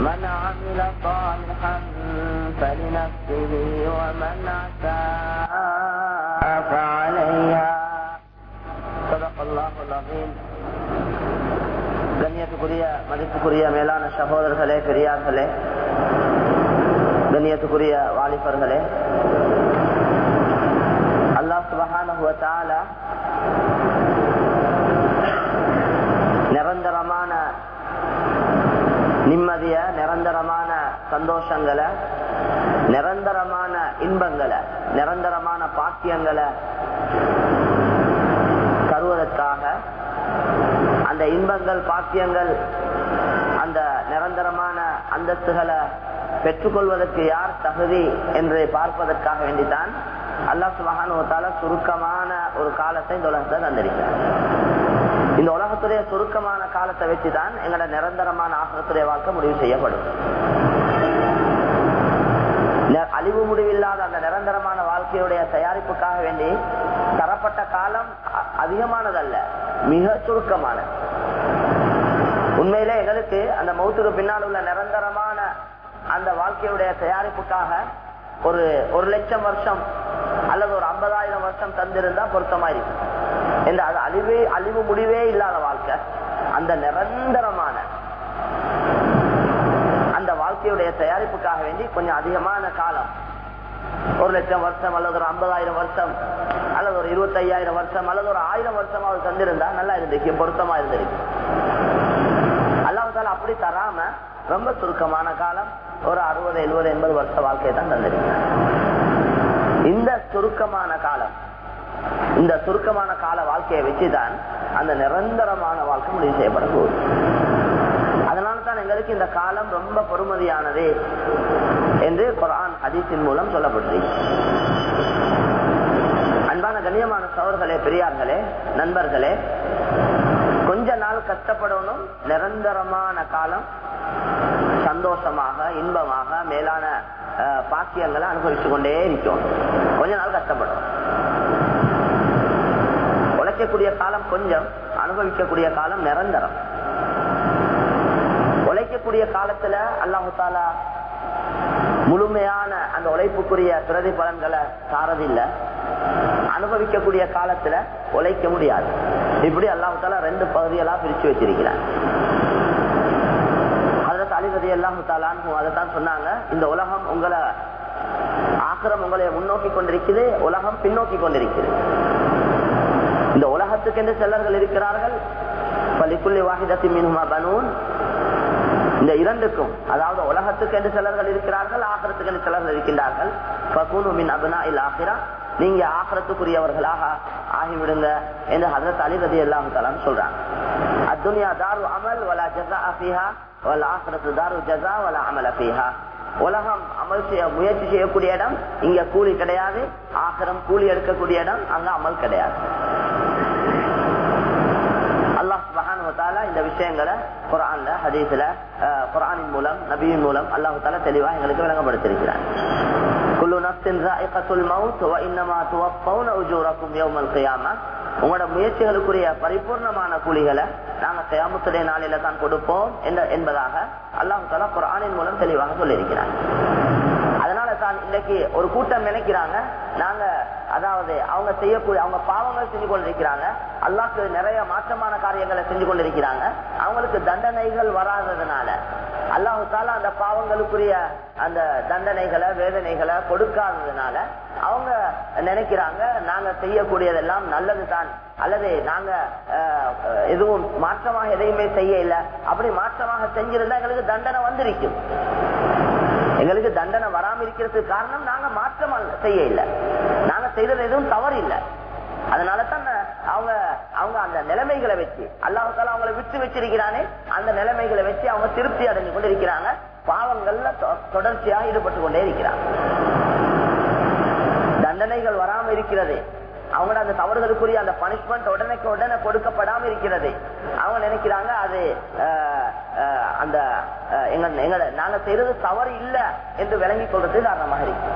من عمل صالحا فلنفسه ومن أساء فعليها صدق الله العظيم கண்ணியத்துக்குரிய மதிப்புக்குரிய மேலான சகோதரர்களே பெரியார்களே கண்ணியத்துக்குரிய வாலிபர்களே அல்லாஹ் சுபகான நிரந்தரமான நிம்மதிய நிரந்தரமான சந்தோஷங்களை நிரந்தரமான இன்பங்களை நிரந்தரமான பாக்கியங்களை தருவதற்காக அந்த இன்பங்கள் பாக்கியங்கள் அந்த நிரந்தரமான அந்தஸ்துகளை பெற்றுக்கொள்வதற்கு யார் தகுதி என்று பார்ப்பதற்காக வேண்டித்தான் அல்லா சுபகானுவத்தால சுருக்கமான ஒரு காலத்தை இந்த உலகத்தை தந்திருக்கிறார். இந்த உலகத்துடைய சுருக்கமான காலத்தை வச்சுதான் எங்களோட நிரந்தரமான ஆகத்துடைய வாழ்க்கை முடிவு செய்யப்படும். அழிவு முடிவில்லாத அந்த நிரந்தரமான வாழ்க்கையுடைய தயாரிப்புக்காக வேண்டி தரப்பட்ட காலம் அதிகமானதல்ல மிக சுருக்கமான. உண்மையிலே எங்களுக்கு அந்த மௌத்துக்கு பின்னால் உள்ள நிரந்தரமான அந்த வாழ்க்கையுடைய தயாரிப்புக்காக ஒரு ஒரு லட்சம் வருஷம் அல்லது ஒரு ஐம்பதாயிரம் வருஷம் தந்திருந்தா பொருத்தமா இருக்கும் இந்த அது அழிவே அழிவு முடிவே இல்லாத வாழ்க்கை. அந்த நிரந்தரமான அந்த வாழ்க்கையுடைய தயாரிப்புக்காக வேண்டி கொஞ்சம் அதிகமான காலம். ஒரு லட்சம் வருஷம் அல்லது ஒரு ஐம்பதாயிரம் வருஷம் அல்லது ஒரு இருபத்தி ஐயாயிரம் வருஷம் அல்லது ஒரு ஆயிரம் வருஷம் அவர் தந்திருந்தா நல்லா இருந்திருக்கு பொருத்தமா இருந்திருக்கு அல்லாஹால அப்படி தராம ரொம்ப சுருக்கமான காலம் ஒரு அறுபது எழுபது எண்பது வருஷ வாழ்க்கையை தான் தந்திருக்கு இந்த சுருக்கமான காலம் இந்த சுருக்கமான கால வாழ்க்கையை வச்சுதான் அந்த நிரந்தரமான வாழ்க்கை முடிவு செய்யப்பட போகுது. அதனால தான் எங்களுக்கு இந்த காலம் ரொம்ப பொறுமதியானது என்று குரான் ஹதீஸின் மூலம் சொல்லப்படுது. அன்பான கண்ணியமான சவர்களே பெரியார்களே நண்பர்களே கொஞ்ச நாள் கஷ்டப்படணும் நிரந்தரமான காலம் சந்தோஷமாக இன்பமாக மேலான பாக்கியங்களை அனுபவிச்சு கொண்டே இருக்கும் கொஞ்ச நாள் கஷ்டப்படும் உழைக்கக்கூடிய காலம் கொஞ்சம் அனுபவிக்கக்கூடிய காலம் நிரந்தரம். உழைக்கக்கூடிய காலத்துல அல்லாஹு தாலா முழுமையான அந்த உழைப்புக்குரிய பிரதிபலன்களை தாரதில்லை அனுபவிக்கக்கூடிய காலத்துல உழைக்க முடியாது. இப்படி அல்லாஹு தாலா ரெண்டு பகுதிகளா பிரிச்சு வச்சிருக்கிறார். அதுல தலைவதி எல்லாம் அதைத்தான் சொன்னாங்க. இந்த உலகம் உங்களை ஆக்கிரம் உங்களை முன்னோக்கி கொண்டிருக்குது உலகம் பின்னோக்கி கொண்டிருக்குது. இந்த உலகத்துக்கு என்று செல்லர்கள் இருக்கிறார்கள்? பள்ளிக்குள்ளி வாகிதத்தி மீனுமா பனூன். இந்த இரண்டுக்கும் அதாவது உலகத்துக்கு என்று சிலர்கள் இருக்கிறார்கள்? ஆகரத்துக்கு என்று சிலர்கள் இருக்கின்றார்கள்? மின் அபுனா இல் ஆகிரா நீங்க ஆகரத்துக்குரியவர்களாக ஆகிவிடுங்க என்று ஹசரத் அலி ரதி அல்லாஹு தலான்னு சொல்றாங்க. அத்துனியா தாரு அமல் வலா ஜசா அபிஹா வலா ஆகரத்து தாரு ஜசா வலா அமல் அபிஹா உலகம் அமல் செய்ய முயற்சி செய்யக்கூடிய இடம் இங்க கூலி கிடையாது. ஆகரம் கூலி எடுக்கக்கூடிய இடம் அங்க அமல் கிடையாது. இந்த விஷயங்களை குரான்ல ஹதீஸ்ல குரானின் மூலம் நபியின் மூலம் அல்லாஹு தால தெளிவா எங்களுக்கு விளங்கப்படுத்திருக்கிறார் உங்களோட முயற்சிகளுக்குரிய பரிபூர்ணமான கூலிகளை நாங்க கயாமத்துடைய நாளில தான் கொடுப்போம் என்பதாக அல்லாஹு தாலா குரானின் மூலம் தெளிவாக சொல்லியிருக்கிறார். தான் இன்னைக்கு ஒரு கூட்டம் நினைக்கிறாங்க. நாங்க அதாவது அவங்க செய்யக்கூடிய அவங்க பாவங்கள் செஞ்சு கொண்டிருக்கிறாங்க. அல்லாக்கு நிறைய மாற்றமான காரியங்களை செஞ்சு கொண்டிருக்கிறாங்க. அவங்களுக்கு தண்டனைகள் வராததுனால அல்லாஹு அந்த பாவங்களுக்குரிய அந்த தண்டனைகளை வேதனைகளை கொடுக்காததுனால அவங்க நினைக்கிறாங்க நாங்க செய்யக்கூடியதெல்லாம் நல்லது தான் அல்லது நாங்க எதுவும் மாற்றமாக எதையுமே செய்ய இல்லை அப்படி மாற்றமாக செஞ்சிருந்தா எங்களுக்கு தண்டனை வந்திருக்கும். எங்களுக்கு தண்டனை வராம இருக்கிறதுக்கு காரணம் நாங்க மாற்றம் செய்ய இல்லை. நாங்க செய்தது எதுவும் தவறு இல்லை. அதனாலதான் அவங்க அவங்க அந்த நிலைமைகளை வச்சு அல்லாஹால அவங்களை விட்டு வச்சிருக்கிறானே அந்த நிலைமைகளை வச்சு அவங்க திருப்தி அடைஞ்சு கொண்டு இருக்கிறாங்க பாவங்கள்ல தொடர்ச்சியாக ஈடுபட்டு கொண்டே இருக்கிறாங்க. தண்டனைகள் வராம இருக்கிறது அவங்களோட அந்த தவறுகளுக்குரிய அந்த பனிஷ்மெண்ட் உடனே உடனே கொடுக்கப்படாம இருக்கிறது அவங்க நினைக்கிறாங்க அது அந்த எங்க எங்களோட நாங்க செய்யறது தவறு இல்ல என்று விளங்கிக் கொள்றது காரணமாக இருக்கு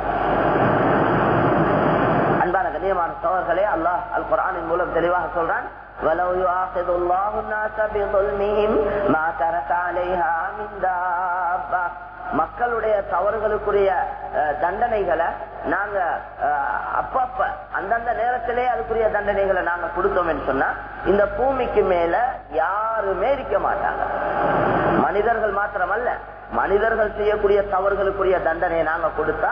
அன்பான கண்ணியமான சோழர்களே அல்லாஹ் அல் குரானின் மூலம் தெளிவாக சொல்றான் ولو يؤاخذ الله الناس بظلمهم ما ترك عليها من دابة மக்களுடைய தவறுகளுக்குரிய தண்டனைகளை நாங்க அப்பப்ப அந்தந்த நேரத்திலே அதுக்குரிய தண்டனைகளை நாங்க கொடுத்தோம் சொன்னா இந்த பூமிக்கு மேல யாருமே இருக்க மாட்டாங்க. மனிதர்கள் மாத்திரமல்ல மனிதர்கள் செய்யக்கூடிய தவறுகளுக்குரிய தண்டனையை நாங்க கொடுத்தா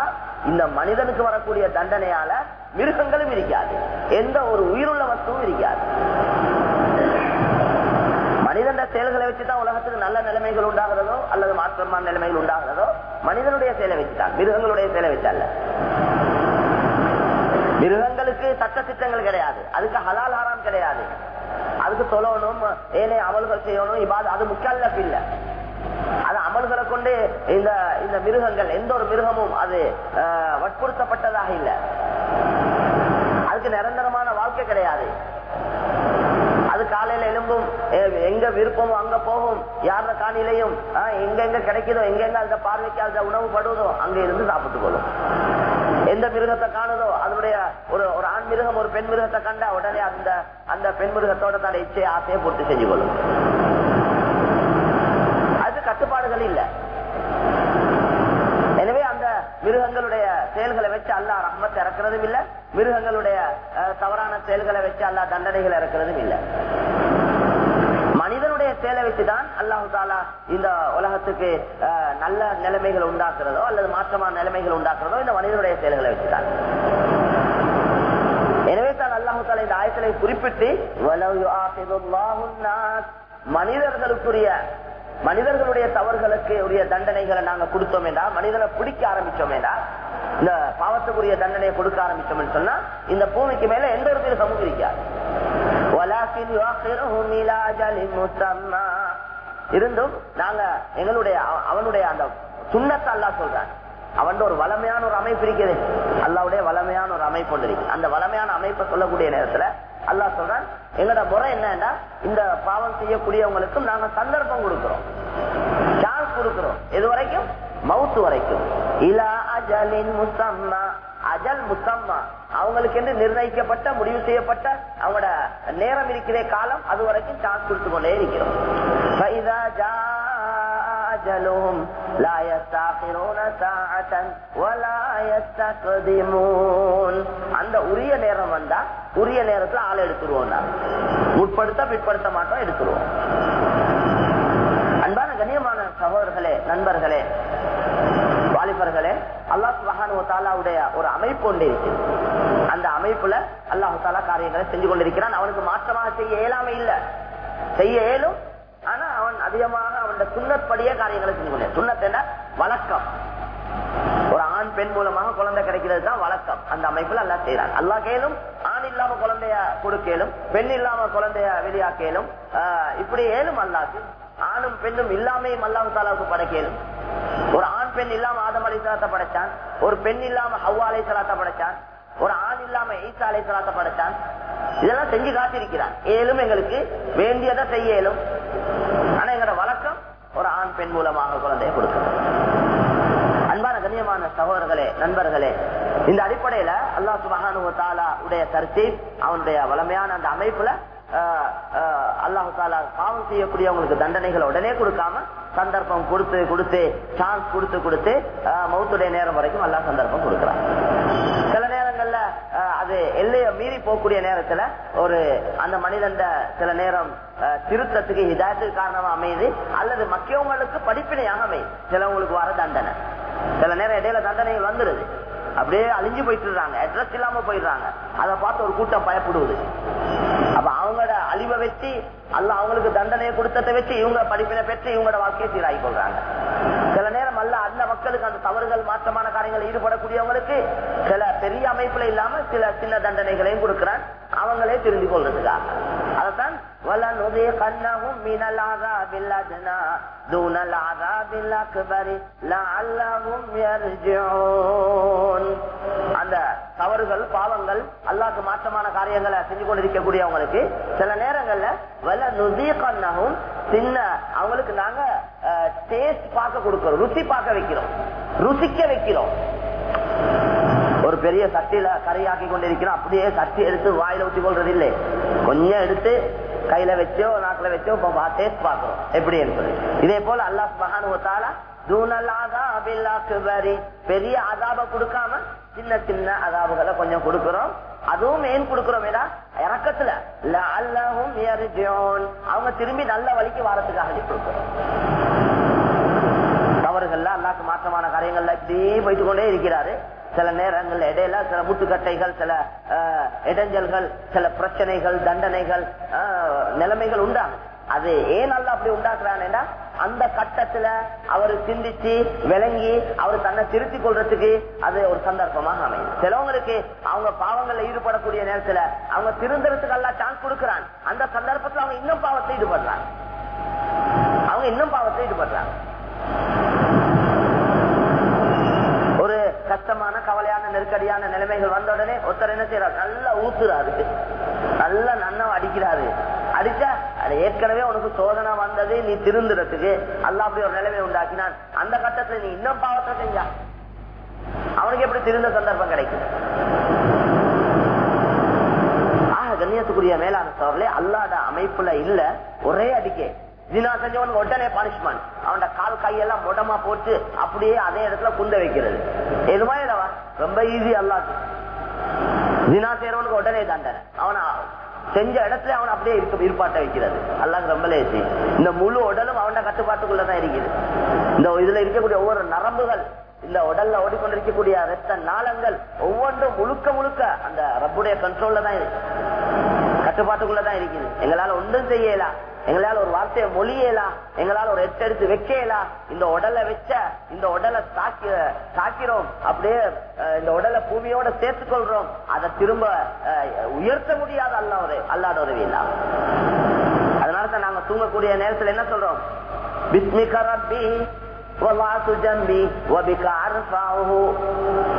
இந்த மனிதனுக்கு வரக்கூடிய தண்டனையால மிருகங்களும் இருக்காது. எந்த ஒரு உயிருள்ள வஸ்துவும் இருக்காது. மனிதன செயல்களை வச்சுதான் உலகத்துக்கு நல்ல நிலைமைகள் உண்டாகிறதோ அல்லது மாற்றமான நிலைமைகள் உண்டாகிறதோ மனிதனுடைய செயலை வச்சுதான். மிருகங்களுடைய செயலை வச்சால. மிருகங்களுக்கு சட்ட திட்டங்கள் கிடையாது. அதுக்கு ஹலால் ஹராம் கிடையாது. அதுக்கு சொல்லணும் ஏனைய அமல்கள் செய்யணும் இவ்வாறு அது முக்கல்ல இல்ல. அது அமல்களை கொண்டு இந்த இந்த மிருகங்கள் எந்த ஒரு மிருகமும் அது அஹ், வற்புறுத்தப்பட்டதாக இல்லை. அதுக்கு நிரந்தரமான வாழ்க்கை கிடையாது. காலையில எழும்பும். எங்க விருப்பமோ அங்க போகும். யார காணிலையும் ஆஹ், எங்க எங்க கிடைக்குதோ எங்க எங்க அந்த பார்வைக்கு அந்த உணவு படுவதோ அங்க இருந்து சாப்பிட்டு கொள்ளும். எந்த மிருகத்தை காணுதோ அதனுடைய ஒரு ஒரு ஆண் மிருகம் ஒரு பெண் மிருகத்தை கண்டா உடனே அந்த அந்த பெண் மிருகத்தோட தன்னை இச்சையை ஆசையை பூர்த்தி செஞ்சு கொள்ளும். அது கட்டுப்பாடுகள் இல்லை. மிருகங்களுடைய செயல்களை வச்சு அல்லா ரஹ்மத் இறக்குறதும் இல்ல. மிருகங்களுடைய தவறான செயல்களை வச்சு அல்லா தண்டனைகளை இறக்குறதும் இல்ல. மனிதனுடைய செயலை வச்சுதான் அல்லாஹு தாலா இந்த உலகத்துக்கு நல்ல நிலைமைகள் உண்டாக்குறதோ அல்லது மாற்றமான நிலைமைகள் உண்டாக்குறதோ இந்த மனிதனுடைய செயல்களை வச்சுதான். எனவே தான் அல்லாஹு தாலா இந்த ஆயத்தினை குறிப்பிட்டு மனிதர்களுக்குரிய மனிதர்களுடைய தவறுகளுக்கு உரிய தண்டனைகளை நாங்க கொடுத்தோம் என்றா மனிதனை பிடிக்க ஆரம்பிச்சோம் என்றா இந்த பாவத்துக்குரிய தண்டனையை கொடுக்க ஆரம்பிச்சோம் சொன்னா இந்த பூமிக்கு மேல எந்த இடத்துல சமூகிக்காது இருந்தும் நாங்க எங்களுடைய அவனுடைய அந்த சுண்ணத்தை அல்லா சொல்றான். அவன் ஒரு வளமையான ஒரு அமைப்பு இருக்கிறது அல்லாவுடைய வளமையான ஒரு அமைப்பு ஒன்று அந்த வளமையான அமைப்பை சொல்லக்கூடிய நேரத்துல அல்லா சொல்றான் எங்கட முறை என்னன்னா இந்த பாவம் செய்யக்கூடியவங்களுக்கும் நாங்க சந்தர்ப்பம் கொடுக்கிறோம். சான்ஸ் கொடுக்கிறோம். எது வரைக்கும்? மவுத்து வரைக்கும். இலா அஜலின் முசம்மா அஜல் முசம்மா அவங்களுக்கு என்று நிர்ணயிக்கப்பட்ட முடிவு செய்யப்பட்ட அவங்களோட நேரம் இருக்கிற காலம் அது வரைக்கும் சான்ஸ் கொடுத்து கொண்டே இருக்கிறோம். أجلهم لا يستأخرون ساعة ولا يستقدمون அந்த உரிய நேரம் வந்தா உரிய நேரத்துல ஆளை எடுத்துருவோம் நாங்க. முற்படுத்த பிற்படுத்த மாட்டோம் எடுத்துருவோம் அன்பான கண்ணியமான சகோதரர்களே நண்பர்களே வாலிபர்களே அல்லாஹ் சுபஹானு தாலாவுடைய ஒரு அமைப்பு ஒன்று இருக்கு அந்த அமைப்புல அல்லாஹு தாலா காரியங்களை செஞ்சு கொண்டிருக்கிறான் அவனுக்கு மாற்றமாக செய்ய இயலாமை இல்ல செய்ய இயலும் ஆனா அவன் அதிகமாக அவன் சுண்ணப்படியே காரியங்களை செஞ்சு கொண்டே. வழக்கம். ஒரு ஆண் பெண் மூலமாக குழந்தை கிடைக்கிறது தான் வழக்கம். அந்த அமைப்புல அல்லா செய்யறாங்க அல்லா கேளும் ஆண் இல்லாம குழந்தைய கொடுக்கலும் பெண் இல்லாம குழந்தைய வெளியாக்கலும் ஆஹ் இப்படி ஏலும் அல்லாக்கு ஆணும் பெண்ணும் இல்லாமையும் அல்லாஹு தாலாவுக்கு படைக்கலும். ஒரு ஆண் பெண் இல்லாம ஆதம் அலை சலாத்த படைச்சான். ஒரு பெண் இல்லாம ஹவ்வா அலை படைச்சான். ஒரு ஆண் இல்லாம ஈசா அலை சலாத்த படைத்தான் இதெல்லாம் செஞ்சு காத்திருக்கிறான். ஏலும் எங்களுக்கு வேண்டியதை செய்ய இயலும் ஆனா எங்களோட வழக்கம் ஒரு ஆண் பெண் மூலமாக குழந்தையை கொடுக்கணும். அன்பான கண்ணியமான சகோதரர்களே நண்பர்களே இந்த அடிப்படையில அல்லாஹ் சுபஹானு தாலா உடைய கருத்தை அவனுடைய வளமையான அந்த அமைப்புல ஆஹ், அல்லாஹு தாலா பாவம் செய்யக்கூடியவங்களுக்கு தண்டனைகளை உடனே கொடுக்காம சந்தர்ப்பம் கொடுத்து கொடுத்து சான்ஸ் கொடுத்து கொடுத்து மௌத்துடைய நேரம் வரைக்கும் அல்லா சந்தர்ப்பம் கொடுக்கிறான். அது எல்லையை மீறி போகக்கூடிய நேரத்துல ஒரு அந்த மனிதன் சில நேரம் திருத்தத்துக்கு இதாயத்துக்கு காரணமா அமையுது அல்லது மக்கியவங்களுக்கு படிப்பினையாக அமையுது. சிலவங்களுக்கு வர தண்டனை. சில நேரம் இடையில தண்டனைகள் வந்துருது. அப்படியே அழிஞ்சு போயிட்டு இருக்காங்க. அட்ரஸ் இல்லாம போயிடுறாங்க. அதை பார்த்து ஒரு கூட்டம் பயப்படுவது. அப்ப அவங்க அழிவை வச்சு அல்ல அவங்களுக்கு தண்டனையை கொடுத்ததை வச்சு இவங்க படிப்பினை பெற்று இவங்களோட வாழ்க்கையை சீராகி கொள்றாங்க. சில நேரம் அல்ல அந்த மக்களுக்கு அந்த தவறுகள் மாற்றமான காரியங்கள் ஈடுபடக்கூடியவங்களுக்கு சில பெரிய அமைப்புல இல்லாம சில சின்ன தண்டனைகளையும் கொடுக்கிறான். அவங்களே திருந்தி கொள்றதுக்காக. அதான் வலன் உதய கண்ணவும் மினலாதா பில்லாதுனா தூணலாதா பில்லாக்குபரி அல்லாவும் அந்த தவறுகள் பாவங்கள் அல்லாக்கு மாற்றமான காரியங்களை செஞ்சு கொண்டிருக்கக்கூடியவங்களுக்கு சில நேரங்கள்ல வல நுதி கண்ணவும் சின்ன அவங்களுக்கு நாங்க டேஸ்ட் பார்க்க கொடுக்கிறோம் ருசி பார்க்க வைக்கிறோம். ருசிக்க வைக்கிறோம். ஒரு பெரிய சட்டியில கரையாக்கி கொண்டிருக்கிறோம். அப்படியே சட்டி எடுத்து வாயில ஊற்றி கொள்றது இல்லை கொஞ்சம் எடுத்து கையில வச்சோ நாக்குல வச்சோ டேஸ்ட் பாக்குறோம் எப்படி என்பது இதே போல அல்லாஹ் மகானுவத்தால பெரிய அதாப கொடுக்காம சின்ன சின்ன அதாபுகளை கொஞ்சம் கொடுக்கிறோம். அதுவும் ஏன் கொடுக்கிறோம். இறக்கத்துல அவங்க திரும்பி நல்ல வழிக்கு வாரத்துக்காக கொடுக்கிறோம். தவறுகள்ல அல்லாக்கு மாற்றமான காரியங்கள்ல இப்படியே போயிட்டு கொண்டே இருக்கிறாரு. சில நேரங்கள் இடையில சில முட்டுக்கட்டைகள் சில இடைஞ்சல்கள் சில பிரச்சனைகள் தண்டனைகள் நிலைமைகள் உண்டாகும். அது ஏன் நல்லா அப்படி உண்டாக்குறான்டா அந்த கட்டத்துல அவர் சிந்திச்சு விளங்கி அவர் தன்னை திருத்திக் கொள்றதுக்கு அது ஒரு சந்தர்ப்பமாக அமையும். சிலவங்களுக்கு அவங்க பாவங்கள்ல ஈடுபடக்கூடிய நேரத்துல அவங்க திருந்தறதுக்கு எல்லாம் சான்ஸ் கொடுக்கிறான். அந்த சந்தர்ப்பத்துல அவங்க இன்னும் பாவத்தை ஈடுபடுறாங்க. அவங்க இன்னும் பாவத்தை ஈடுபடுறாங்க. கஷ்டமான கவலையான நெருக்கடியான நிலைமைகள் வந்த உடனே ஒருத்தர் என்ன செய்யறாரு நல்லா ஊத்துறாரு. நல்லா நன்னம் அடிக்கிறாரு. அடிச்சா அது ஏற்கனவே உனக்கு சோதனை வந்தது நீ திருந்துறதுக்கு. அல்ல அப்படி ஒரு நிலைமை உண்டாக்கினான். அந்த கட்டத்துல நீ இன்னும் பாவத்தை செஞ்சா அவனுக்கு எப்படி திருந்த சந்தர்ப்பம் கிடைக்கும்? ஆக கண்ணியத்துக்குரிய மேலான சோழர்களே அல்லாத அமைப்புல இல்ல ஒரே அடிக்கே. ஜினா செஞ்சவனுக்கு உடனே பனிஷ்மெண்ட் அவனோட கால் கையெல்லாம் முடமா போட்டு அப்படியே அதே இடத்துல குந்த வைக்கிறது. எதுமா இல்லவா ரொம்ப ஈஸி அல்லாது. ஜினா செய்யறவனுக்கு உடனே தண்டனை. அவனா செஞ்ச இடத்துல அவன் அப்படியே இருக்க இருப்பாட்ட வைக்கிறது. அல்லாஹ் ரொம்ப லேசி இந்த முழு உடலும் அவன கட்டுப்பாட்டுக்குள்ளதான் இருக்குது. இந்த இதுல இருக்கக்கூடிய ஒவ்வொரு நரம்புகள் இந்த உடல்ல ஓடிக்கொண்டிருக்கக்கூடிய ரத்த நாளங்கள் ஒவ்வொன்றும் முழுக்க முழுக்க அந்த ரப்புடைய கண்ட்ரோல்ல தான் இருக்கு. கட்டுப்பாட்டுக்குள்ளதான் இருக்குது. எங்களால ஒன்றும் செய்யலாம் எங்களால் ஒரு வார்த்தையை மொழியலாம் எங்களால் ஒரு எட்டு வைக்கலாம் இந்த உடலை வச்ச இந்த உடலை தாக்கி தாக்கிறோம். அப்படியே இந்த உடலை பூமியோட சேர்த்துக் கொள்றோம் அதை திரும்ப உயர்த்த முடியாத அல்லாத ஒரு அல்லாத உதவி இல்லாம அதனாலதான் நாங்க தூங்கக்கூடிய நேரத்தில் என்ன சொல்றோம்? பிஸ்மிக وضعت جنبي وبك ارفعه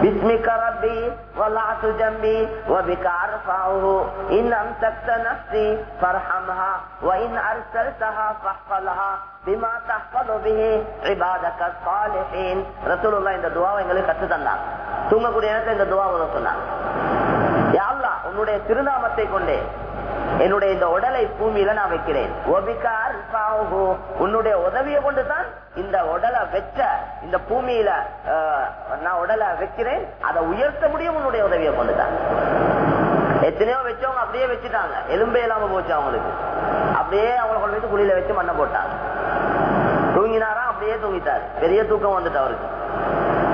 باسمك ربي وضعت جنبي وبك ارفعه ان امسكت نفسي فارحمها وان ارسلتها فاحفظها بما تحفظ به عبادك الصالحين رسول الله இந்த துவாவை எங்களுக்கு கற்று தந்தாங்க தூங்கக்கூடிய நேரத்தில் இந்த துவாவை சொன்னாங்க யா அல்லாஹ் உன்னுடைய திருநாமத்தை கொண்டே. என்னுடைய இந்த உடலை பூமியில நான் வைக்கிறேன். உன்னுடைய உதவியை கொண்டுதான் இந்த உடலை வச்ச இந்த பூமியில நான் உடலை வைக்கிறேன். அதை உயர்த்த முடியும் உன்னுடைய உதவியை கொண்டுதான். எத்தனையோ வச்சவங்க அப்படியே வச்சுட்டாங்க. எலும்பே இல்லாம போச்சு அவங்களுக்கு. அப்படியே அவங்களை கொண்டு வந்து குழியில வச்சு மண்ணை போட்டாங்க. தூங்கினாரா? அப்படியே தூங்கிட்டார். பெரிய தூக்கம் வந்துட்டு அவருக்கு.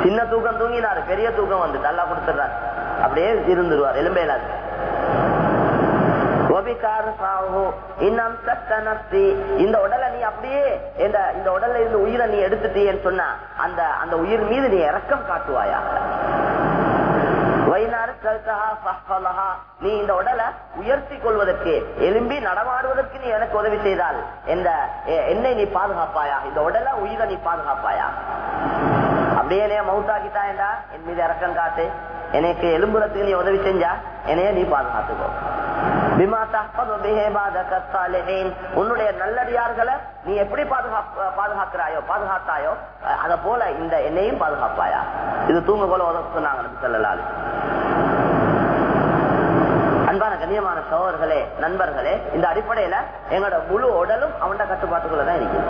சின்ன தூக்கம் தூங்கினாரு. பெரிய தூக்கம் வந்துட்டு நல்லா கொடுத்துடுறாரு. அப்படியே இருந்துருவார் எலும்பே இந்த உடலை நீ அப்படியே இந்த உடல்ல இருந்து உயிரை நீ எடுத்துட்டீன்னு சொன்ன அந்த அந்த உயிர் மீது நீ இறக்கம் காட்டுவாயா? நீ இந்த உடலை உயர்த்தி கொள்வதற்கு எலும்பி நடமாடுவதற்கு நீ எனக்கு உதவி செய்தால் இந்த என்னை நீ பாதுகாப்பாயா? இந்த உடலை உயிரை நீ பாதுகாப்பாயா? அப்படியே மவுத்தாக்கிட்டாயண்டா என் மீது இறக்கம் காட்டு. எனக்கு எலும்புறத்துக்கு நீ உதவி செஞ்சா என்னைய நீ பாதுகாத்துக்கோ. உன்னுடைய நல்லடியார்களை நீ எப்படி பாதுகாக்கிறாயோ பாதுகாத்தாயோ அத போல இந்த என்னையும் பாதுகாப்பாயா? இது தூங்க போல உதவி சொன்னாங்க சொல்லலாது அன்பான கண்ணியமான சோழர்களே நண்பர்களே இந்த அடிப்படையில எங்களோட முழு உடலும் அவனோட கட்டுப்பாட்டுக்குள்ளதான் இருக்குது.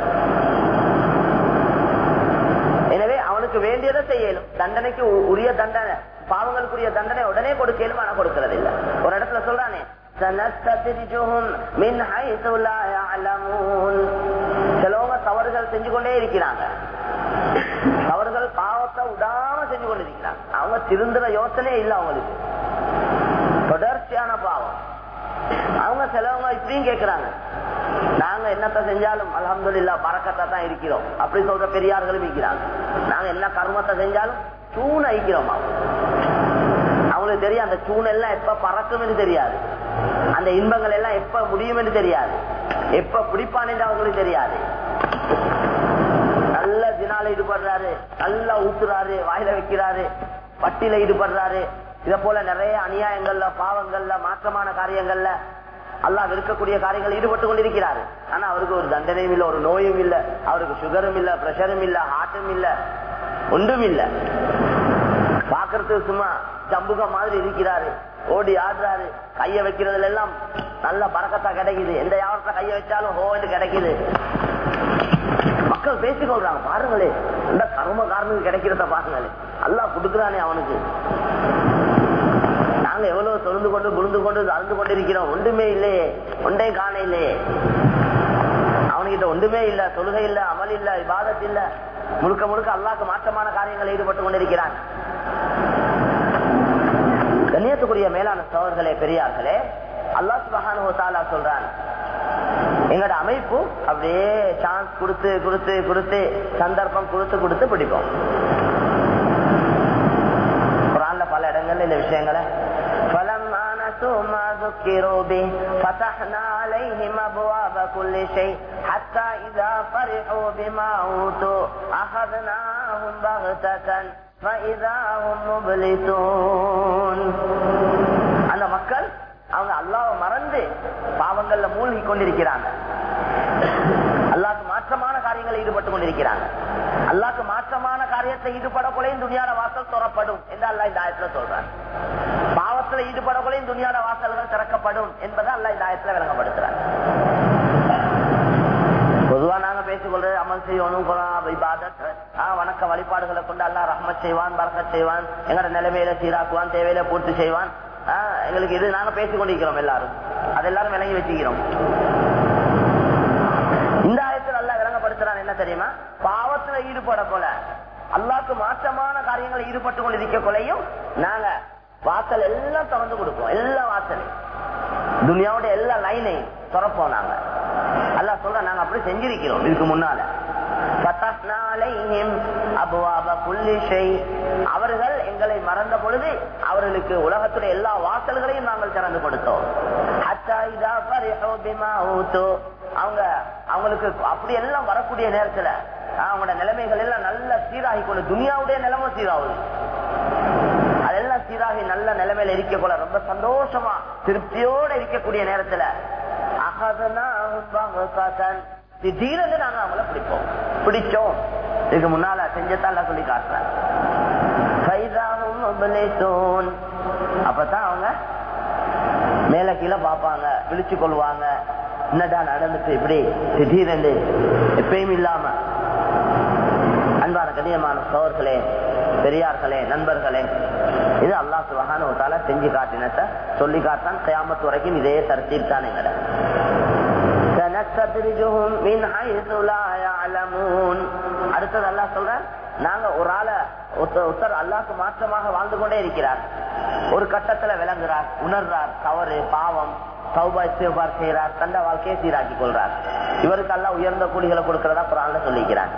எனவே அவனுக்கு வேண்டியதை செய்யலும். தண்டனைக்கு உரிய தண்டனை பாவங்களுக்குரிய தண்டனை உடனே கொடுக்கலும் ஆனா கொடுக்கறது இல்ல ஒரு இடத்துல சொல்றானே சிலவங்க தவறுகள் செஞ்சு கொண்டே இருக்கிறாங்க. அவர்கள் பாவத்தை உடா அவங்க திருந்துற யோசனையே இல்லை அவங்களுக்கு. தொடர்ச்சியான பாவம். அவங்க சிலவங்க இப்படியும் கேட்கிறாங்க நாங்க என்னத்த செஞ்சாலும் அலமதுல்லா பறக்கத்தை தான் இருக்கிறோம். அப்படி சொல்ற பெரியார்களும் இருக்கிறாங்க. நாங்க என்ன கர்மத்தை செஞ்சாலும் சூன் ஐக்கிறோம் அவங்களுக்கு தெரியும் அந்த சூன் எல்லாம் எப்ப பறக்கும் தெரியாது. அந்த இன்பங்கள் எல்லாம் எப்ப முடியும் என்று தெரியாது. எப்ப பிடிப்பான் என்று அவங்களுக்கு தெரியாது. நல்ல தினால ஈடுபடுறாரு. நல்லா ஊத்துறாரு. வாயில வைக்கிறாரு. பட்டியல ஈடுபடுறாரு. இத போல நிறைய அநியாயங்கள்ல பாவங்கள்ல மாற்றமான காரியங்கள்ல அல்லாஹ் இருக்கக்கூடிய காரியங்கள் ஈடுபட்டு கொண்டிருக்கிறாரு. ஆனா அவருக்கு ஒரு தண்டனையும் இல்ல ஒரு நோயும் இல்ல அவருக்கு சுகரும் இல்ல பிரஷரும் இல்ல ஹார்ட்டும் இல்ல ஒன்றும் இல்ல. பாக்குறதுக்கு சும்மா ஜம்புக மாதிரி இருக்கிறாரு. ஓடி ஆடுறாரு. கைய வைக்கிறதுல எல்லாம் நல்ல பறக்கத்தா கிடைக்குது. எந்த யாவரத்துல கைய வச்சாலும் ஹோன்னு கிடைக்குது. மக்கள் பேசிக்கொள்றாங்க பாருங்களே இந்த காரணம் கிடைக்கிறத பாருங்களே. அல்லா கொடுக்குறானே அவனுக்கு. நாங்க எவ்வளவு தொழுந்து கொண்டு குழுந்து கொண்டு அழுந்து கொண்டிருக்கிறோம். ஒன்றுமே இல்லையே. ஒன்றே காண இல்லையே அவனுக்கிட்ட ஒன்றுமே இல்ல தொழுகை இல்ல அமல் இல்ல விவாதத் இல்ல. முழுக்க முழுக்க அல்லாக்கு மாற்றமான காரியங்களில் ஈடுபட்டு கொண்டிருக்கிறான். கண்ணியத்துக்குரிய மேலான சோழர்களே பெரியார்களே அல்லா சுபகான சொல்றான். எங்களோட அமைப்பு அப்படியே சான்ஸ் கொடுத்து கொடுத்து கொடுத்து சந்தர்ப்பம் கொடுத்து கொடுத்து பிடிப்போம். குரான்ல பல இடங்கள்ல இந்த விஷயங்களை فلما نسوا ما ذكروا به فتحنا عليهم ابواب كل شيء حتى اذا فرحوا بما اوتوا اخذناهم بغتة فاذا هم مبلسون அந்த மக்கள் அவங்க அல்லாவை மறந்து பாவங்கள்ல மூழ்கி கொண்டிருக்கிறாங்க அல்லாக்கு மாற்றமான காரியங்களில் ஈடுபட்டு கொண்டிருக்கிறாங்க அல்லாக்கு பாவத்தில் ஈடுபடக்குள்ளையும் துணியார வாசல் துறப்படும் என்று அல்லா இந்த ஆயத்துல சொல்றாங்க பாவத்துல ஈடுபடக்குள்ளையும் துணியார வாசல்கள் திறக்கப்படும் என்பதை அல்லா இந்த ஆயத்துல விளங்கப்படுத்துறாங்க பொதுவா நாங்க பேசிக்கொள்றது அமல் செய்யணும் வணக்க வழிபாடுகளை கொண்டு அல்லா ரஹ்மத் செய்வான் பறக்க செய்வான் எங்கட நிலைமையில சீராக்குவான் தேவையில பூர்த்தி செய்வான். எங்களுக்கு இது நாங்க பேசிக் கொண்டிருக்கிறோம் எல்லாரும். அது எல்லாரும் விளங்கி வச்சுக்கிறோம். இந்த ஆயத்தில் நல்லா விளங்கப்படுத்துறான் என்ன தெரியுமா? பாவத்துல ஈடுபட கொல அல்லாக்கு மாற்றமான காரியங்களை ஈடுபட்டு கொண்டிருக்க கொலையும் நாங்க வாசல் எல்லாம் திறந்து கொடுப்போம். எல்லா வாசலையும். துனியாவோட எல்லா லைனையும் திறப்போம் நாங்க. அல்லா சொல்ற நாங்க அப்படி செஞ்சிருக்கிறோம். இதுக்கு முன்னால. அவர்கள் எங்களை மறந்த பொழுது அவர்களுக்கு உலகத்துடைய எல்லா வாசல்களையும் நாங்கள் திறந்து கொடுத்தோம். அவங்க அவங்களுக்கு அப்படி எல்லாம் வரக்கூடிய நேரத்துல அவங்களோட நிலைமைகள் எல்லாம் நல்ல சீராகி கொண்டு துனியாவுடைய நிலைமை சீராகுது. அதெல்லாம் சீராகி நல்ல நிலைமையில இருக்க போல ரொம்ப சந்தோஷமா திருப்தியோட இருக்கக்கூடிய நேரத்துல திடீர்னு நாங்க அவங்கள பிடிப்போம். பிடிச்சோம். இதுக்கு முன்னால செஞ்சத்தால சொல்லி காட்டுறேன். அப்பதான் அவங்க மேல கீழே பாப்பாங்க விழிச்சு கொள்வாங்க. என்னடா நடந்துட்டு இப்படி திடீரென்று எப்பயும் இல்லாம கண்ணியமான சோர்களே பெரியார்களே நண்பர்களே இது அல்லா சுபகான செஞ்சு காட்டினத்தை சொல்லி காட்டான் கயாமத்து வரைக்கும் இதே தரத்தீர் அடுத்தது அல்லா சொல்ற நாங்க ஒரு ஆளை ஒருத்தர் அல்லாக்கு மாற்றமாக வாழ்ந்து கொண்டே இருக்கிறார். ஒரு கட்டத்துல விளங்குறார் உணர்றார். தவறு பாவம் சௌபா இஸ்திஃபார் செய்யறார் தந்த வாழ்க்கையை சீராக்கி கொள்றார் இவருக்கு எல்லாம் உயர்ந்த கூலிகளை கொடுக்கிறதா குரான்ல சொல்லிக்கிறார்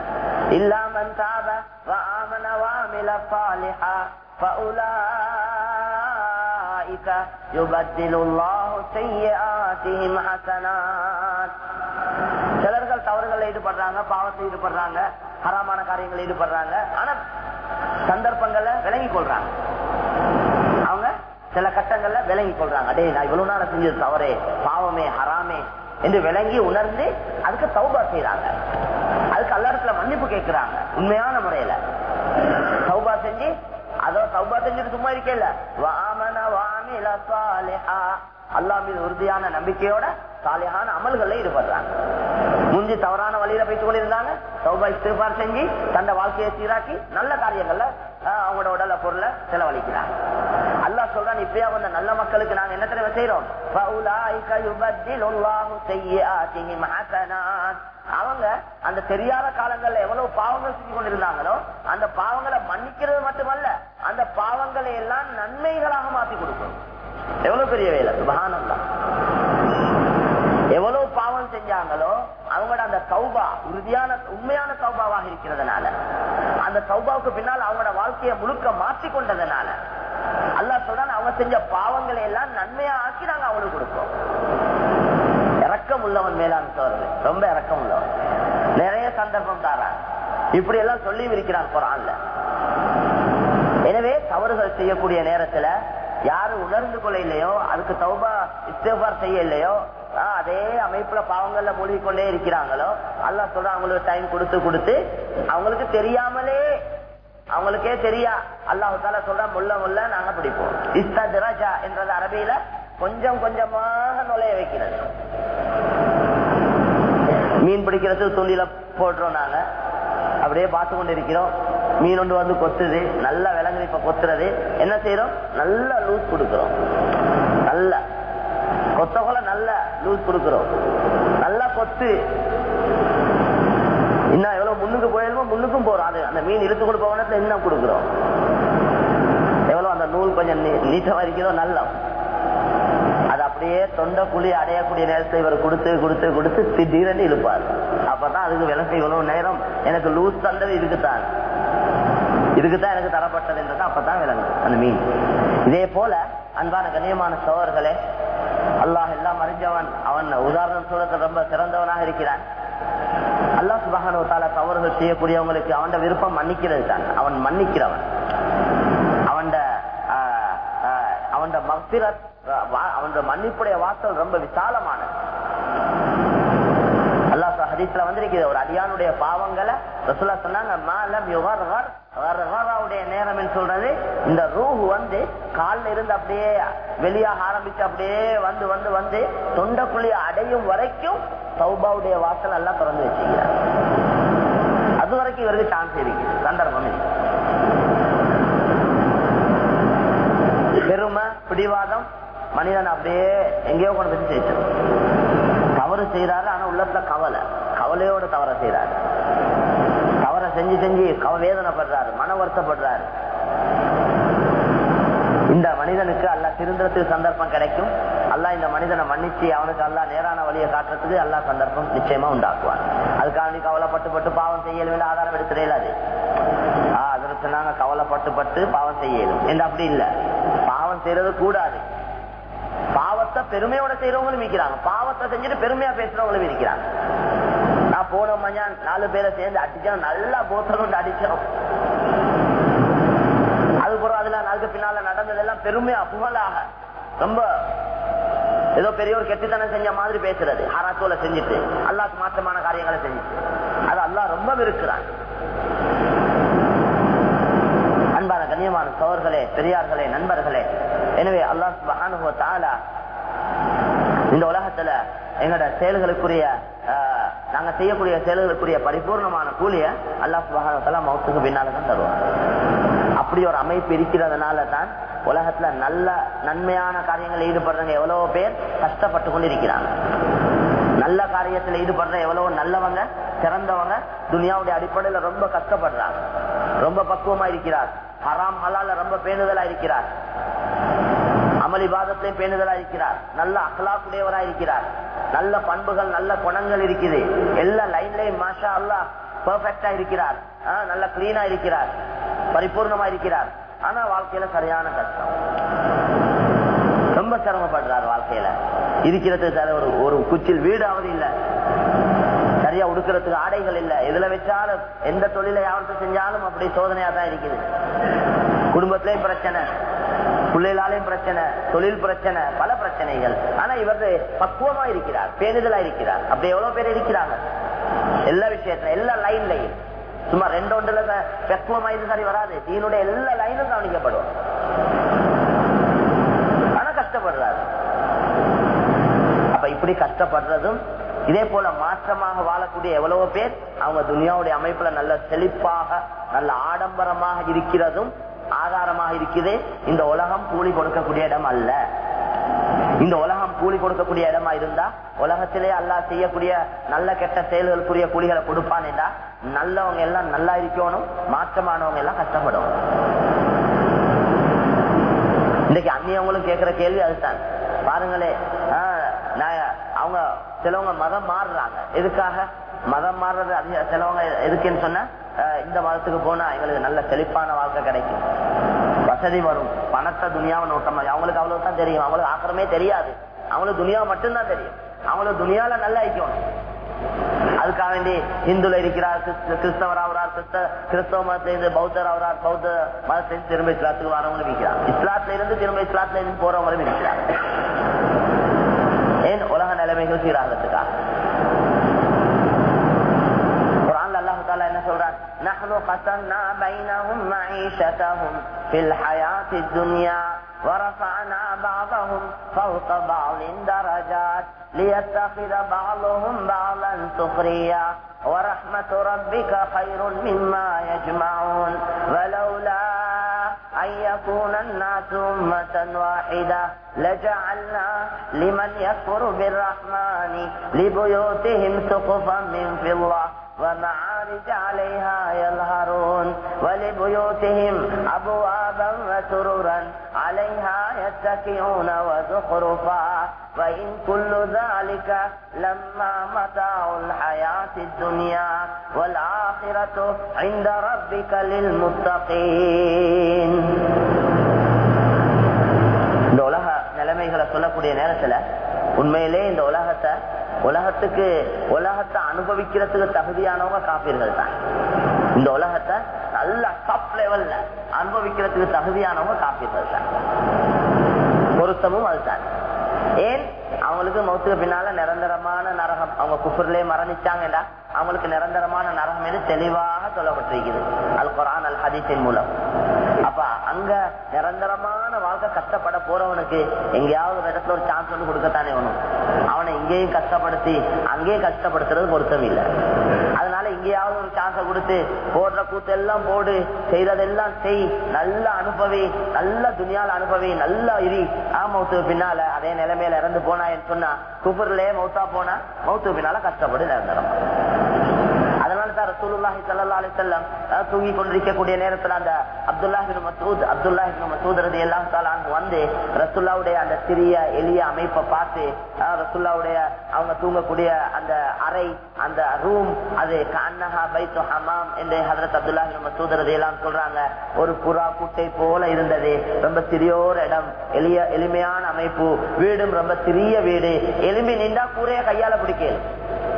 இல்லாமன் தாப وآمن وعمل صالحا فأولئك يبدل الله سيئاتهم حسنات சிலர்கள் தவறுகள் ஈடுபடுறாங்க பாவத்தில் ஈடுபடுறாங்க ஹராமான காரியங்கள் ஈடுபடுறாங்க ஆனா சந்தர்ப்பங்கள்ல விளங்கி கொள்றாங்க அவங்க சில கட்டங்கள்ல விளங்கி கொள்றாங்க அடே நான் இவ்வளவு நாள செஞ்சது தவறே பாவமே ஹராமே என்று விளங்கி உணர்ந்து அதுக்கு சௌபா செய்யறாங்க அதுக்கு அல்லாரத்துல மன்னிப்பு கேட்கிறாங்க உண்மையான முறையில. சௌபா செஞ்சு அதோ சௌபா செஞ்சுட்டு சும்மா இருக்கல வாமன வாமில சாலிஹா. அல்லா மீது உறுதியான நம்பிக்கையோட சாலையான அமல்கள்ல ஈடுபடுறாங்க. முந்தி தவறான வழியில போயிட்டு கொண்டிருந்தாங்க. சௌபா இஸ்திஃபார் செஞ்சு தந்த வாழ்க்கையை சீராக்கி நல்ல காரியங்கள்ல அவங்களோட உடல பொருளை செலவழிக்கிறாங்க. அல்லாஹ் சொல்றான் இப்பயா வந்த நல்ல மக்களுக்கு நாங்க என்ன தெரியுமா செய்யறோம் அவங்க அந்த தெரியாத காலங்கள்ல எவ்வளவு பாவங்கள் செஞ்சு கொண்டிருந்தாங்களோ அந்த பாவங்களை மன்னிக்கிறது மட்டுமல்ல அந்த பாவங்களை எல்லாம் நன்மைகளாக மாத்தி கொடுக்கணும் எவ்வளவு பெரிய வேலை? சுபகானந்தா. எவ்வளவு பாவம் செஞ்சாங்களோ அவங்களோட அந்த கௌபா உறுதியான உண்மையான கௌபாவாக இருக்கிறதுனால அந்த கௌபாவுக்கு பின்னால் அவங்களோட வாழ்க்கையை முழுக்க மாற்றி கொண்டதுனால அல்லா சொல்றாங்க அவங்க செஞ்ச பாவங்களை எல்லாம் நன்மையா ஆக்கி நாங்க அவங்களுக்கு கொடுப்போம். இறக்கம் உள்ளவன் மேலான சோழர்கள் ரொம்ப இறக்கம் உள்ளவன். நிறைய சந்தர்ப்பம் தாரான். இப்படி எல்லாம் சொல்லி இருக்கிறான் குரான்ல. எனவே தவறுகள் செய்யக்கூடிய நேரத்துல யாரு உணர்ந்து கொள்ள இல்லையோ அதுக்கு தௌபா இஸ்தேபார் செய்ய இல்லையோ அதே அமைப்புல பாவங்கள்ல மூழ்கி கொண்டே இருக்கிறாங்களோ அல்லா சொல்ற அவங்களுக்கு டைம் கொடுத்து கொடுத்து அவங்களுக்கு தெரியாமலே அவங்களுக்கே தெரியா அல்லாஹு தாலா சொல்ற முள்ள முல்ல நாங்க பிடிப்போம். இஸ்தராஜா என்றது அரபியில கொஞ்சம் கொஞ்சமாக நுழைய வைக்கிறது. மீன் பிடிக்கிறது துண்டில போடுறோம் நாங்க. அப்படியே பார்த்து கொண்டு இருக்கிறோம் மீன் ஒன்று வந்து கொத்துது நல்லா விலங்கு இப்ப கொத்துறது. என்ன செய்யறோம் நல்லா லூஸ் கொடுக்கிறோம். நல்ல. கொத்த கொல நல்ல லூஸ் கொடுக்கிறோம். நல்லா கொத்து. இன்னும் எவ்வளவு முன்னுக்கு போயிருமோ முன்னுக்கும் போறோம். அது அந்த மீன் இழுத்து கொடுப்ப நேரத்துல இன்னும் கொடுக்கிறோம். எவ்வளவு அந்த நூல் கொஞ்சம் நீட்டமா இருக்கிறதோ நல்ல. அது அப்படியே தொண்டை குழி அடையக்கூடிய நேரத்தை இவர் கொடுத்து கொடுத்து கொடுத்து திடீரென்று இழுப்பார். அப்பதான் அதுக்கு விளக்கு இவ்வளவு நேரம். எனக்கு லூஸ் தந்தது இதுக்கு தான் எனக்கு தரப்பட்டது என்றது அப்பதான் விளங்கும். அந்த மீன். இதே போல அன்பான கண்ணியமான சோழர்களே அல்லாஹ் எல்லாம் அறிஞ்சவன். அவன் உதாரணம் சொல்றது ரொம்ப சிறந்தவனாக இருக்கிறான். அல்லாஹ் சுபகான தவறுகள் செய்யக்கூடியவங்களுக்கு அவன் விருப்பம் மன்னிக்கிறது தான். அவன் மன்னிக்கிறவன். அவன் அவன் மக்திரத் அவன் மன்னிப்புடைய வாசல் ரொம்ப விசாலமானது. ஹதீஸ்ல வந்திருக்கிறது ஒரு அடியானுடைய பாவங்களை ரசுல்லா சொன்னாங்க மாலம் யுகர் நேரம் சொல்றது இந்த ரூஹ் வந்து காலில் இருந்து அப்படியே வெளியாக ஆரம்பிச்சு அப்படியே வந்து வந்து வந்து தொண்டக்குழி அடையும் வரைக்கும் சௌபாவுடைய வாசல் எல்லாம் திறந்து வச்சுக்கிறார். அது வரைக்கும் இவருக்கு சான்ஸ் இருக்கு. சந்தர்ப்பம் இருக்கு. பெருமை பிடிவாதம் மனிதன் அப்படியே எங்கேயோ கொண்டு போய் சேர்த்து தவறு செய்யறாரு ஆனா உள்ளத்துல கவலை. கவலையோட தவற செய்யறாரு தவறை செஞ்சு செஞ்சு கவ வேதனைப்படுறாரு மன வருத்தப்படுறாரு இந்த மனிதனுக்கு அல்ல திருந்தத்துக்கு சந்தர்ப்பம் கிடைக்கும். அல்ல இந்த மனிதனை மன்னிச்சு அவனுக்கு அல்ல நேரான வழியை காட்டுறதுக்கு எல்லா சந்தர்ப்பம் நிச்சயமா உண்டாக்குவான். அதுக்காக நீ கவலைப்பட்டு பட்டு பாவம் செய்யலும் ஆதாரம் எடுத்து அது. ஆஹ் அதற்கு நாங்க கவலைப்பட்டு பட்டு பாவம் செய்யலும். என்று அப்படி இல்ல. பாவம் செய்யறது கூடாது. பாவத்தை பெருமையோட செய்யறவங்களும் இருக்கிறாங்க. பாவத்தை செஞ்சுட்டு பெருமையா பேசுறவங்களும் இருக்கிறாங்க. நான் போன மஞ்சான் நாலு பேரை சேர்ந்து அடிச்சோம் நல்லா போத்தணும் அடிச்சோம். அதுக்கப்புறம் அதுல நாளுக்கு பின்னால நடந்ததெல்லாம் பெருமையா புகழாக ரொம்ப ஏதோ பெரிய ஒரு கெட்டுத்தனம் செஞ்ச மாதிரி பேசுறது. ஹராத்தோல செஞ்சுட்டு அல்லாக்கு மாற்றமான காரியங்களை செஞ்சுட்டு. அது அல்லா ரொம்ப விருக்கிறான் அன்பான கண்ணியமான சோர்களே பெரியார்களே நண்பர்களே எனவே அல்லாஹ் சுபஹானுஹு இந்த உலகத்துல எங்களோட செயல்களுக்குரிய நாங்க செய்யக்கூடிய செயல்களுக்குரிய பரிபூர்ணமான கூலிய அல்லாஹ் சுபஹானு மௌத்துக்கு பின்னால்தான் தருவாங்க. அப்படி ஒரு அமைப்பு இருக்கிறதுனால தான் உலகத்துல நல்ல நன்மையான காரியங்களில் ஈடுபடுறவங்க எவ்வளவு பேர் கஷ்டப்பட்டு கொண்டு இருக்கிறாங்க நல்ல காரியத்துல ஈடுபடுற எவ்வளவு நல்லவங்க சிறந்தவங்க துனியாவுடைய அடிப்படையில ரொம்ப கஷ்டப்படுறாங்க. ரொம்ப பக்குவமா இருக்கிறார் ஹராம் ஹலால ரொம்ப பேணுதலா இருக்கிறார் அமளிபாதத்தையும் பேணுதலா இருக்கிறார் நல்ல அகலாக்குடையவரா இருக்கிறார் நல்ல பண்புகள் நல்ல குணங்கள் இருக்குது. எல்லா லைன்லயும் மாஷா அல்லா பெர்ஃபெக்டா இருக்கிறார் நல்ல கிளீனா இருக்கிறார் பரிபூர்ணமா இருக்கிறார் ஆனா வாழ்க்கையில சரியான கஷ்டம். ரொம்ப சிரமப்படுறார் வாழ்க்கையில. இருக்கிறது ஒரு ஒரு குச்சில் வீடாவது இல்ல. உடுக்கிறதுக்கு ஆடைகள் இல்ல. எதுல வச்சாலும் எந்த தொழில யாவரத்தை செஞ்சாலும் அப்படி சோதனையா தான் இருக்குது. குடும்பத்திலையும் பிரச்சனை பிள்ளைகளாலையும் பிரச்சனை தொழில் பிரச்சனை பல பிரச்சனைகள். ஆனா இவர்கள் பக்குவமா இருக்கிறார் பேரிதலா இருக்கிறார். அப்படி எவ்வளவு பேர் இருக்கிறாங்க? எல்லா விஷயத்துல எல்லா லைன்லையும் சும்மா ரெண்டு ஒன்றுல பக்குவமா இது சரி வராது. தீனுடைய எல்லா லைனும் கவனிக்கப்படும் ஆனா கஷ்டப்படுறாரு. அப்ப இப்படி கஷ்டப்படுறதும் இதே போல மாற்றமாக வாழக்கூடிய எவ்வளவோ பேர் அவங்க துனியாவுடைய அமைப்புல நல்ல செழிப்பாக நல்ல ஆடம்பரமாக இருக்கிறதும் ஆதாரமாக இருக்குது. இந்த உலகம் கூலி கொடுக்கக்கூடிய இடம் அல்ல. இந்த உலகம் கூலி கொடுக்கக்கூடிய இடமா இருந்தா உலகத்திலே அல்லா செய்யக்கூடிய நல்ல கெட்ட செயல்களுக்குரிய கூலிகளை கொடுப்பான் என்றா நல்லவங்க எல்லாம் நல்லா இருக்கணும் மாற்றமானவங்க எல்லாம் கஷ்டப்படும். இன்னைக்கு அந்நியவங்களும் கேட்கிற கேள்வி அதுதான். பாருங்களே ஆஹ் அவங்க சிலவங்க மதம் மாறுறாங்க. எதுக்காக? மதம் மாறுறது அதிக சிலவங்க எதுக்குன்னு சொன்னா இந்த மதத்துக்கு போனா எங்களுக்கு நல்ல செழிப்பான வாழ்க்கை கிடைக்கும். வசதி வரும். பணத்தை துணியாவை நோட்டம் அவங்களுக்கு அவ்வளவுதான் தெரியும். அவங்களுக்கு ஆக்கிரமே தெரியாது. அவங்களுக்கு துணியா மட்டும்தான் தெரியும். அவங்களுக்கு துணியால நல்லா ஐக்கணும் அதுக்காக வேண்டி இந்துல இருக்கிறார் கிறிஸ்தவர் ஆகிறார் கிறிஸ்த கிறிஸ்தவ மதத்துல இருந்து பௌத்தர் ஆகிறார் பௌத்த மதத்திலிருந்து திரும்ப இஸ்லாத்துக்கு வரவங்களும் இருக்கிறார் இஸ்லாத்துல இருந்து திரும்ப இஸ்லாத்துல இருந்து போறவங்களும் இருக்கிறார் ஏன் உலக நிலைமைகள் சீராகிறதுக்காக என்ன சொல்றான் نحن قسمنا بينهم معيشتهم في الحياة الدنيا ورفعنا بعضهم فوق بعض درجات ليتخذ بعضهم بعضا سخريا ورحمة ربك خير مما يجمعون ولولا أن يكون الناس أمة واحدة. لجعلنا لمن يكفر بالرحمن لبيوتهم سقفا من فضة ومعارج عليها يظهرون ولبيوتهم أبوابا وسررا عليها يتكئون وزخرفا. وإن كل ذلك لما متاع الحياة الدنيا والآخرة عند ربك للمتقين இந்த உலக நிலைமைகளை சொல்லக்கூடிய நேரத்துல உண்மையிலே இந்த உலகத்தை உலகத்துக்கு உலகத்தை அனுபவிக்கிறதுக்கு தகுதியானவங்க காப்பீர்கள் தான் இந்த உலகத்தை நல்ல டாப் லெவல்ல அனுபவிக்கிறதுக்கு தகுதியானவங்க காப்பீர்கள் தான் பொருத்தமும் அதுதான் ஏன்? அவங்களுக்கு மௌத்துக்கு பின்னால நிரந்தரமான நரகம். அவங்க குஃபர்லயே மரணிச்சாங்கடா. அவங்களுக்கு நிரந்தரமான நரகம் என்று தெளிவாக சொல்லப்பட்டிருக்கிறது. அல் குரான் அல் ஹதீஸின் மூலம். அப்ப அங்க நிரந்தரமான வாழ்க்கை கஷ்டப்பட போறவனுக்கு எங்கேயாவது ஒரு இடத்துல ஒரு சான்ஸ் வந்து கொடுக்கத்தானே வேணும். அவனை இங்கேயும் கஷ்டப்படுத்தி அங்கேயும் கஷ்டப்படுத்துறது பொருத்தம் இல்லை. அதனால எங்கேயாவது ஒரு சான்ஸை கொடுத்து போடுற கூத்து எல்லாம் போடு செய்ததெல்லாம் செய். நல்லா அனுபவி நல்ல துணியால அனுபவி நல்லா இரு ஆ மௌத்துக்கு பின்னால அதே நிலைமையில இறந்து போனான்னு சொன்னா குப்பர்லயே மௌத்தா போனா மௌத்துக்கு பின்னால கஷ்டப்படு நிரந்தரம் ரசூலுல்லாஹி சல்லா அலிசல்லம் தூங்கி கொண்டிருக்கக்கூடிய நேரத்தில் அந்த அப்துல்லாஹ் மசூத் அப்துல்லாஹின் அப்துல்லாஹ் எல்லாம் மஸ்ஊத் வந்து ரசுல்லாவுடைய அந்த சிறிய எளிய அமைப்பை பார்த்து ரசுல்லாவுடைய அவங்க தூங்கக்கூடிய அந்த அறை அந்த ரூம் அது கண்ணஹா பைத்து ஹமாம் என்று ஹதரத் அப்துல்லாஹின் இப்னு மஸ்ஊத் சொல்றாங்க. ஒரு புறா குட்டை போல இருந்தது. ரொம்ப சிறியோர் இடம். எளிய எளிமையான அமைப்பு. வீடும் ரொம்ப சிறிய வீடு. எலும்பி நின்றா கூரைய கையால பிடிக்கல.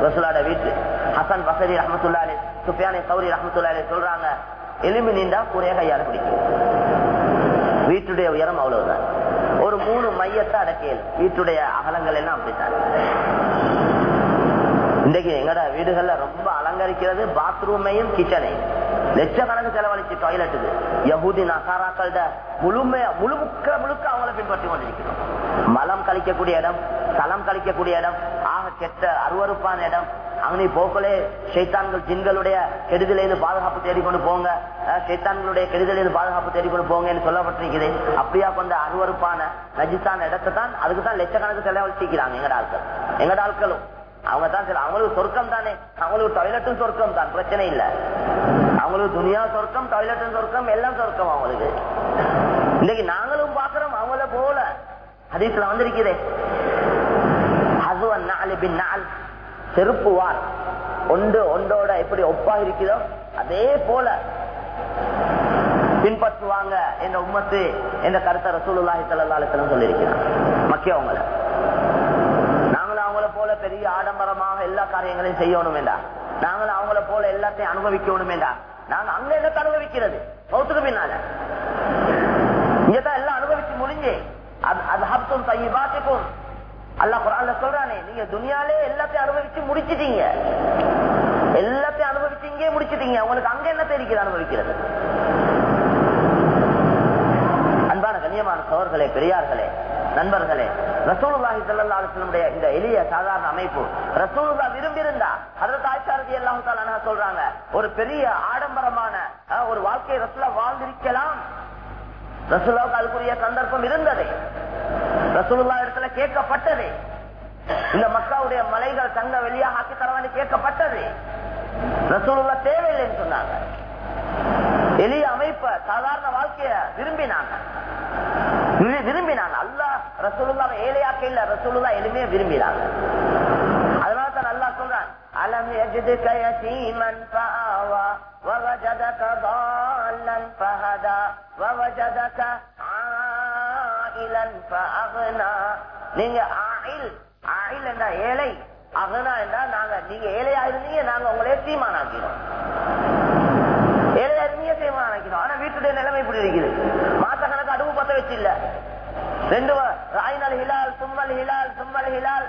ரசுல்லாட வீட்டு ஹசன் வசதி ரஹமத்துல்லா அலி சுஃபியானி சௌரி ரஹமத்துல்லா சொல்றாங்க எலும்பு நீண்டா கூரைய கையால பிடிக்கும். வீட்டுடைய உயரம் அவ்வளவுதான். ஒரு மூணு மையத்தை அடக்கியல். வீட்டுடைய அகலங்கள் எல்லாம் அப்படித்தான். இன்றைக்கு எங்கட வீடுகள்ல ரொம்ப அலங்கரிக்கிறது பாத்ரூமையும் கிச்சனையும் லட்சக்கணக்கு செலவழிச்சு டாய்லெட்டுக்கு யகுதி நசாராக்கள்ட முழுமையா முழு முக்க முழுக்க அவங்கள பின்பற்றி கொண்டிருக்கிறோம். மலம் கழிக்கக்கூடிய இடம் தளம் கழிக்கக்கூடிய இடம் ஆக கெட்ட அருவறுப்பான இடம் அங்கே போக்களே சைத்தான்கள் ஜின்களுடைய கெடுதலேருந்து பாதுகாப்பு தேடிக்கொண்டு போங்க. சைத்தான்களுடைய கெடுதலேருந்து பாதுகாப்பு தேடிக்கொண்டு போங்கன்னு சொல்லப்பட்டிருக்குது அப்படியா கொண்ட அருவறுப்பான நஜித்தான இடத்தை தான் அதுக்கு தான் லட்சக்கணக்கு செலவழிச்சிக்கிறாங்க எங்கட ஆட்கள். எங்கட ஆட்களும். அவங்க தான் அவங்களுக்கு சொர்க்கம் தானே அவங்களுக்கு டாய்லெட்டும் சொர்க்கம் தான் பிரச்சனை இல்ல. அவங்களுக்கு துணியா சொர்க்கம் டாய்லெட்டும் சொர்க்கம் எல்லாம் சொர்க்கம் அவங்களுக்கு. இன்னைக்கு நாங்களும் பாக்குறோம் அவங்கள போல. ஹதீஸ்ல வந்திருக்கிறே ஹசுவன் நாலு பின் நாள் செருப்பு வார். ஒன்று ஒன்றோட எப்படி ஒப்பாக இருக்குதோ அதே போல. பின்பற்றுவாங்க என்ற உம்மத்து என்ற கருத்தை ரசூலுல்லாஹி ஸல்லல்லாஹு அலைஹி மக்கிய அவங்கள. பெரிய ஆடம்பரமாக எல்லா காரியங்களையும் செய்யணும் வேண்டா நாங்கள் அவங்கள போல எல்லாத்தையும் அனுபவிக்கணும் வேண்டா நாங்க அங்க என்ன அனுபவிக்கிறது? பௌத்துக்கு பின்னால. இங்கதான் எல்லாம் அனுபவிச்சு முடிஞ்சு. அது ஹப்தும் தையிபாத்துக்கும். அல்லாஹ் குரான்ல சொல்றானே நீங்க துனியாலே எல்லாத்தையும் அனுபவிச்சு முடிச்சிட்டீங்க. எல்லாத்தையும் அனுபவிச்சு இங்கே முடிச்சிட்டீங்க. உங்களுக்கு அங்க என்ன தெரிக்கிறது அனுபவிக்கிறது? அன்பான கண்ணியமான சோர்களே பெரியார்களே நண்பர்களே ரசூலுல்லாஹி ஸல்லல்லாஹு அலைஹி இந்த எளிய சாதாரண அமைப்பு ரசூலுல்லா விரும்பியிருந்தா அதற்கு ஆச்சாரதி எல்லாம் சொல்றாங்க ஒரு பெரிய ஆடம்பரமான ஒரு வாழ்க்கையை ரசூலா வாழ்ந்திருக்கலாம். ரசூலுல்லாவுக்கு அதுக்குரிய சந்தர்ப்பம் இருந்தது. ரசூலுல்லா இடத்துல கேட்கப்பட்டது. இந்த மக்காவுடைய மலைகள் தங்க வெளியாக ஆக்கி தரவான்னு கேட்கப்பட்டது. ரசூலுல்லா தேவையில்லைன்னு சொன்னாங்க. எளிய அமைப்ப சாதாரண வாழ்க்கைய விரும்பினாங்க. விரும்பினாங்க. அல்லா ரசூலுல்லா ஏழையாக்க இல்ல ரசூலுல்லா எளிமைய விரும்பினாங்க அதனால தான் அல்லா சொல்றான் அலம் يجدك يتيما فآوى ووجدك ضالا فهدى ووجدك عائلا فأغنى நீங்க ஆயில் ஆயில் என்ற ஏழை அகனா என்றா நாங்க நீங்க ஏழையா இருந்தீங்க நாங்க உங்களே சீமானாக்கிறோம் ஏழையா இருந்தீங்க சீமானாக்கிறோம் ஆனா வீட்டுடைய நிலைமை இப்படி இருக்குது மாச கணக்கு அடுவு பத்த வச்சு இல்ல ரெண்டு ராயினல் ஹிலால் சும்மல் ஹிலால் சும்மல் ஹிலால்.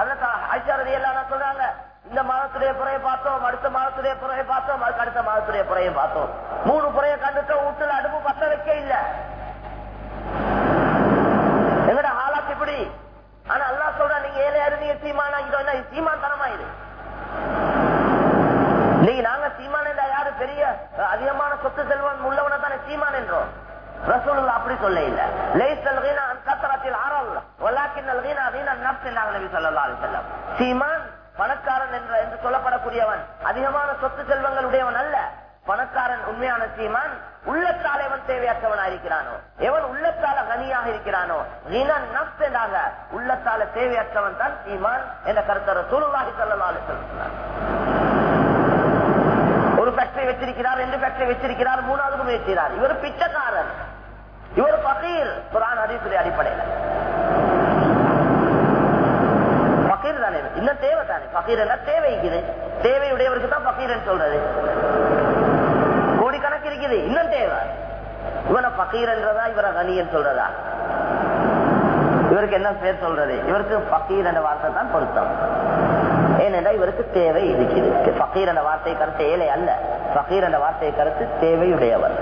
அதான் ஆச்சாரதி எல்லாம் சொல்றாங்க. இந்த மாதத்துடைய புறையை பார்த்தோம் அடுத்த மாதத்துடைய புறையை பார்த்தோம் அதுக்கு அடுத்த மாதம் வியாபாரத்துடைய புறையை பார்த்தோம். மூணு புறைய கண்டுட்ட வீட்டுல அடுப்பு பத்த வைக்க இல்ல. எங்கட ஹாலாத் இப்படி? ஆனா அல்லா சொல்ற நீங்க ஏழையா இருந்தீங்க சீமானா இது என்ன சீமான் தனமா நீங்க நாங்க சீமான் என்றா யாரு பெரிய அதிகமான சொத்து செல்வன் உள்ளவன தானே சீமான் என்றோம்? ரசூலுல்லாஹ் அப்படி சொல்ல இல்ல லைஸல் கீனா அன் கத்ரத்தில் அரல் வலாக்கின்னல் கீனா கீனா நஃப்ஸ் என்றாங்க நபி ஸல்லல்லாஹு அலைஹி சீமான் பணக்காரன் என்ற என்று சொல்லப்படக்கூடியவன். அதிகமான சொத்து செல்வங்கள் உடையவன் அல்ல. பணக்காரன் உண்மையான சீமான் உள்ளத்தால் எவன் தேவையற்றவனா இருக்கிறானோ? எவன் உள்ளத்தால கனியாக இருக்கிறானோ? நீனான் நப்ஸ் என்றாக உள்ளத்தால தேவையற்றவன் தான் சீமான் என்ற கருத்தர சூழ்நாகி சொல்லலாம் சொன்னார். ஒரு ஃபேக்டரி வச்சிருக்கிறார் ரெண்டு ஃபேக்டரி வச்சிருக்கிறார் மூணாவது முயற்சிக்கிறார். இவர் பிச்சைக்காரர். இவர் பகீர் குரான் அறிவுத்துறை அடிப்படையில். பகீர் தானே இன்னும் தேவை தானே? பகீர் என்ன தேவை இருக்குது? தேவையுடையவருக்கு தான் பகீர் சொல்றது. கோடிக்கணக்கு இருக்குது. இன்னும் தேவை. இவனை பகீர் என்றதா இவரை கனியன் சொல்றதா? இவருக்கு என்ன பேர் சொல்றது? இவருக்கு பக்கீர் என்ற வார்த்தை தான் பொருத்தம். ஏனென்றால் இவருக்கு தேவை இருக்குது பக்கீர் என்ற வார்த்தை கருத்து ஏழை அல்ல. பக்கீர் என்ற வார்த்தை கருத்து தேவையுடையவர்.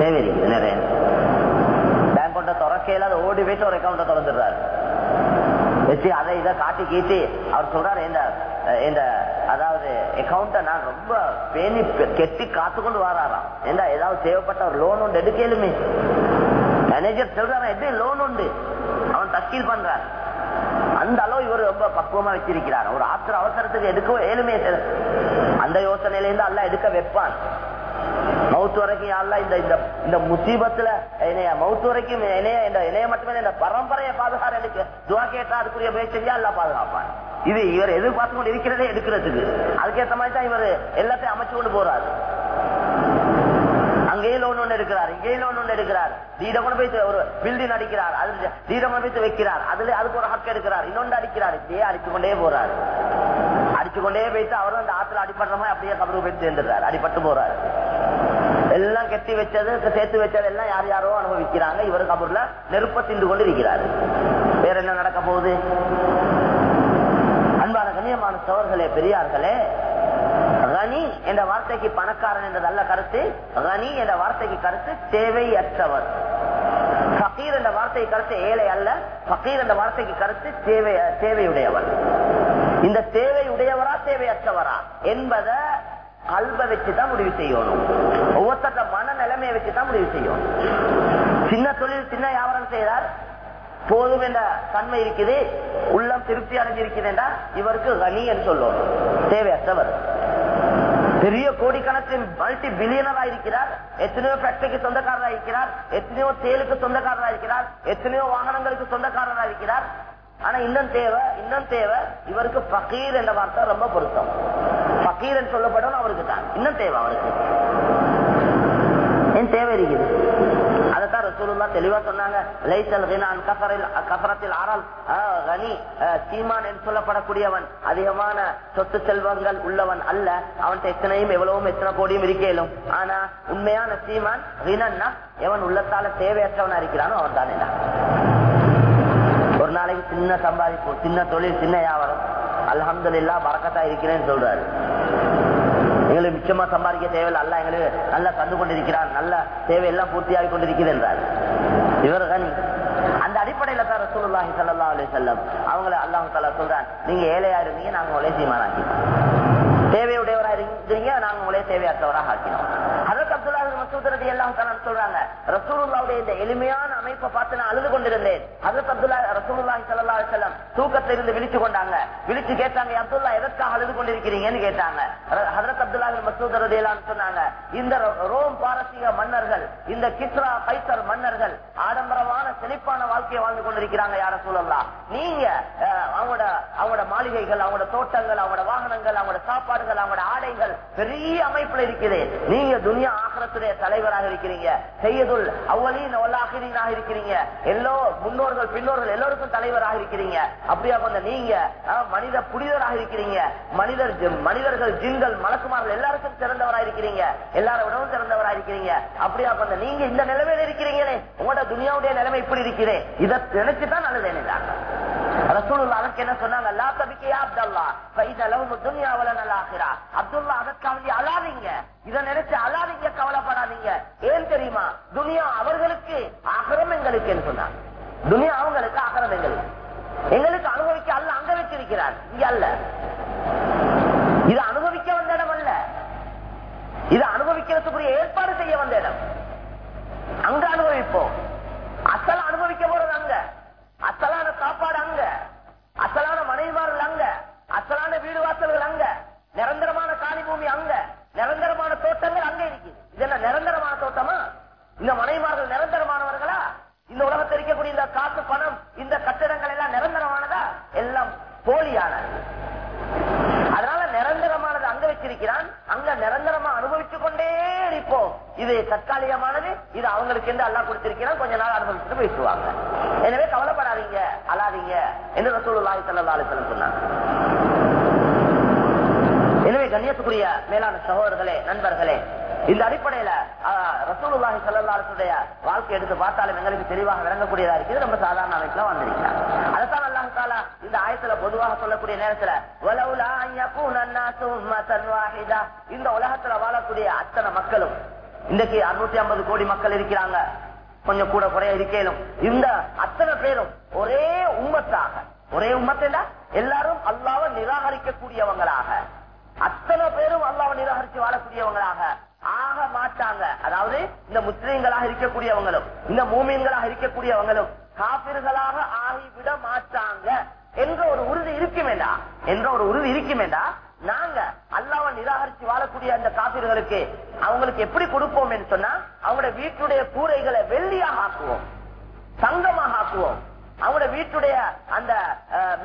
தேவை இருக்குது நிறைய. பேங்க் கொண்ட அதை ஓடி போயிட்டு ஒரு அக்கௌண்ட்டை திறந்துடுறாரு. வச்சு அதை இதை காட்டி கீட்டி அவர் சொல்றாரு இந்த இந்த அதாவது அக்கௌண்ட்டை நான் ரொம்ப பேணி கெட்டி காத்து கொண்டு வராராம். ஏண்டா ஏதாவது தேவைப்பட்ட ஒரு லோன் உண்டு எடுக்கலுமே மேனேஜர் சொல்றாரு எப்படி லோன் உண்டு? தஸ்கீல் பண்றார். அந்த அளவு இவர் ரொம்ப பக்குவமா வச்சிருக்கிறார். ஒரு ஆத்திர அவசரத்துக்கு எடுக்கவும் ஏழுமே அந்த யோசனையில இருந்து அல்ல எடுக்க வைப்பான். மவுத்து வரைக்கும் யாருல இந்த இந்த முசீபத்துல என்னைய மவுத்து வரைக்கும் என்னைய இந்த இணைய மட்டுமே இந்த பரம்பரையை பாதுகார எடுக்க துவா கேட்டா அதுக்குரிய முயற்சியா எல்லாம் பாதுகாப்பான். இது இவர் எதிர்பார்த்து கொண்டு இருக்கிறதே எடுக்கிறதுக்கு. அதுக்கேற்ற மாதிரி தான் இவர் எல்லாத்தையும் அமைச்சு கொண்டு போறாரு. அங்கே லோன் ஒன்று எடுக்கிறார் இங்கே லோன் ஒன்று எடுக்கிறார் தீட கொண்டு போய் ஒரு பில்டிங் அடிக்கிறார். அது தீட கொண்டு போய் வைக்கிறார். அதுல அதுக்கு ஒரு ஹக்கு எடுக்கிறார். இன்னொன்று அடிக்கிறார். இப்படியே அடிச்சு கொண்டே போறாரு. அடிச்சு கொண்டே போயிட்டு அவரும் அந்த ஆத்துல அடிப்படுற மாதிரி அப்படியே கபருக்கு போய் சேர்ந்துடுறாரு. அடிபட்டு போறாரு. எல்லாம் கெட்டி வச்சது சேர்த்து வச்சது எல்லாம் யார் யாரோ அனுபவிக்கிறாங்க. இவர் கபூர்ல நெருப்ப திண்டு கொண்டு இருக்கிறாரு. வேற என்ன நடக்க போகுது? அன்பான கண்ணியமான சோர்களே பெரியார்களே ரனி என்ற வார்த்தைக்கு பணக்காரன் என்ற நல்ல கருத்து. ரனி என்ற வார்த்தைக்கு கருத்து தேவையற்றவர். பக்கீர் என்ற வார்த்தைக்கு கருத்து ஏழை அல்ல. பக்கீர் என்ற வார்த்தைக்கு கருத்து தேவை தேவையுடையவர். இந்த தேவையுடையவரா தேவையற்றவரா என்பதை கல்வ வச்சுதான் முடிவு செய்யணும். ஒவ்வொருத்தர மன நிலைமையை வச்சுதான் முடிவு செய்யணும். சின்ன தொழில் சின்ன வியாபாரம் செய்யறார் போதும் என்ற தன்மை இருக்குது. உள்ளம் திருப்தி அடைஞ்சிருக்குதுன்றா இவருக்கு கனி என்று சொல்லுவோம். தேவையற்றவர் பெரிய கோடிக்கணக்கில் மல்டி பில்லியனரா இருக்கிறார். எத்தனையோ ஃபேக்டரிக்கு சொந்தக்காரரா இருக்கிறார். எத்தனையோ தேலுக்கு சொந்தக்காரரா இருக்கிறார். எத்தனையோ வாகனங்களுக்கு சொந்தக்காரரா இருக்கிறார். ஆனா இன்னும் தேவை இன்னும் தேவை இவருக்கு பகீர் என்ற வார்த்தை ரொம்ப பொருத்தம். பகீர் என்று சொல்லப்படும் அவருக்கு தான். இன்னும் தேவை அவருக்கு. என் தேவை இருக்குது அதைத்தான் ரசூலுல்லா தெளிவா சொன்னாங்க லைசல் கினான் கசரில் கசரத்தில் ஆறால் கனி சீமான் என்று சொல்லப்படக்கூடியவன் அதிகமான சொத்து செல்வங்கள் உள்ளவன் அல்ல. அவன் எத்தனையும் எவ்வளவும் எத்தனை கோடியும் இருக்கலும் ஆனா உண்மையான சீமான் ரினன்னா எவன் உள்ளத்தால தேவையற்றவனா இருக்கிறானோ அவன் தான் ஒரு நாளைக்கு சின்ன சம்பாதிப்பு சின்ன தொழில் சின்ன வியாபாரம். அலமதுல்லா பறக்கத்தா இருக்கிறேன்னு சொல்றாரு. எங்களுக்கு மிச்சமா சம்பாதிக்க தேவையில்லை. அல்ல எங்களுக்கு நல்லா தந்து கொண்டிருக்கிறார் நல்ல தேவையெல்லாம் பூர்த்தியாகி கொண்டிருக்கிறது என்றார் இவர் கனி அந்த அடிப்படையில தான் ரசூலுல்லாஹி சல்லா அலி செல்லம் அவங்களை அல்லாஹு தஆலா சொல்றான் நீங்க ஏழையா இருந்தீங்க நாங்க உலக சீமானாக்கி தேவையுடையவராக இருந்தீங்க நாங்க உங்களே தேவையற்றவராக ஆக்கினோம். அதற்கு அப்துல்லாஹி மசூத் ரலியல்லாஹு தஆலா சொல்றாங்க ரசூலுல்லாவுடைய இந்த எளிமையான அமைப்பை பார்த்து நான் அழுது கொண்டிருந்தேன். அதற்கு அப்துல்லா ரசூலுல்லாஹி ஸல்லல்லாஹு இருந்து விழிச்சு கொண்டாங்க. விழிச்சு கேட்டாங்க அப்துல்லா எதற்காக அழுது கொண்டிருக்கிறீங்கன்னு கேட்டாங்க. மசூத் சொன்னாங்க இந்த ரோம் பாரசீக மன்னர்கள் இந்த கிஸ்ரா பைசர் மன்னர்கள் ஆடம்பரமான செழிப்பான வாழ்க்கையை வாழ்ந்து கொண்டிருக்கிறாங்க யார சொல்லலாம் நீங்க அவங்களோட அவங்களோட மாளிகைகள் அவங்களோட தோட்டங்கள் அவங்களோட வாகனங்கள் அவங்களோட சாப்பாடுகள் அவங்களோட ஆடைகள் பெரிய அமைப்புல இருக்குது. நீங்க துனியா ஆகரத்துடைய தலைவராக இருக்கிறீங்க. செய்யதுல் அவ்வளீன் ஒல்லாகிரீனாக இருக்கிறீங்க. எல்லோ முன்னோர்கள் பின்னோர்கள் எல்லோருக்கும் தலைவராக இருக்கிறீங்க. அப்படியா கொஞ்ச நீங்க மனித புனிதராக இருக்கிறீங்க. மனிதர் மனிதர்கள் ஜின்கள் மலக்குமார்கள் எல்லாருக்கும் சிறந்தவராக இருக்கிறீங்க. எல்லாரும் விடவும் சிறந்தவராக இருக்கிறீங்க. அப்படியா கொஞ்ச நீங்க இந்த நிலைமையில இருக்கிறீங்களே. உங்களோட துனியாவுடைய நிலைமை இப்படி இருக்கிறேன் இதை நினைச்சுதான் நல்லது ரசூலுல்லா அதற்கு என்ன சொன்னாங்க? லா தபிக்கையா அப்துல்லா ஃபைத லஹும் துன்யா வல நல் அப்துல்லா அதற்காக அழாதீங்க. இதை நினைச்சு அழாதீங்க கவலைப்படாதீங்க. ஏன் தெரியுமா? துனியா அவர்களுக்கு அகரம் எங்களுக்கு சொன்னாங்க. துனியா அவங்களுக்கு அகரம் எங்களுக்கு. எங்களுக்கு அனுபவிக்க அல்ல அங்க வச்சிருக்கிறார். இங்க அல்ல. இது அனுபவிக்க வந்த இடம் அல்ல. இது அனுபவிக்கிறதுக்குரிய ஏற்பாடு செய்ய வந்த இடம். அங்க அனுபவிப்போம். அசல அனுபவிக்க போறது அங்க. அசலான சாப்பாடு அங்க. அசலான மனைவிமார்கள் அங்க. அசலான வீடு வாசல்கள் அங்க. நிரந்தரமான காலி பூமி அங்க. நிரந்தரமான தோட்டங்கள் அங்க இருக்கு இதெல்லாம் நிரந்தரமான தோட்டமா? இந்த மனைவிமார்கள் நிரந்தரமானவர்களா? இந்த உலகத்தில் இருக்கக்கூடிய இந்த காசு பணம் இந்த கட்டிடங்கள் எல்லாம் நிரந்தரமானதா? எல்லாம் போலியானது. அதனால நிரந்தரமானது அங்க வச்சிருக்கிறான். அங்க நிரந்தரமா அனுபவிச்சு கொண்டே இருப்போம் இது தற்காலிகமானது இது அவங்களுக்கு என்று அல்லா கொடுத்திருக்கிறான் கொஞ்ச நாள் அனுபவிச்சுட்டு பேசுவாங்க. எனவே கவலைப்படாதீங்க அழாதீங்க என்று ரசூலுல்லாஹி ஸல்லல்லாஹு அலைஹி வஸல்லம் சொன்னாங்க. எனவே கண்ணியத்துக்குரிய மேலான சகோதரர்களே நண்பர்களே இந்த அடிப்படையில ரசூலுல்லாஹி சல்லாத்துடைய வாழ்க்கை எடுத்து பார்த்தாலும் எங்களுக்கு தெளிவாக விளங்கக்கூடியதா இருக்கிறது நம்ம சாதாரண அமைப்புல வந்திருக்கிறார். அதத்தான் அல்லாஹு தாலா இந்த ஆயத்துல பொதுவாக சொல்லக்கூடிய நேரத்துல இந்த உலகத்துல வாழக்கூடிய அத்தனை மக்களும் இன்னைக்கு அறுநூத்தி ஐம்பது கோடி மக்கள் இருக்கிறாங்க. கொஞ்சம் கூட குறைய இருக்கலும் இந்த அத்தனை பேரும் ஒரே உம்மத்தாக ஒரே உம்மத்தில எல்லாரும் அல்லாவ நிராகரிக்கக்கூடியவங்களாக. அத்தனை பேரும் அல்லாவை நிராகரித்து வாழக்கூடியவங்களாக. ஆக மாட்டாங்க. அதாவது இந்த முஸ்லீம்களாக இருக்கக்கூடியவங்களும் இந்த மூமீன்களாக இருக்கக்கூடியவங்களும் காபிர்களாக ஆகிவிட மாட்டாங்க என்ற ஒரு உறுதி இருக்குமேடா என்ற? ஒரு உறுதி இருக்குமேடா நாங்க அல்லாவ நிராகரித்து வாழக்கூடிய அந்த காபிர்களுக்கு அவங்களுக்கு எப்படி கொடுப்போம் என்று சொன்னா அவங்களோட வீட்டுடைய கூரைகளை வெள்ளியாக ஆக்குவோம் தங்கமாக ஆக்குவோம். அவங்களோட வீட்டுடைய அந்த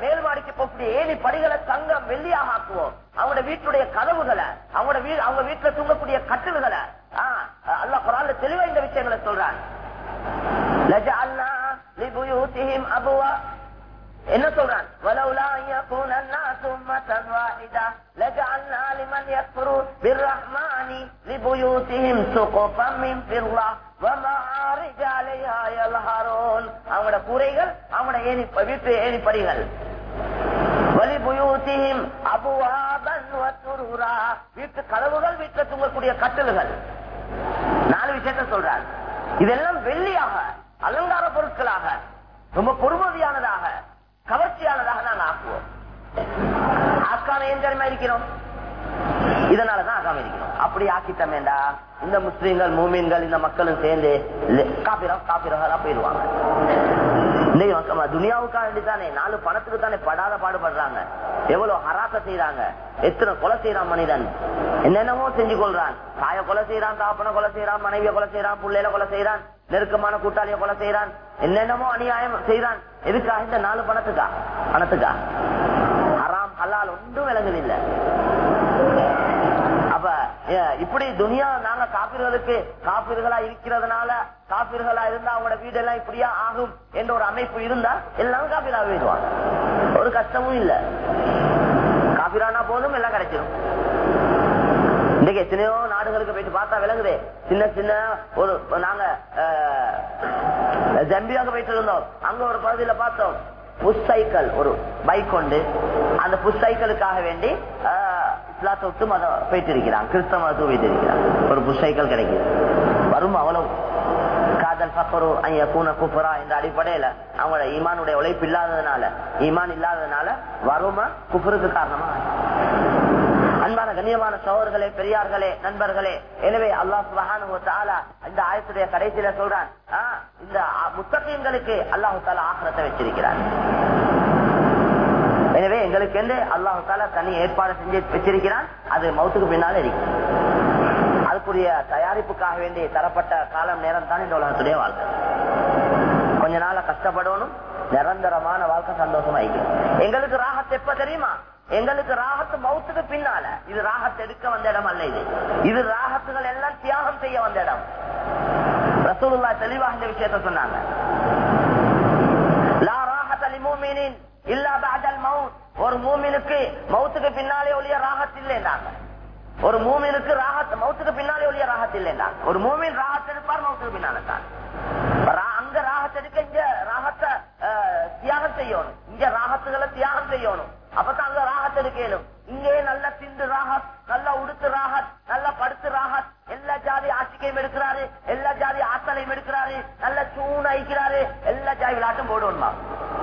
மேல்மாடிக்கு போகக்கூடிய ஏணி படிகளை தங்கம் வெள்ளியாக ஆக்குவோம். அவங்களோட வீட்டுடைய கதவுகளை அவங்களோட வீ அவங்க வீட்டுல தூங்கக்கூடிய கட்டில்களை. அல்ல குரால தெளிவா இந்த விஷயங்களை சொல்றான். என்ன சொல்றான்? அவங்களோட குறைகள் அவங்களோட வீட்டு ஏணிப்படிகள் வீட்டு கதவுகள் வீட்டில் தூங்கக்கூடிய கட்டல்கள் நாலு விஷயத்த சொல்றார் இதெல்லாம் வெள்ளியாக அலங்கார பொருட்களாக ரொம்ப பொறுமதியானதாக கவர்ச்சியானதாக நாங்கள் ஆக்குவோம். ஆக்காம ஏன் தெரியுமா இருக்கிறோம்? இதனாலதான் ஆகாம இருக்கிறோம். அப்படி ஆக்கிட்டமேண்டா. இந்த முஸ்லீம்கள் மூமீன்கள் இந்த மக்களும் சேர்ந்து காப்பிரம் காப்பிரா போயிடுவாங்க. துனியாவுக்காக வேண்டித்தானே நாலு பணத்துக்கு தானே படாத பாடுபடுறாங்க. எவ்வளவு ஹராத்த செய்யறாங்க எத்தனை கொலை செய்யறான் மனிதன்? என்னென்னமோ செஞ்சு கொள்றான். தாய கொலை செய்யறான் தாப்பனை கொலை செய்யறான் மனைவிய கொலை செய்யறான் பிள்ளையில கொலை செய்யறான் நெருக்கமான கூட்டாளிய கொலை செய்யறான் என்னென்னமோ அநியாயம் செய்யறான் எதுக்காக இந்த நாலு பணத்துக்கா? பணத்துக்கா? ஹராம் ஹலால் ஒன்றும் விளங்குதில்லை இப்படி துனியா நாங்க காப்பீர்களுக்கு காப்பீர்களா இருக்கிறதுனால காப்பீர்களா இருந்தா அவங்களோட வீடெல்லாம் இப்படியா ஆகும் என்ற ஒரு அமைப்பு இருந்தா எல்லாரும் காப்பீரா போயிடுவாங்க ஒரு கஷ்டமும் இல்ல. காப்பீரானா போதும் எல்லாம் கிடைச்சிடும் இன்னைக்கு எத்தனையோ நாடுகளுக்கு போயிட்டு பார்த்தா விளங்குதே சின்ன சின்ன ஒரு நாங்க ஜம்பியாக போயிட்டு இருந்தோம். அங்க ஒரு பகுதியில பார்த்தோம். புஷ் சைக்கிள் ஒரு பைக் கொண்டு அந்த புஷ் சைக்கிளுக்காக வேண்டி இஸ்லாத்தை விட்டு மதம் போயிட்டு இருக்கிறான் கிறிஸ்தவ மதத்தை போயிட்டு இருக்கிறான் ஒரு புஷ் சைக்கிள் கிடைக்குது. வரும் அவ்வளவு. காதல் பக்கரு ஐயா கூன குப்பரா என்ற அடிப்படையில அவங்களோட ஈமானுடைய உழைப்பு இல்லாததுனால ஈமான் இல்லாததுனால வருமா குப்பருக்கு காரணமா? அன்பான கண்ணியமான சோழர்களே பெரியார்களே நண்பர்களே. எனவே அல்லாஹ் சுபஹானு இந்த ஆயத்துடைய கடைசியில சொல்றான் இந்த முத்தகீன்களுக்கு அல்லாஹு தாலா ஆக்கிரத்தை வச்சிருக்கிறான் எனவே எங்களுக்கு என்று அல்லாஹு தாலா தனி ஏற்பாடு செஞ்சு வச்சிருக்கிறான் அது மௌத்துக்கு பின்னால இருக்கு. அதுக்குரிய தயாரிப்புக்காக வேண்டி தரப்பட்ட காலம் நேரம் தான் இந்த உலகத்துடைய வாழ்க்கை. கொஞ்ச நாள கஷ்டப்படணும் நிரந்தரமான வாழ்க்கை சந்தோஷமா இருக்கும் எங்களுக்கு ராகத்தை எப்ப தெரியுமா? எங்களுக்கு ராகத்து மௌத்துக்கு பின்னால இது ராகத்து எடுக்க வந்த இடம் அல்ல இது. இது ராகத்துகள் எல்லாம் தியாகம் செய்ய வந்த இடம். ரசூலுல்லா தெளிவாக இந்த விஷயத்த சொன்னாங்க. லா ராகத் அலி மூமினின் இல்லா பாதல் மவுத் ஒரு மூமினுக்கு மௌத்துக்கு பின்னாலே ஒளிய ராகத் இல்லைன்னாங்க ஒரு மூமினுக்கு ராகத் மௌத்துக்கு பின்னாலே ஒளிய ராகத் இல்லைன்னாங்க ஒரு மூமின் ராகத் எடுப்பார் மௌத்துக்கு பின்னால தான். அங்க ராகத் எடுக்க இங்க ராகத்தை தியாகம் செய்யணும். இங்க ராகத்துகளை தியாகம் செய்யணும். அப்பதான் அங்க பார்த்தது கேளும். இங்கே நல்ல திண்டு ராகத் நல்ல உடுத்து ராகத் நல்ல படுத்து ராகத். எல்லா ஜாதி ஆசிக்கையும் எடுக்கிறாரு எல்லா ஜாதி ஆட்களையும் எடுக்கிறாரு நல்ல சூன் அழிக்கிறாரு எல்லா ஜாதி விளையாட்டும் போடுவோம்மா.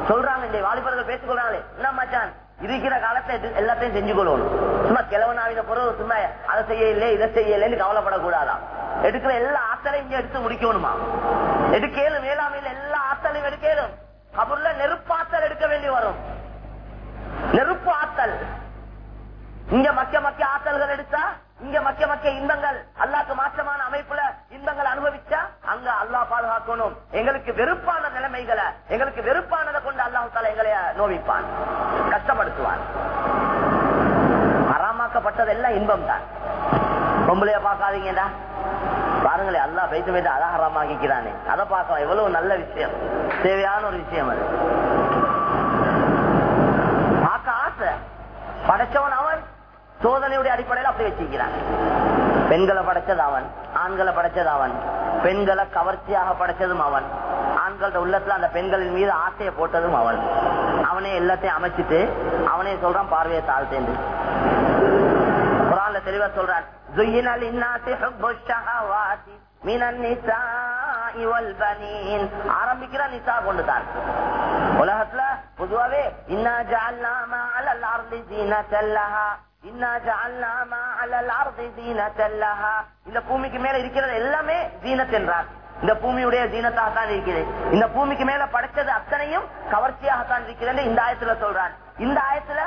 சொல்றாங்க இந்த வாலிபர்கள் பேசிக்கொள்றாங்களே என்ன மச்சான்? இருக்கிற காலத்தை எல்லாத்தையும் செஞ்சு கொள்ளணும். சும்மா கிழவனாவின பொருள் சும்மா அதை செய்யல இதை செய்யலன்னு கவலைப்படக்கூடாதாம் எடுக்கிற எல்லா ஆத்தலையும் இங்க எடுத்து முடிக்கணுமா? எடுக்கலும் மேலாமையில எல்லா ஆத்தலையும் எடுக்கலும். கபூர்ல நெருப்பாத்தல் எடுக்க வேண்டி வரும் இன்பங்கள் இங்க மக்க மக்க ஆற்றல்கள் எடுத்தா இங்க மக்க மக்க இன்பங்கள். அல்லாக்கு மாற்றமான அமைப்புல இன்பங்கள் அனுபவிச்சா அங்க அல்லாஹ் பாதுகாக்கணும். எங்களுக்கு வெறுப்பான நிலைமைகளை எங்களுக்கு வெறுப்பானதை கொண்டு அல்லாஹால எங்களை நோவிப்பான் கஷ்டப்படுத்துவான். அறாமாக்கப்பட்டதெல்லாம் இன்பம் தான் பொம்பளைய பார்க்காதீங்கடா. பாருங்களேன் அல்லாஹ் பேச்சு பேச்சு அதான் அதை பார்க்கலாம். எவ்வளவு நல்ல விஷயம். தேவையான ஒரு விஷயம் அது பார்க்க ஆசை படைச்சவன் அவன். சோதனையுடைய அடிப்படையில் அப்படி வச்சிருக்கிறான். பெண்களை படைச்சது அவன் ஆண்களை படைச்சது அவன் பெண்களை கவர்ச்சியாக படைச்சதும் அவன் ஆண்களோட உள்ளத்துல அந்த பெண்களின் மீது ஆசையை போட்டதும் அவன். அவனே எல்லாத்தையும் அமைச்சிட்டு அவனே சொல்றான் பார்வையை தாழ்த்தேன் குரான்ல தெளிவா சொல்றான் ஆரம்பிக்கிற நிசா கொண்டுதான். உலகத்துல பொதுவாவே இன்னா ஜால்லாமா அலல் அர்தி தீன செல்லஹா. இந்த பூமிக்கு மேல இருக்கிறது எல்லாமே தீனத் என்றார். இந்த பூமியுடைய தீனத்தாக இருக்கிறது இந்த பூமிக்கு மேல படைச்சது அத்தனையும் கவர்ச்சியாகத்தான் இருக்கிறது இந்த ஆயத்துல சொல்றார். இந்த ஆயத்துல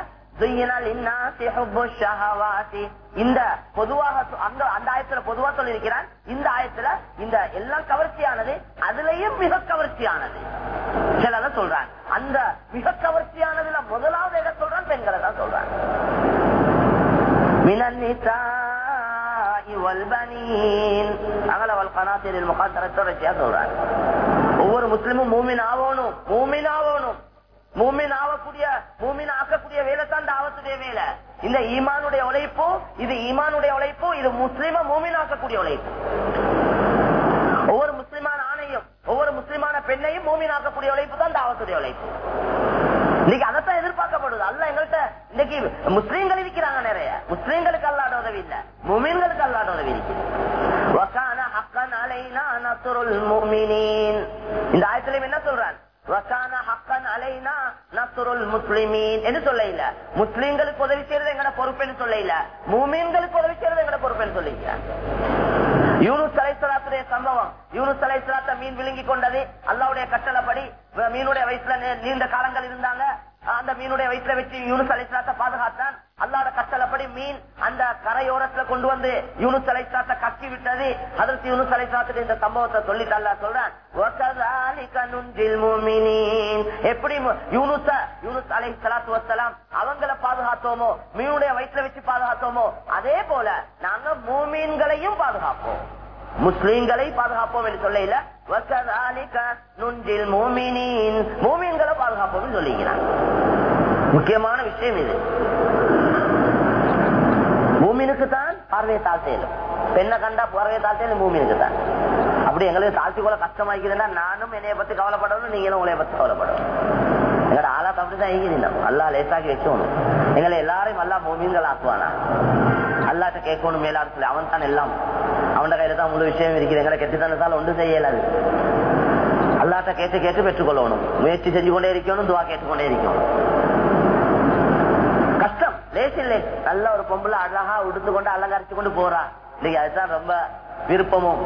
இந்த பொதுவாக அந்த அந்த ஆயத்துல பொதுவா சொல்லியிருக்கிறான். இந்த ஆயத்துல இந்த எல்லாம் கவர்ச்சியானது அதுலயும் மிக கவர்ச்சியானது. சிலத சொல்றான் அந்த மிக கவர்ச்சியானதுல முதலாவது எதை சொல்றான்? பெண்களை தான் சொல்றான். ஒவ்வொரு முஸ்லிமும் மூமின் ஆவணும் ஆவணும் மூமின் ஆகக்கூடிய மூமின் ஆக்கக்கூடிய வேலை தான் தாவத்துடைய வேலை. இந்த ஈமானுடைய உழைப்பு இது ஈமானுடைய உழைப்பு இது முஸ்லீம மூமின் ஆக்கக்கூடிய உழைப்பு. ஒவ்வொரு முஸ்லிமான ஆணையும் ஒவ்வொரு முஸ்லிமான பெண்ணையும் மூமின் ஆக்கக்கூடிய உழைப்பு தான் தாவத்துடைய உழைப்பு. இன்னைக்கு அதைத்தான் எதிர்பார்க்கப்படுது. அல்ல எங்கள்கிட்ட இன்னைக்கு முஸ்லீம்கள் இருக்கிறாங்க நிறைய. முஸ்லீம்களுக்கு அல்லாட உதவி இல்ல. முமீன்களுக்கு அல்லாட உதவி இருக்கு இந்த ஆயத்திலையும் என்ன சொல்றான்? அலைனா நசுருல் முஸ்லிமீன் என்று முஸ்லிம்களுக்கு உதவி செய்யறது பொறுப்பு பொறுப்புன்னு சொல்லல மூமீன்களுக்கு உதவி செய்யறது எங்க பொறுப்புன்னு சொல்லிக்கிறாங்க யூனு அலைசலாத்துடைய சம்பவம். யூனு அலைசலாத்த மீன் விழுங்கி கொண்டது. அல்லாவுடைய கட்டளப்படி மீனுடைய வயசுல நீண்ட காலங்கள் இருந்தாங்க. அந்த மீனுடைய வயசுல வச்சு யூனுஸ் அலைசலாத்த பாதுகாத்தான். அல்லாட கட்டளப்படி மீன் அந்த கரையோரத்துல கொண்டு வந்து யூனுஸ் அலைசலாத்த கக்கி விட்டது. அதற்கு யூனுஸ் அலைசலாத்துக்கு இந்த சம்பவத்தை சொல்லி அல்லா சொல்றேன் நுஞ்சில் எப்படி யூனுச யூனுஸ யூனுஸ் அலை சலாத்து வசலாம் அவங்கள பாதுகாத்தோமோ மீனுடைய வயிற்றுல வச்சு பாதுகாத்தோமோ அதே போல நாங்க மூமீன்களையும் பாதுகாப்போம். முஸ்லீம்களை பாதுகாப்போம் என்று சொல்ல இல்ல நுஞ்சில் முஃமினீன்." மூமீன்களை பாதுகாப்போம் சொல்லிக்கிறான் முக்கியமான விஷயம் இது. மூமினுக்கு தான் பார்வையை தாழ்த்தையிலும். பெண்ணை கண்டா பார்வையை தாழ்த்தையிலும் மூமினுக்கு தான் அப்படி எங்களுக்கு தாழ்த்தி கொள்ள கஷ்டமாக்குதுன்னா நானும் என்னைய பத்தி கவலைப்படணும் நீங்களும் உங்களைய பத்தி கவலைப்படணும். எங்களோட ஆளா அப்படிதான் ஈகிருந்தோம் அல்லா லேசாக்கி வச்சோணும் எங்களை எல்லாரையும் அல்லா மூமீன்கள் ஆக்குவானா? அல்லாட்ட கேட்கணும் மேலாடு சொல்லி அவன் தான் எல்லாம். அவன் கையில தான் முழு விஷயம் இருக்குது. எங்களை கெட்டுத்தனத்தால் ஒன்று செய்யலாது அல்லாட்ட கேட்டு கேட்டு பெற்றுக்கொள்ளணும். முயற்சி செஞ்சு கொண்டே இருக்கணும் துவா கேட்டுக்கொண்டே இருக்கணும். கஷ்டம் லேசில்லை நல்ல ஒரு பொம்பளை அழகா உடுத்து கொண்டு அலங்கரிச்சு கொண்டு போறா. இன்னைக்கு அதுதான் ரொம்ப விருப்பமும்.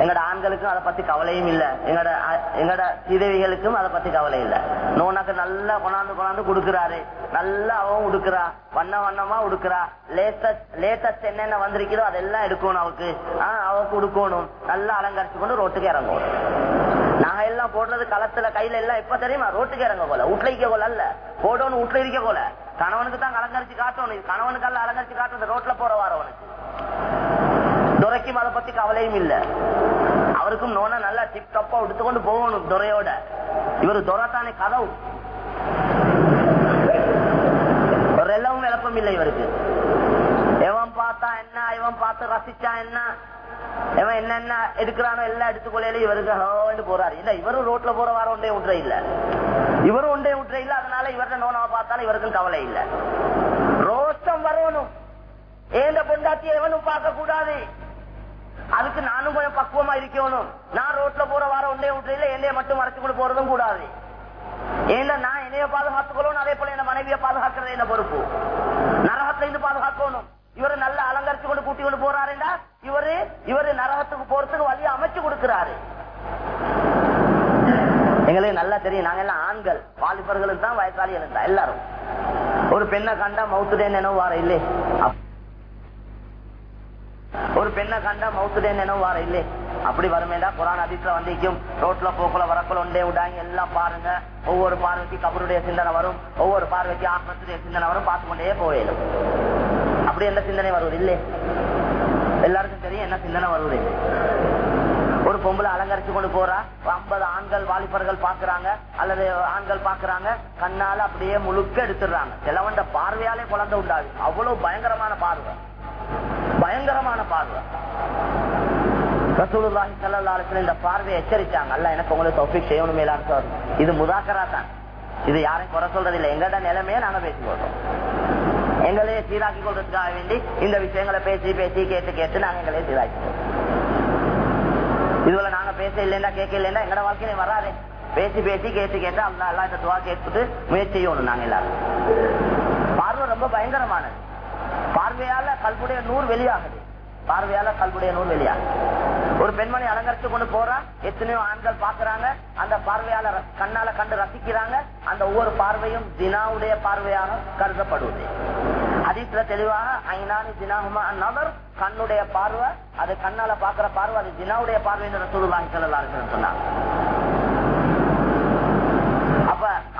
எங்கட ஆண்களுக்கும் அதை பத்தி கவலையும் இல்ல. எங்கட எங்கட சீதவிகளுக்கும் அதை பத்தி கவலை இல்ல. நோனாக்கு நல்லா கொண்டாந்து கொண்டாந்து கொடுக்கறாரு நல்லா அவன் உடுக்குறா. வண்ண வண்ணமா உடுக்குறா. லேட்டஸ்ட் லேட்டஸ்ட் என்னென்ன வந்திருக்கிறோ அதெல்லாம் எடுக்கணும் அவக்கு ஆஹ் அவக்கு உடுக்கணும். நல்லா அலங்கரிச்சு கொண்டு ரோட்டுக்கு இறங்கணும். நாங்க எல்லாம் போடுறது களத்துல கையில எல்லாம் எப்ப தெரியுமா? ரோட்டுக்கு இறங்க போல. வீட்டுல இருக்க போல அல்ல. போடணும் வீட்டுல இருக்க போல. கணவனுக்கு தான் அலங்கரிச்சு காட்டணும். கணவனுக்கு அலங்கரிச்சு காட்டுறது ரோட்ல போற வாரவனுக்கு துரைக்கும் அதை பத்தி கவலையும் இல்ல. அவருக்கும் நோனா நல்லா டிப் டப்பா எடுத்துக்கொண்டு போகணும் துரையோட. இவரு துரத்தானே கதவு. ஒரு எல்லாம் விளப்பம் இல்லை இவருக்கு. எவன் பார்த்தா என்ன இவன் பார்த்து ரசிச்சா என்ன இவன் என்னென்ன எடுக்கிறானோ எல்லாம் எடுத்துக்கொள்ளையில இவருக்கு ஹோன்னு போறாரு. இல்ல இவரும் ரோட்ல போற வாரம் ஒன்றே விட்டுற இல்ல. இவரும் ஒன்றே விட்டுற இல்ல அதனால இவர்கிட்ட நோனாவை பார்த்தாலும் இவருக்கும் கவலை இல்ல. ரோஷம் வரணும். ஏந்த பொண்டாத்தி எவனும் பார்க்க கூடாது அதுக்கு நானும் கொஞ்சம் பக்குவமா இருக்கணும். நான் ரோட்ல போற வார ஒன்றே விட்டுல என்னைய மட்டும் மறைச்சு கொண்டு போறதும் கூடாது. ஏன்னா நான் என்னைய பாதுகாத்துக்கணும் அதே போல என் மனைவியை பாதுகாக்கிறது என்ன பொறுப்பு? நரகத்துல இருந்து பாதுகாக்கணும். இவரு நல்லா அலங்கரிச்சு கொண்டு கூட்டி கொண்டு போறாருண்டா? இவரு இவரு நரகத்துக்கு போறதுக்கு வழியை அமைச்சு கொடுக்கிறாரு. எங்களுக்கு நல்லா தெரியும். நாங்க எல்லாம் ஆண்கள். வாலிபர்களுக்கு தான் வயசாளிகளுக்கு தான் எல்லாரும். ஒரு பெண்ணை கண்டா மவுத்துடே நினைவு வார இல்லையே? ஒரு பெண்ணை கண்டா மவுத்துடே நினைவு வார இல்லே. அப்படி வருமேடா குரான் அதிசல வந்திக்கும் ரோட்ல போக்குல வரக்குள்ள உண்டே விடாங்க எல்லாம் பாருங்க. ஒவ்வொரு பார்வைக்கு கபருடைய சிந்தனை வரும். ஒவ்வொரு பார்வைக்கு ஆத்மத்துடைய சிந்தனை வரும். பார்த்து கொண்டே போயிடும் அப்படி என்ன சிந்தனை வருவது இல்லை? எல்லாருக்கும் தெரியும் என்ன சிந்தனை வருவது இல்லை. ஒரு பொம்பளை அலங்கரிச்சு கொண்டு போறா. ஐம்பது ஆண்கள் வாலிபர்கள் பாக்குறாங்க அல்லது ஆண்கள் பாக்குறாங்க கண்ணால அப்படியே முழுக்க எடுத்துடுறாங்க. சிலவண்ட பார்வையாலே குழந்தை உண்டாது அவ்வளவு பயங்கரமான பார்வை. பயங்கரமான பார்வை. ரசூலுல்லாஹி ஸல்லல்லாஹு அலைஹி இந்த பார்வையை எச்சரிச்சாங்க. அல்ல எனக்கு உங்களுக்கு தௌஃபீக் செய்யணும் மேலான்னு இது முதாக்கரா தான். இது யாரையும் குறை சொல்றது இல்லை. எங்கட நிலைமையே நாங்க பேசிக்கொள்றோம் எங்களையே சீராக்கி கொள்றதுக்காக வேண்டி இந்த விஷயங்களை பேசி பேசி கேட்டு கேட்டு நாங்க எங்களையே சீராக்கி இதுல நாங்க பேச இல்லைன்னா கேட்க இல்லைன்னா எங்கட வாழ்க்கையில வராது. பேசி பேசி கேட்டு கேட்டு அல்லா எல்லாம் இந்த துவா கேட்டுட்டு முயற்சி செய்யணும் நாங்க எல்லாரும். பார்வை ரொம்ப பயங்கரமானது. பார்வையால கல்புடைய நூறு வெளியாகுது. பார்வையால கல்புடைய நூறு வெளியாகுது. ஒரு பெண்மணி அலங்கரிச்சு கொண்டு போறா எத்தனையோ ஆண்கள் பாக்குறாங்க அந்த பார்வையால ர- கண்ணால கண்டு ரசிக்கிறாங்க அந்த ஒவ்வொரு பார்வையும் தினாவுடைய பார்வையாக கருதப்படுவது ஹதீஸ்ல தெளிவாக ஐநானி தினாகுமா நபர் கண்ணுடைய பார்வை அது கண்ணால பாக்குற பார்வை அது தினாவுடைய பார்வை என்று ரசூலுல்லாஹி சொன்னாங்க.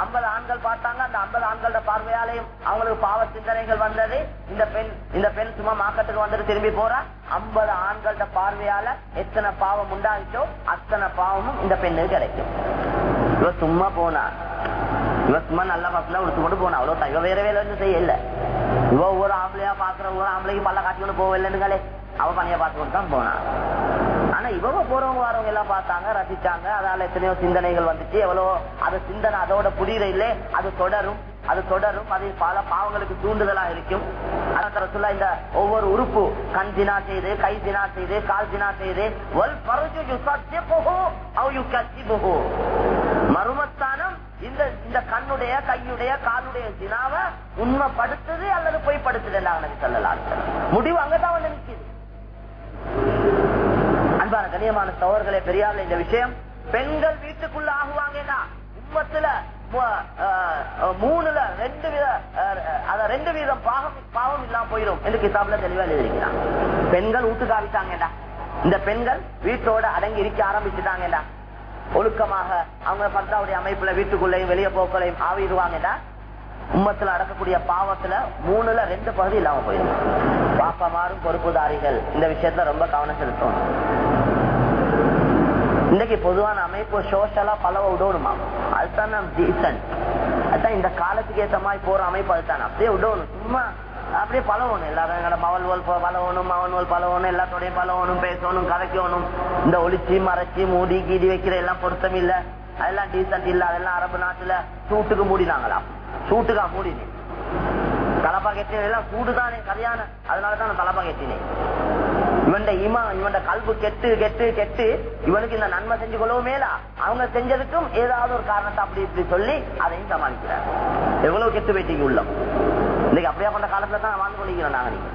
ஐம்பது ஆண்கள் பார்த்தாங்க அந்த ஐம்பது ஆண்களோட பார்வையாலையும் அவங்களுக்கு பாவ சிந்தனைகள் வந்தது. இந்த பெண் இந்த பெண் சும்மா மாக்கத்துக்கு வந்துட்டு திரும்பி போறா. ஐம்பது ஆண்களோட பார்வையால எத்தனை பாவம் உண்டாகிச்சோ அத்தனை பாவமும் இந்த பெண்ணுக்கு கிடைக்கும். இவ சும்மா போனா. இவ சும்மா நல்ல பசங்க உடுத்து கொண்டு போனா. அவ்வளவு தான். வேற வேலை செய்யல. இவ ஒவ்வொரு ஆம்பளையா பாக்குற ஒவ்வொரு ஆம்பளைக்கு பல்ல காட்டி கொண்டு இல்லைன்னு அவ பணியை பார்த்துக்கிட்டு தான் போனான் ஆனா இவங்க போறவங்க வரவங்க எல்லாம் பார்த்தாங்க ரசிச்சாங்க. அதால எத்தனையோ சிந்தனைகள் வந்துச்சு. எவ்வளவு அது சிந்தனை அதோட புரியுற இல்லை அது தொடரும். அது தொடரும். அது பல பாவங்களுக்கு தூண்டுதலா இருக்கும். அதற்கு இந்த ஒவ்வொரு உறுப்பு கண் தினா செய்து கை தினா செய்து கால் தினா செய்து வல் அவ யூ அவ் யுகத்திபுஹு. மர்மஸ்தானம் இந்த இந்த கண்ணுடைய கையுடைய காலுடைய தினாவை உண்மைப்படுத்துது அல்லது பொய்ப்படுத்துது என்று சொல்லலாம் முடிவு அங்கதான் வந்து நிக்குது. அன்பான கண்ணியமான சோர்களே பெரியார்ல இந்த விஷயம் பெண்கள் வீட்டுக்குள்ள ஆகுவாங்கன்னா உம்மத்துல மூணுல ரெண்டு வித அத ரெண்டு வீதம் பாவம் பாவம் இல்லாம போயிடும் என்று கிதாப்ல தெளிவா எழுதியிருக்கிறான். பெண்கள் வீட்டுக்கு ஆவிட்டாங்கடா இந்த பெண்கள் வீட்டோட அடங்கி இருக்க ஆரம்பிச்சுட்டாங்கடா ஒழுக்கமாக அவங்க பர்தாவுடைய அமைப்புல வீட்டுக்குள்ளையும் வெளியே போக்களையும் ஆவிடுவாங்கடா உம்மத்துல அடக்கக்கூடிய பாவத்துல மூணுல ரெண்டு பகுதி இல்லாம போயிடும். பாப்பமாரும் பொறுப்புதாரிகள் இந்த விஷயத்துல ரொம்ப கவனம் செலுத்தும் இன்னைக்கு பொதுவான அமைப்பு சோஷலா பலவ விடணுமா? அதுதான் டீசன்ட் அதுதான் இந்த காலத்துக்கு ஏத்த மாதிரி போற அமைப்பு அதுதான். அப்படியே விடணும். சும்மா அப்படியே பழகணும் எல்லாரும் எங்களோட மவல்வல் பழகணும் மவன்வல் பழகணும் எல்லாத்தோடையும் பழகணும் பேசணும் கதைக்கணும். இந்த ஒளிச்சி மறைச்சி மூடி கீடி வைக்கிற எல்லாம் பொருத்தம் இல்ல. அதெல்லாம் டீசன்ட் இல்ல. அதெல்லாம் அரபு நாட்டுல சூட்டுக்கு மூடினாங்களாம். சூட்டுக்கா மூடினேன் தலப்பா கெட்டின எல்லாம் சூடுதானே கல்யாணம் அதனாலதான் நான் தலப்பா கெட்டினேன் இவன் இமா இவன் கல்பு கெட்டு கெட்டு கெட்டு இவனுக்கு இந்த நன்மை செஞ்சு கொள்ளவும் மேலா? அவங்க செஞ்சதுக்கும் ஏதாவது ஒரு காரணத்தை அப்படி இப்படி சொல்லி அதையும் சமாளிக்கிறார். எவ்வளவு கெட்டு போயிட்டீங்க உள்ள இன்னைக்கு அப்படியே கொண்ட காலத்துல தான் வாழ்ந்து கொள்ளிக்கிறோம் நாங்க நீங்க.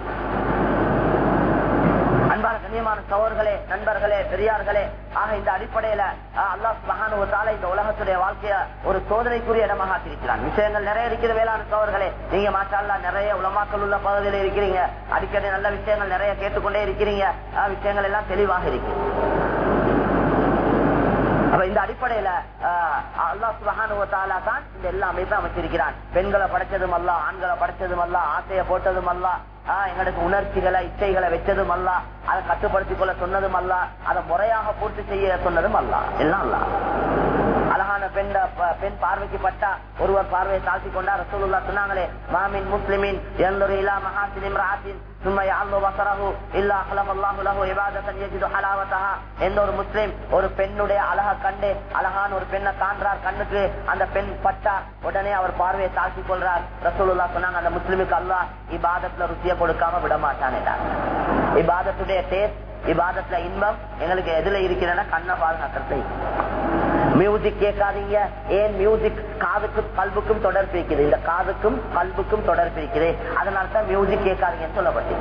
கண்ணியமான சோர்களே நண்பர்களே பெரியார்களே. ஆக இந்த அடிப்படையில அல்லாஹ் மகானுவத்தால இந்த உலகத்துடைய வாழ்க்கைய ஒரு சோதனைக்குரிய இடமாக ஆக்கியிருக்கிறான். விஷயங்கள் நிறைய இருக்கிற வேளாண் சோர்களே நீங்க மாஷால்லா நிறைய உலமாக்கள் உள்ள பகுதியில இருக்கிறீங்க. அடிக்கடி நல்ல விஷயங்கள் நிறைய கேட்டுக்கொண்டே இருக்கிறீங்க. அஹ், விஷயங்கள் எல்லாம் தெளிவாக இருக்கு. அப்ப இந்த அடிப்படையில அல்லா அல்லாஹ் தான் இந்த எல்லா அமைப்பும் அமைச்சிருக்கிறான். பெண்களை படைச்சதும் அல்ல ஆண்களை படைச்சதும் அல்ல ஆசையை போட்டதும் அல்ல எங்களுக்கு உணர்ச்சிகளை இச்சைகளை வச்சதும் அல்ல. அதை கட்டுப்படுத்திக் கொள்ள சொன்னதும் அல்ல. அதை முறையாக பூர்த்தி செய்ய சொன்னதும் அல்ல. எல்லாம் அல்ல. அழகான பெண் பெண் பார்வைக்கு பட்டா ஒருவர் பார்வையை தாழ்த்தி கொண்டா ரசூலுல்லா சொன்னாங்களே மாமின் முஸ்லிமின் எந்தொரு இலா மகாசின் சும்மா யாழ்லோ வசரஹு இல்லா அஹ்லம் அல்லாஹு லஹு எந்த ஒரு முஸ்லிம் ஒரு பெண்ணுடைய அழக கண்டு அழகான ஒரு பெண்ணை காண்றார் கண்ணுக்கு அந்த பெண் பட்டா உடனே அவர் பார்வையை தாழ்த்தி கொள்றார் ரசூலுல்லா சொன்னாங்க அந்த முஸ்லிமுக்கு அல்லாஹ் இபாதத்துல ருசியை கொடுக்காம விட மாட்டானேடா இபாதத்துடைய டேஸ்ட் இபாதத்துல இன்பம் எங்களுக்கு எதுல இருக்கிறன கண்ணை பாதுகாக்கிறது மியூசிக் கேட்காதீங்க. ஏன் மியூசிக் காதுக்கும் கல்புக்கும் தொடர்பு இருக்குது? இந்த காதுக்கும் கல்புக்கும் தொடர்பு இருக்குது. அதனால தான் மியூசிக் கேட்காதீங்கன்னு சொல்லப்பட்டு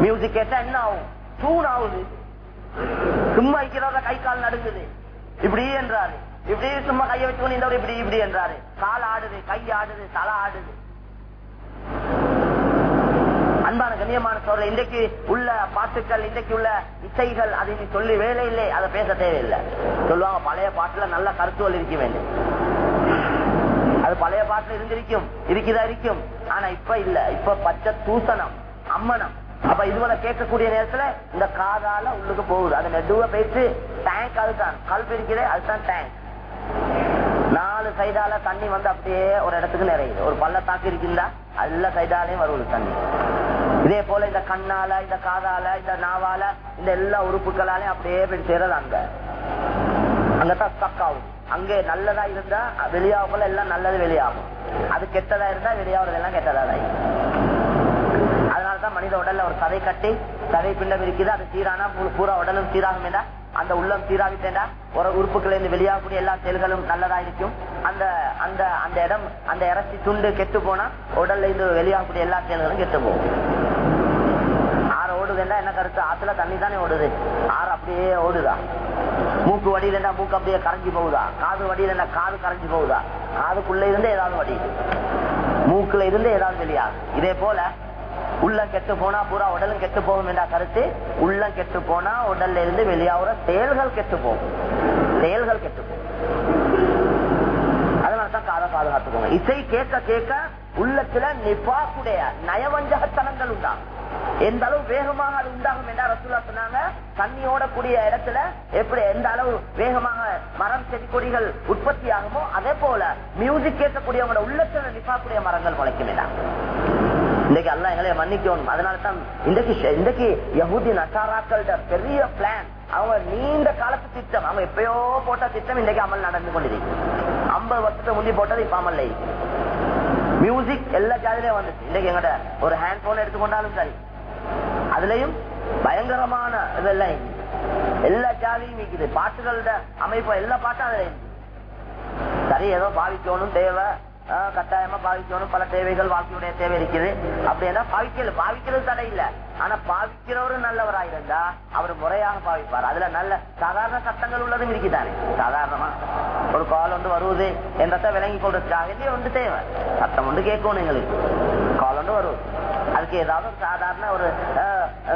மியூசிக் கேட்டா என்ன ஆகும்? சூன் ஆகுது சும்மா இருக்கிறவங்க கை கால் நடுங்குது. இப்படி என்றாரு. இப்படி சும்மா கையை வச்சுக்கணும் இந்த இப்படி இப்படி என்றாரு. கால் ஆடுது கை ஆடுது தலை ஆடுது. கண்ணியமான சோழர் இன்றைக்கு உள்ள பாட்டுக்கள் இன்றைக்கு உள்ள இசைகள் அதை நீ சொல்லி வேலை இல்லை அதை பேச தேவையில்லை. சொல்லுவாங்க பழைய பாட்டுல நல்ல கருத்துவல் இருக்க வேண்டும். அது பழைய பாட்டுல இருந்திருக்கும் இருக்குதா இருக்கும். ஆனா இப்ப இல்ல. இப்ப பச்சை தூசணம் அம்மனம் அப்ப இதுவரை கேட்கக்கூடிய நேரத்துல இந்த காதால உள்ளுக்கு போகுது. அது நெடுவ பேச்சு டேங்க் அதுதான். கல் இருக்கிறே அதுதான் டேங்க் நாலு சைடால தண்ணி வந்து அப்படியே ஒரு இடத்துக்கு நிறையுது. ஒரு பள்ளத்தாக்கு இருக்குதா எல்லா சைடாலையும் வருவது தண்ணி. இதே போல இந்த கண்ணால இந்த காதால இந்த நாவால இந்த எல்லா உறுப்புகளாலையும் அப்படியே போய் சேரது அங்க. அங்கதான் ஸ்டக் ஆகும். அங்கே நல்லதா இருந்தா வெளியாகும் எல்லாம் நல்லது வெளியாகும். அது கெட்டதா இருந்தா வெளியாகிறது எல்லாம் கெட்டதா தான் அதனாலதான் மனித உடல்ல ஒரு சதை கட்டி சதை பிண்டம் இருக்குது. அது சீரானா பூரா உடலும் சீராகும் அந்த உள்ளம் சீராவிட்டேண்டா ஒரு உறுப்புகள் இருந்து வெளியாகக்கூடிய எல்லா செயல்களும் நல்லதா இருக்கும் அந்த அந்த அந்த இடம் அந்த இறச்சி துண்டு கெட்டு போனா உடல்ல இருந்து வெளியாகக்கூடிய எல்லா செயல்களும் கெட்டு போகும். ஆறு ஓடுதுன்னா என்ன கருத்து? ஆத்துல தண்ணி தானே ஓடுது. ஆறு அப்படியே ஓடுதா? மூக்கு வடியிலண்டா மூக்கு அப்படியே கரைஞ்சி போகுதா? காது வடியிலண்டா காது கரைஞ்சி போகுதா? காதுக்குள்ள இருந்து ஏதாவது வடி. மூக்குல இருந்து ஏதாவது வெளியாகும். இதே போல உள்ளம் கெட்டு போனா பூரா உடலும் கெட்டு போகும் என்ற கருத்து. உள்ளம் கெட்டு போனா உடல்ல இருந்து வெளியாகிற செயல்கள் கெட்டு போகும். செயல்கள் கெட்டு போகும். அதனாலதான் காதை பாதுகாத்துக்கோங்க. இசை கேட்க கேட்க உள்ளத்துல நிபாக்குடைய நயவஞ்சகத்தனங்கள் உண்டாகும். எந்த அளவு வேகமாக அது உண்டாகும் என்றா ரசூலா சொன்னாங்க. தண்ணி ஓடக்கூடிய இடத்துல எப்படி எந்த அளவு வேகமாக மரம் செடி கொடிகள் உற்பத்தி ஆகுமோ அதே போல மியூசிக் கேட்கக்கூடியவங்களோட உள்ளத்துல நிப்பாக்கூடிய மரங்கள் முளைக்கும் இன்னைக்கு அல்ல எங்களை மன்னிக்கணும். அதனால தான் இன்றைக்கு இன்றைக்கு யகுதி நசாராக்கள்ட பெரிய பிளான் அவங்க நீண்ட காலத்து திட்டம். அவங்க எப்பயோ போட்ட திட்டம் இன்றைக்கு அமல் நடந்து கொண்டிருக்கு. ஐம்பது வருஷத்தை முந்தி போட்டது இப்ப அமல் மியூசிக் எல்லா ஜாதிலையும் வந்துச்சு. இன்னைக்கு எங்கட ஒரு ஹேண்ட் போன் எடுத்துக்கொண்டாலும் சரி. அதுலயும் பயங்கரமான இதெல்லாம் எல்லா ஜாதியும் இருக்குது. பாட்டுகளோட அமைப்பு எல்லா பாட்டும் அதுல சரி ஏதோ பாவிக்கணும் தேவை. கட்டாயமா பாவிக்கணும். பல தேவைகள் வாழ்க்கையுடைய தேவை இருக்குது. அப்படின்னா பாவிக்கல பாவிக்கிறது தடை இல்ல. ஆனா பாவிக்கிறவரும் நல்லவராயிருந்தா அவர் முறையாக பாவிப்பார். அதுல நல்ல சாதாரண சட்டங்கள் உள்ளதும் இருக்குதானே? சாதாரணமா. ஒரு கால் வந்து வருவது என்றத விளங்கி கொள்றதுக்காக இல்லையே ஒன்று தேவை. சட்டம் ஒன்று கேட்கணும் எங்களுக்கு கால் ஒன்று வருவது அதுக்கு ஏதாவது சாதாரண ஒரு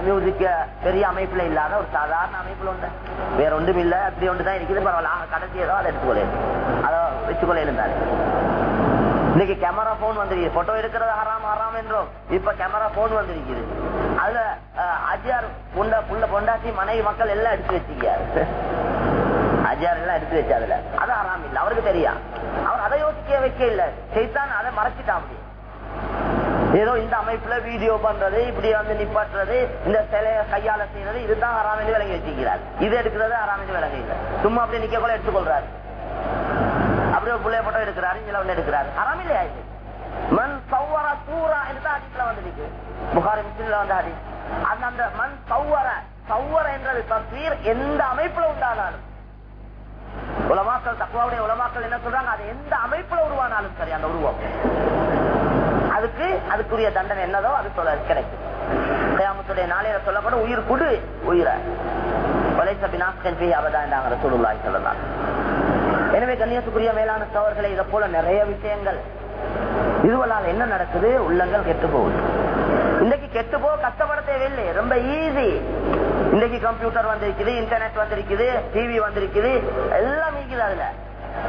மியூசிக் பெரிய அமைப்புல இல்லாத ஒரு சாதாரண அமைப்புல உண்டு. வேற ஒன்றும் இல்ல. அப்படி ஒன்றுதான் இருக்குது. பரவாயில்ல. கடைசி ஏதோ அதை எடுத்துக்கொள்ள. அதை வச்சுக்கொள்ள இருந்தாரு இன்னைக்கு கேமரா போன் வந்திருக்கு போட்டோ எடுக்கிறது ஹராம் ஹராம் என்றோம். இப்ப கேமரா போன் வந்திருக்குது. அதுல அஜியார் புண்ட புள்ள பொண்டாட்டி மனைவி மக்கள் எல்லாம் எடுத்து வச்சுக்க அஜியார் எல்லாம் எடுத்து வச்சு அதுல. அது ஹராம் இல்லை. அவருக்கு தெரியா அவர் அதை யோசிக்க வைக்க இல்ல. செய்தான் அதை மறைச்சிட்டா அப்படி. ஏதோ இந்த அமைப்புல வீடியோ பண்றது இப்படி வந்து நிப்பாட்டுறது இந்த சிலைய கையால செய்யறது இதுதான் ஹராம் என்று விளங்கி வச்சுக்கிறார் இது எடுக்கிறது ஹராம் என்று விளங்க இல்லை சும்மா அப்படியே நிக்க கூட எடுத்துக்கொள்றாரு. அப்படியே பிள்ளைய போட்டோ எடுக்கிறாரு இதுல வந்து எடுக்கிறாரு. அறம் ஆயிடுச்சு இது? மண் சௌவர தூரா என்றுதான் அதிகல வந்து நிற்கு புகாரி முஸ்லிம்ல வந்து அடி அந்த அந்த மண் சௌவர சௌவர என்றது தஸ்வீர் எந்த அமைப்புல உண்டானாலும். உலமாக்கள் தக்குவாவுடைய உலமாக்கள் என்ன சொல்றாங்க? அது எந்த அமைப்புல உருவானாலும் சரி அந்த உருவம். அதுக்கு அதுக்குரிய தண்டனை என்னதோ அது சொல்ல கிடைக்கும். கயாமத்துடைய நாளையில சொல்லப்படும் உயிர் குடு உயிரை. கொலை சபினாஸ்கன் பி அவதான் சொல்லுள்ளாய் சொல்லலாம் எனவே கண்ணியத்துக்குரிய மேலான தவறுகளை இதை போல நிறைய விஷயங்கள். இதுவெல்லாம் என்ன நடக்குது? உள்ளங்கள் கெட்டு போகுது. இன்னைக்கு கெட்டு போக கஷ்டப்பட தேவையில்லை. ரொம்ப ஈஸி இன்னைக்கு கம்ப்யூட்டர் வந்திருக்குது இன்டர்நெட் வந்திருக்குது டிவி வந்திருக்குது எல்லாம் இருக்குது அதுல.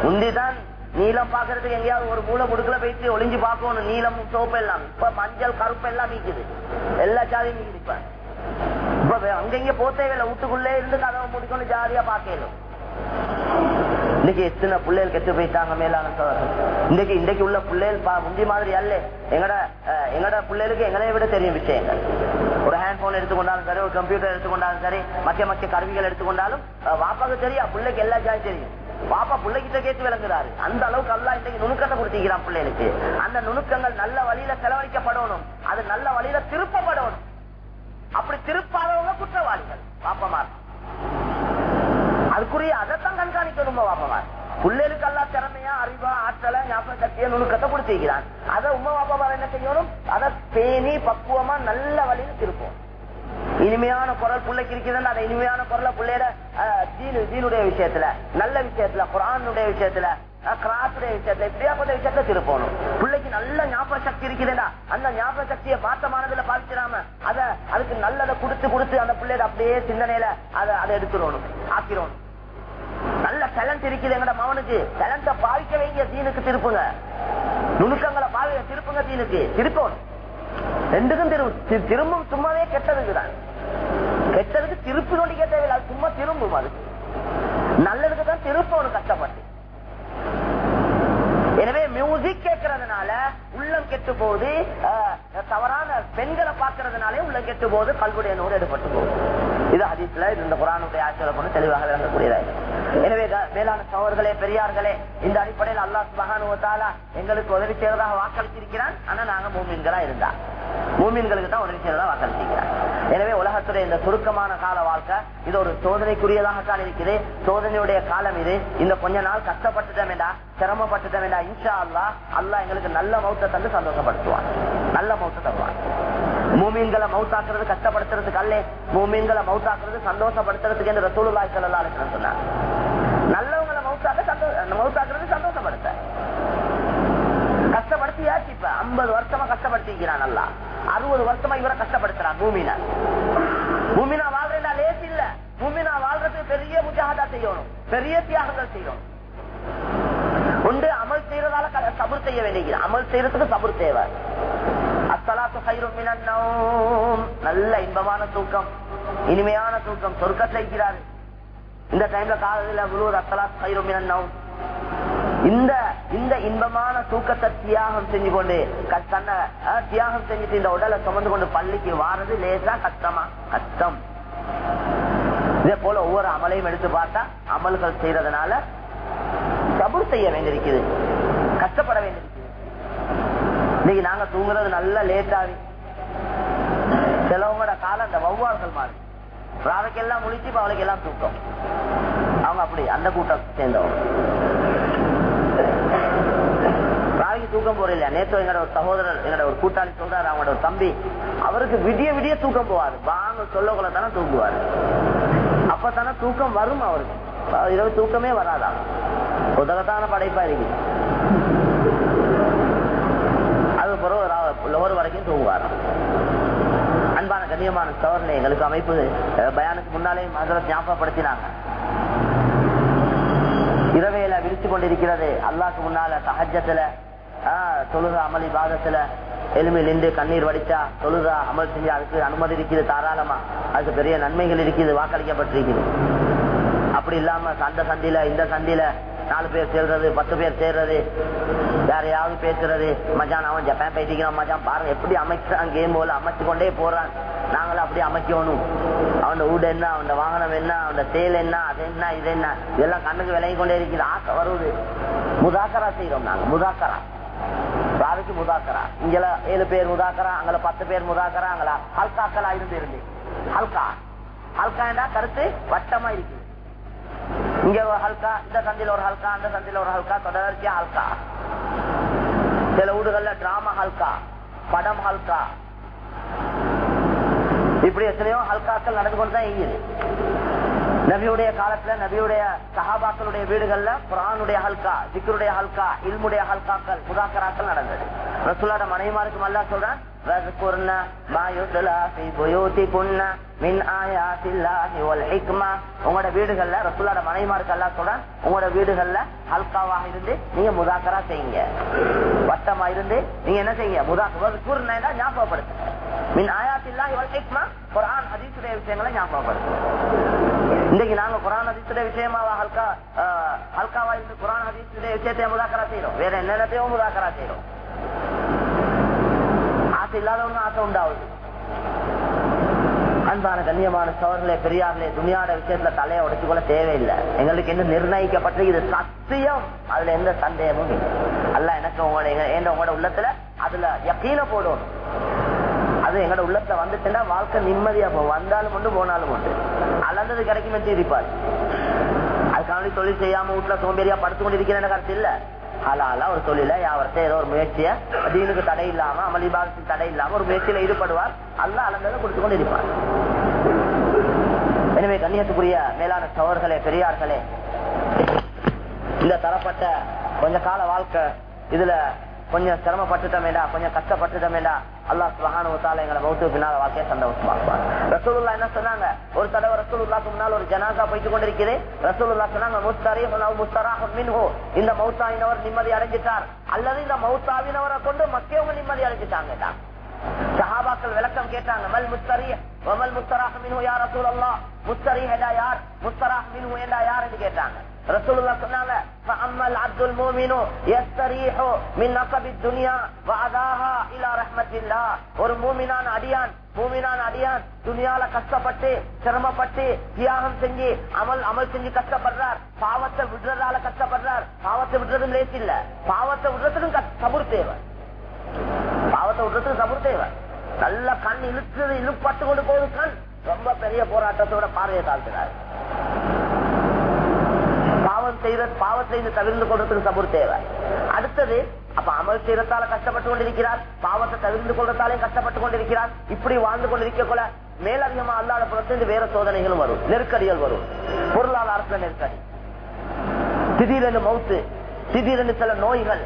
முந்திதான் நீளம் பாக்குறதுக்கு எங்கேயாவது ஒரு மூளை முடுக்கல போயிட்டு ஒளிஞ்சு பார்க்கணும். நீளம் சோப்பு எல்லாம். இப்ப மஞ்சள் கருப்பு எல்லாம் மீக்குது எல்லா ஜாதியும் மீக்குது இப்ப. இப்ப அங்கங்க போத்தேவையில்லை வீட்டுக்குள்ளே இருந்து கதவை முடிக்கணும் ஜாதியா பார்க்கணும். இன்னைக்கு எத்தனை பிள்ளைகள் கெட்டு போயிட்டாங்க மேலான இன்னைக்கு இன்னைக்கு உள்ள பிள்ளைகள் முந்தி மாதிரி அல்ல. எங்கட எங்கட பிள்ளைகளுக்கு எங்களை விட தெரியும் விஷயங்கள். ஒரு ஹேண்ட் போன் எடுத்துக்கொண்டாலும் சரி ஒரு கம்ப்யூட்டர் எடுத்துக்கொண்டாலும் சரி மத்திய மத்திய கருவிகள் எடுத்துக்கொண்டாலும் வாப்பாக்கு தெரியும் பிள்ளைக்கு எல்லா ஜாயும் தெரியும். பாப்பா பிள்ளைகிட்ட கேட்டு விளங்குறாரு. அந்த அளவுக்கு அல்லா இன்னைக்கு நுணுக்கத்தை கொடுத்திருக்கிறான் பிள்ளைகளுக்கு. அந்த நுணுக்கங்கள் நல்ல வழியில செலவழிக்கப்படணும். அது நல்ல வழியில திருப்பப்படணும். அப்படி திருப்பாதவங்க குற்றவாளிகள். பாப்பா அதுக்குரிய அதைத்தான் கண்காணிக்கணும் வாப்பவா பிள்ளைகளுக்கு எல்லாம் திறமையா அறிவா ஆற்றல ஞாபக சக்தியை நுணுக்கத்தை கொடுத்திருக்கிறான் அதை உமா பாப்பா என்ன செய்யணும்? அதை பேணி பக்குவமா நல்ல வழியில் திருப்போம் இனிமையான குரல் பிள்ளைக்கு இருக்கிறது அந்த இனிமையான குரல பிள்ளையோட தீனுடைய விஷயத்துல நல்ல விஷயத்துல குரானுடைய விஷயத்துல கிராத்துடைய விஷயத்துல இப்படியாப்பட்ட விஷயத்துல திருப்பணும். பிள்ளைக்கு நல்ல ஞாபக சக்தி இருக்குதுடா அந்த ஞாபக சக்தியை மாற்றமானதுல பாதிச்சிடாம அத அதுக்கு நல்லதை கொடுத்து கொடுத்து அந்த பிள்ளையோட அப்படியே சிந்தனையில அதை அதை எடுத்துடணும் ஆக்கிடணும். நல்ல டேலண்ட் இருக்குது எங்கட மவனுக்கு. டேலண்ட பாவிக்க வைங்க தீனுக்கு திருப்புங்க. நுணுக்கங்களை பாவி திருப்புங்க தீனுக்கு. திருப்பணும் ரெண்டுக்கும் திரு திரும்பும் சும்மாவே கெட்டதுக்கு தான் கெட்டதுக்கு திருப்பி நோண்டி தேவையில்லை அது சும்மா திரும்பும் அது. நல்லதுக்கு தான் திருப்பணும் கஷ்டப்பட்டு. எனவே மியூசிக் கேட்கறதுனால உள்ளம் கெட்டு போகுது தவறான பெண்களை பார்க்கறதுனாலே உள்ளம் கெட்டு போகுது கல்வுடைய நூறு எடுப்பட்டு போகுது. இது ஹதீஸ்ல இது இந்த குரானுடைய ஆட்சியில் கொண்டு தெளிவாக விளங்கக்கூடியதாக எனவே மேலான சோழர்களே பெரியார்களே இந்த அடிப்படையில் அல்லாஹ் மகானுவத்தாலா எங்களுக்கு உதவி செய்வதாக வாக்களித்திருக்கிறான். ஆனா நாங்க மூமின்களா இருந்தா. மூமின்களுக்கு தான் உதவி செய்வதாக வாக்களித்திருக்கிறான். எனவே உலகத்துடைய இந்த சுருக்கமான கால வாழ்க்கை இது ஒரு சோதனைக்குரியதாகத்தான் இருக்குது. சோதனையுடைய காலம் இது. இந்த கொஞ்ச நாள் கஷ்டப்பட்டுட்டோம் வேண்டா சிரமப்பட்டுட்டோம் வேண்டா இன்ஷா அல்லா அல்லா எங்களுக்கு நல்ல மௌத்த தந்து சந்தோஷப்படுத்துவான். நல்ல மௌத்த தருவான். மூமீன்களை மௌத்தாக்குறது கஷ்டப்படுத்துறதுக்கு அல்ல மூமீன்களை மௌத்தாக்குறது சந்தோஷப்படுத்துறதுக்கு என்று ரசூலுல்லாய் ஸல்லல்லாஹு சொன்னார். நல்லவங்களை மௌத்தாக்க மௌத்தாக்குறது சந்தோஷப்படுத்த. கஷ்டப்படுத்தியாச்சு இப்ப ஐம்பது வருஷமா கஷ்டப்படுத்திக்கிறான் நல்லா. அறுபது வருஷமா இவரை கஷ்டப்படுத்துறான் பூமினா பூமினா வாழ்றா லேஸ் இல்ல. பூமினா வாழ்றதுக்கு பெரிய முஜாகதா செய்யணும். பெரிய தியாகங்கள் செய்யணும். உண்டு ஒன்று அமல் செய்யறதால சபுர் செய்ய வேண்டியது. அமல் செய்யறதுக்கு சபுர் தேவை. அத்தலாத்து கயிறும் நல்ல இன்பமான தூக்கம். இனிமையான தூக்கம். சொர்க்கத்தில் இருக்கிறாரு. இந்த டைம்ல காலையில முழுவதும் அத்தலாத்து இந்த இந்த இன்பமான தூக்கத்தை தியாகம் செஞ்சு கொண்டு தன்னை தியாகம் செஞ்சுட்டு இந்த உடலை சுமந்து கொண்டு பள்ளிக்கு வாரது லேசா கஷ்டமா? கஷ்டம். இதே போல ஒவ்வொரு அமலையும் எடுத்து பார்த்தா அமல்கள் செய்யறதுனால சபுர் செய்ய வேண்டியிருக்குது. கஷ்டப்பட வேண்டியிருக்கு இன்னைக்கு நாங்க தூங்குறது நல்லா லேட்டாவே சிலவங்களோட காலம் அந்த வௌவால்கள் மாறி ராவைக்கு எல்லாம் முழிச்சு இப்ப அவளுக்கு எல்லாம் தூக்கம். அவங்க அப்படி அந்த கூட்டம் சேர்ந்தவங்க. ராவிக்கு தூக்கம் போற இல்லையா? நேற்று எங்களோட ஒரு சகோதரர் எங்களோட ஒரு கூட்டாளி சொல்றாரு அவங்களோட ஒரு தம்பி அவருக்கு விடிய விடிய தூக்கம் போவாரு. வாங்க சொல்லக்குள்ள தானே தூங்குவாரு. அப்பதானே தூக்கம் வரும் அவருக்கு. இரவு தூக்கமே வராதா உதகத்தான படைப்பா இருக்கு. அது பிறகு லோர் வரைக்கும் தூங்குவாராம். அன்பான கண்ணியமான சோர்ல எங்களுக்கு அமைப்பு பயானுக்கு முன்னாலே மதுரை ஞாபகப்படுத்தினாங்க. இரவையில விரிச்சு கொண்டிருக்கிறது. அல்லாக்கு முன்னால சகஜத்துல தொழுக அமளி பாதத்துல எலும்பி நின்று கண்ணீர் வடிச்சா தொழுதா அமல் செஞ்சு அதுக்கு அனுமதி இருக்குது தாராளமா. அதுக்கு பெரிய நன்மைகள் இருக்குது வாக்களிக்கப்பட்டிருக்கிறது அப்படி இல்லாம அந்த சந்தில இந்த சந்தில நாலு பேர் சேர்றது பத்து பேர் சேர்றது யாரையாவது பேசுறது. மச்சான் அவன் ஜப்பான் பேசிக்கிறான் மச்சான். பாருங்க எப்படி அமைச்சான் கேம் போல அமைச்சு கொண்டே போறான். நாங்களும் அப்படி அமைக்கணும். அவன் வீடு என்ன அவன் வாகனம் என்ன அவன் செயல் என்ன அது என்ன இது என்ன. இதெல்லாம் கண்ணுக்கு விலகி கொண்டே இருக்குது. ஆசை வருது. முதாக்கரா செய்யறோம் நாங்க. முதாக்கரா. ராவிக்கு முதாக்கரா? இங்கல ஏழு பேர் முதாக்கரா அங்கல பத்து பேர் முதாக்கரா அங்கல ஹல்காக்களா இருந்து இருந்து. ஹல்கா. ஹல்கா கருத்து வட்டமா இருக்கு. இங்க ஒரு ஹல்கா இந்த சந்தில ஒரு ஹல்கா அந்த சந்தில ஒரு ஹல்கா தொடர்ச்சியா ஹல்கா சில வீடுகள்ல டிராமா ஹல்கா படம் ஹல்கா இப்படி எத்தனையோ ஹல்காக்கள் நடந்து கொண்டுதான் இயங்குது நபியுடைய காலத்துல நபியுடைய சஹாபாக்களுடைய வீடுகள்ல குரானுடைய ஹல்கா சிக்கருடைய ஹல்கா இல்முடைய ஹல்காக்கள் புதாக்கராக்கள் நடந்தது. ரசுல்லாட மனைவிமாருக்கு அல்லா சொல்றான் உங்களோட வீடுகள்ல ரசூலோட மனைவிமாருக்கு எல்லாம் சொல்றான் உங்களோட வீடுகள்ல ஹல்காவாக இருந்து நீங்க முதாக்கரா செய்யுங்க. வட்டமா இருந்து நீங்க என்ன செய்யுங்க? முதாக்கரா ஞாபகப்படுத்துங்க. மின் ஆயாத்தில்லா இவள் ஹிக்மா குரான் அதிசுடைய விஷயங்களை ஞாபகப்படுத்துங்க. இன்னைக்கு நாங்க குரான் அதிசுடைய விஷயமாவா ஹல்கா ஹல்காவா இருந்து குரான் அதிசுடைய விஷயத்தை முதாக்கரா செய்யறோம் வேற என்னென்னத்தையும் முதாக்கரா செய்யறோம் ஆசை இல்லாதவங்க ஆசை உண்டாகுது அன்பான கண்ணியமான சவர்களே பெரியார்களே துணியாட விஷயத்துல தலையை உடைச்சு கொள்ள தேவையில்லை. எங்களுக்கு என்ன நிர்ணயிக்கப்பட்டு இது சத்தியம். அதுல எந்த சந்தேகமும் இல்லை. அல்ல எனக்கு உங்களோட எங்க உங்களோட உள்ளத்துல அதுல யக்கீன போடும் அது எங்களோட உள்ளத்துல வந்துச்சுன்னா வாழ்க்கை நிம்மதியா போகும். வந்தாலும் உண்டு போனாலும் உண்டு. அளந்தது கிடைக்கும் இருப்பாரு அது அதுக்காண்டி தொழில் செய்யாம வீட்டுல சோம்பேறியா படுத்து கொண்டு கொண்டிருக்கிறேன் கருத்து இல்ல. ஹலாலா ஒரு தொழில யாவரத்தை ஏதோ ஒரு முயற்சிய தீனுக்கு தடை இல்லாம அமளிபாகத்துக்கு தடை இல்லாம ஒரு முயற்சியில ஈடுபடுவார். அல்ல அளந்ததை கொடுத்து கொண்டு இருப்பார். எனவே கண்ணியத்துக்குரிய மேலான சவர்களே பெரியார்களே இந்த தரப்பட்ட கொஞ்ச கால வாழ்க்கை இதுல கொஞ்சம் சிரமப்பட்டுட்டோமேடா கொஞ்சம் கஷ்டப்பட்டுட்டோமேடா அல்லாஹ் சுபஹானுவத்தால எங்களை மௌத்துக்கு பின்னால வாழ்க்கையை சந்தோஷமாக்குவார் ரசூலுல்லா என்ன சொன்னாங்க? ஒரு தடவை ரசூலுல்லாக்கு முன்னால் ஒரு ஜனாசா போயிட்டு கொண்டிருக்கிறேன் ரசூலுல்லா சொன்னாங்க முஸ்தரி மின்ஹோ. இந்த மௌத்தாவினவர் நிம்மதி அடைஞ்சிட்டார். அல்லது இந்த மௌத்தாவினவரை கொண்டு மக்கவங்க நிம்மதி அடைஞ்சிட்டாங்க சஹாபாக்கள் விளக்கம் கேட்டாங்க மல் முஸ்தரி வமல் முஸ்தராக மின்ஹு யார் ரசூல் அல்லா முஸ்தரி ஹெடா யார்? முஸ்தராக மின்ஹு என்றா யார்? என்று கேட்டாங்க. ரசூலுல்லா சொன்னாங்க فأما العبد المؤمن يستريح من نصب الدنيا وعداها إلى رحمة الله ஒரு மூமினான அடியான் மூமினான அடியான் துனியால கஷ்டப்பட்டு சிரமப்பட்டு தியாகம் செஞ்சு அமல் அமல் செஞ்சு கஷ்டப்படுறார் பாவத்தை விடுறதால கஷ்டப்படுறார் பாவத்தை விடுறதும் லேசி இல்ல பாவத்தை விடுறதுக்கும் சபுர் தேவை பாவத்தை விடுறதுக்கு சபுர் தேவை நல்ல கண் இழுக்கிறது இழுப்பட்டு கொண்டு போகுது கண் ரொம்ப பெரிய போராட்டத்தோட பார்வையை தாழ்த்துறாரு பாவம் பாவத்தை தவிர்ந்து கொள்றதுக்கு சபுர் தேவை. அடுத்தது அப்ப அமல் செய்யறதால கஷ்டப்பட்டு கொண்டிருக்கிறார். பாவத்தை தவிர்ந்து கொள்றதாலே கஷ்டப்பட்டு கொண்டிருக்கிறார். இப்படி வாழ்ந்து கொண்டிருக்க கொள்ள மேலதிகமா அல்லாத புறத்திலிருந்து வேற சோதனைகளும் வரும். நெருக்கடிகள் வரும். பொருளாதாரத்துல நெருக்கடி. திடீரென்று மவுத்து திடீரென்று சில நோய்கள்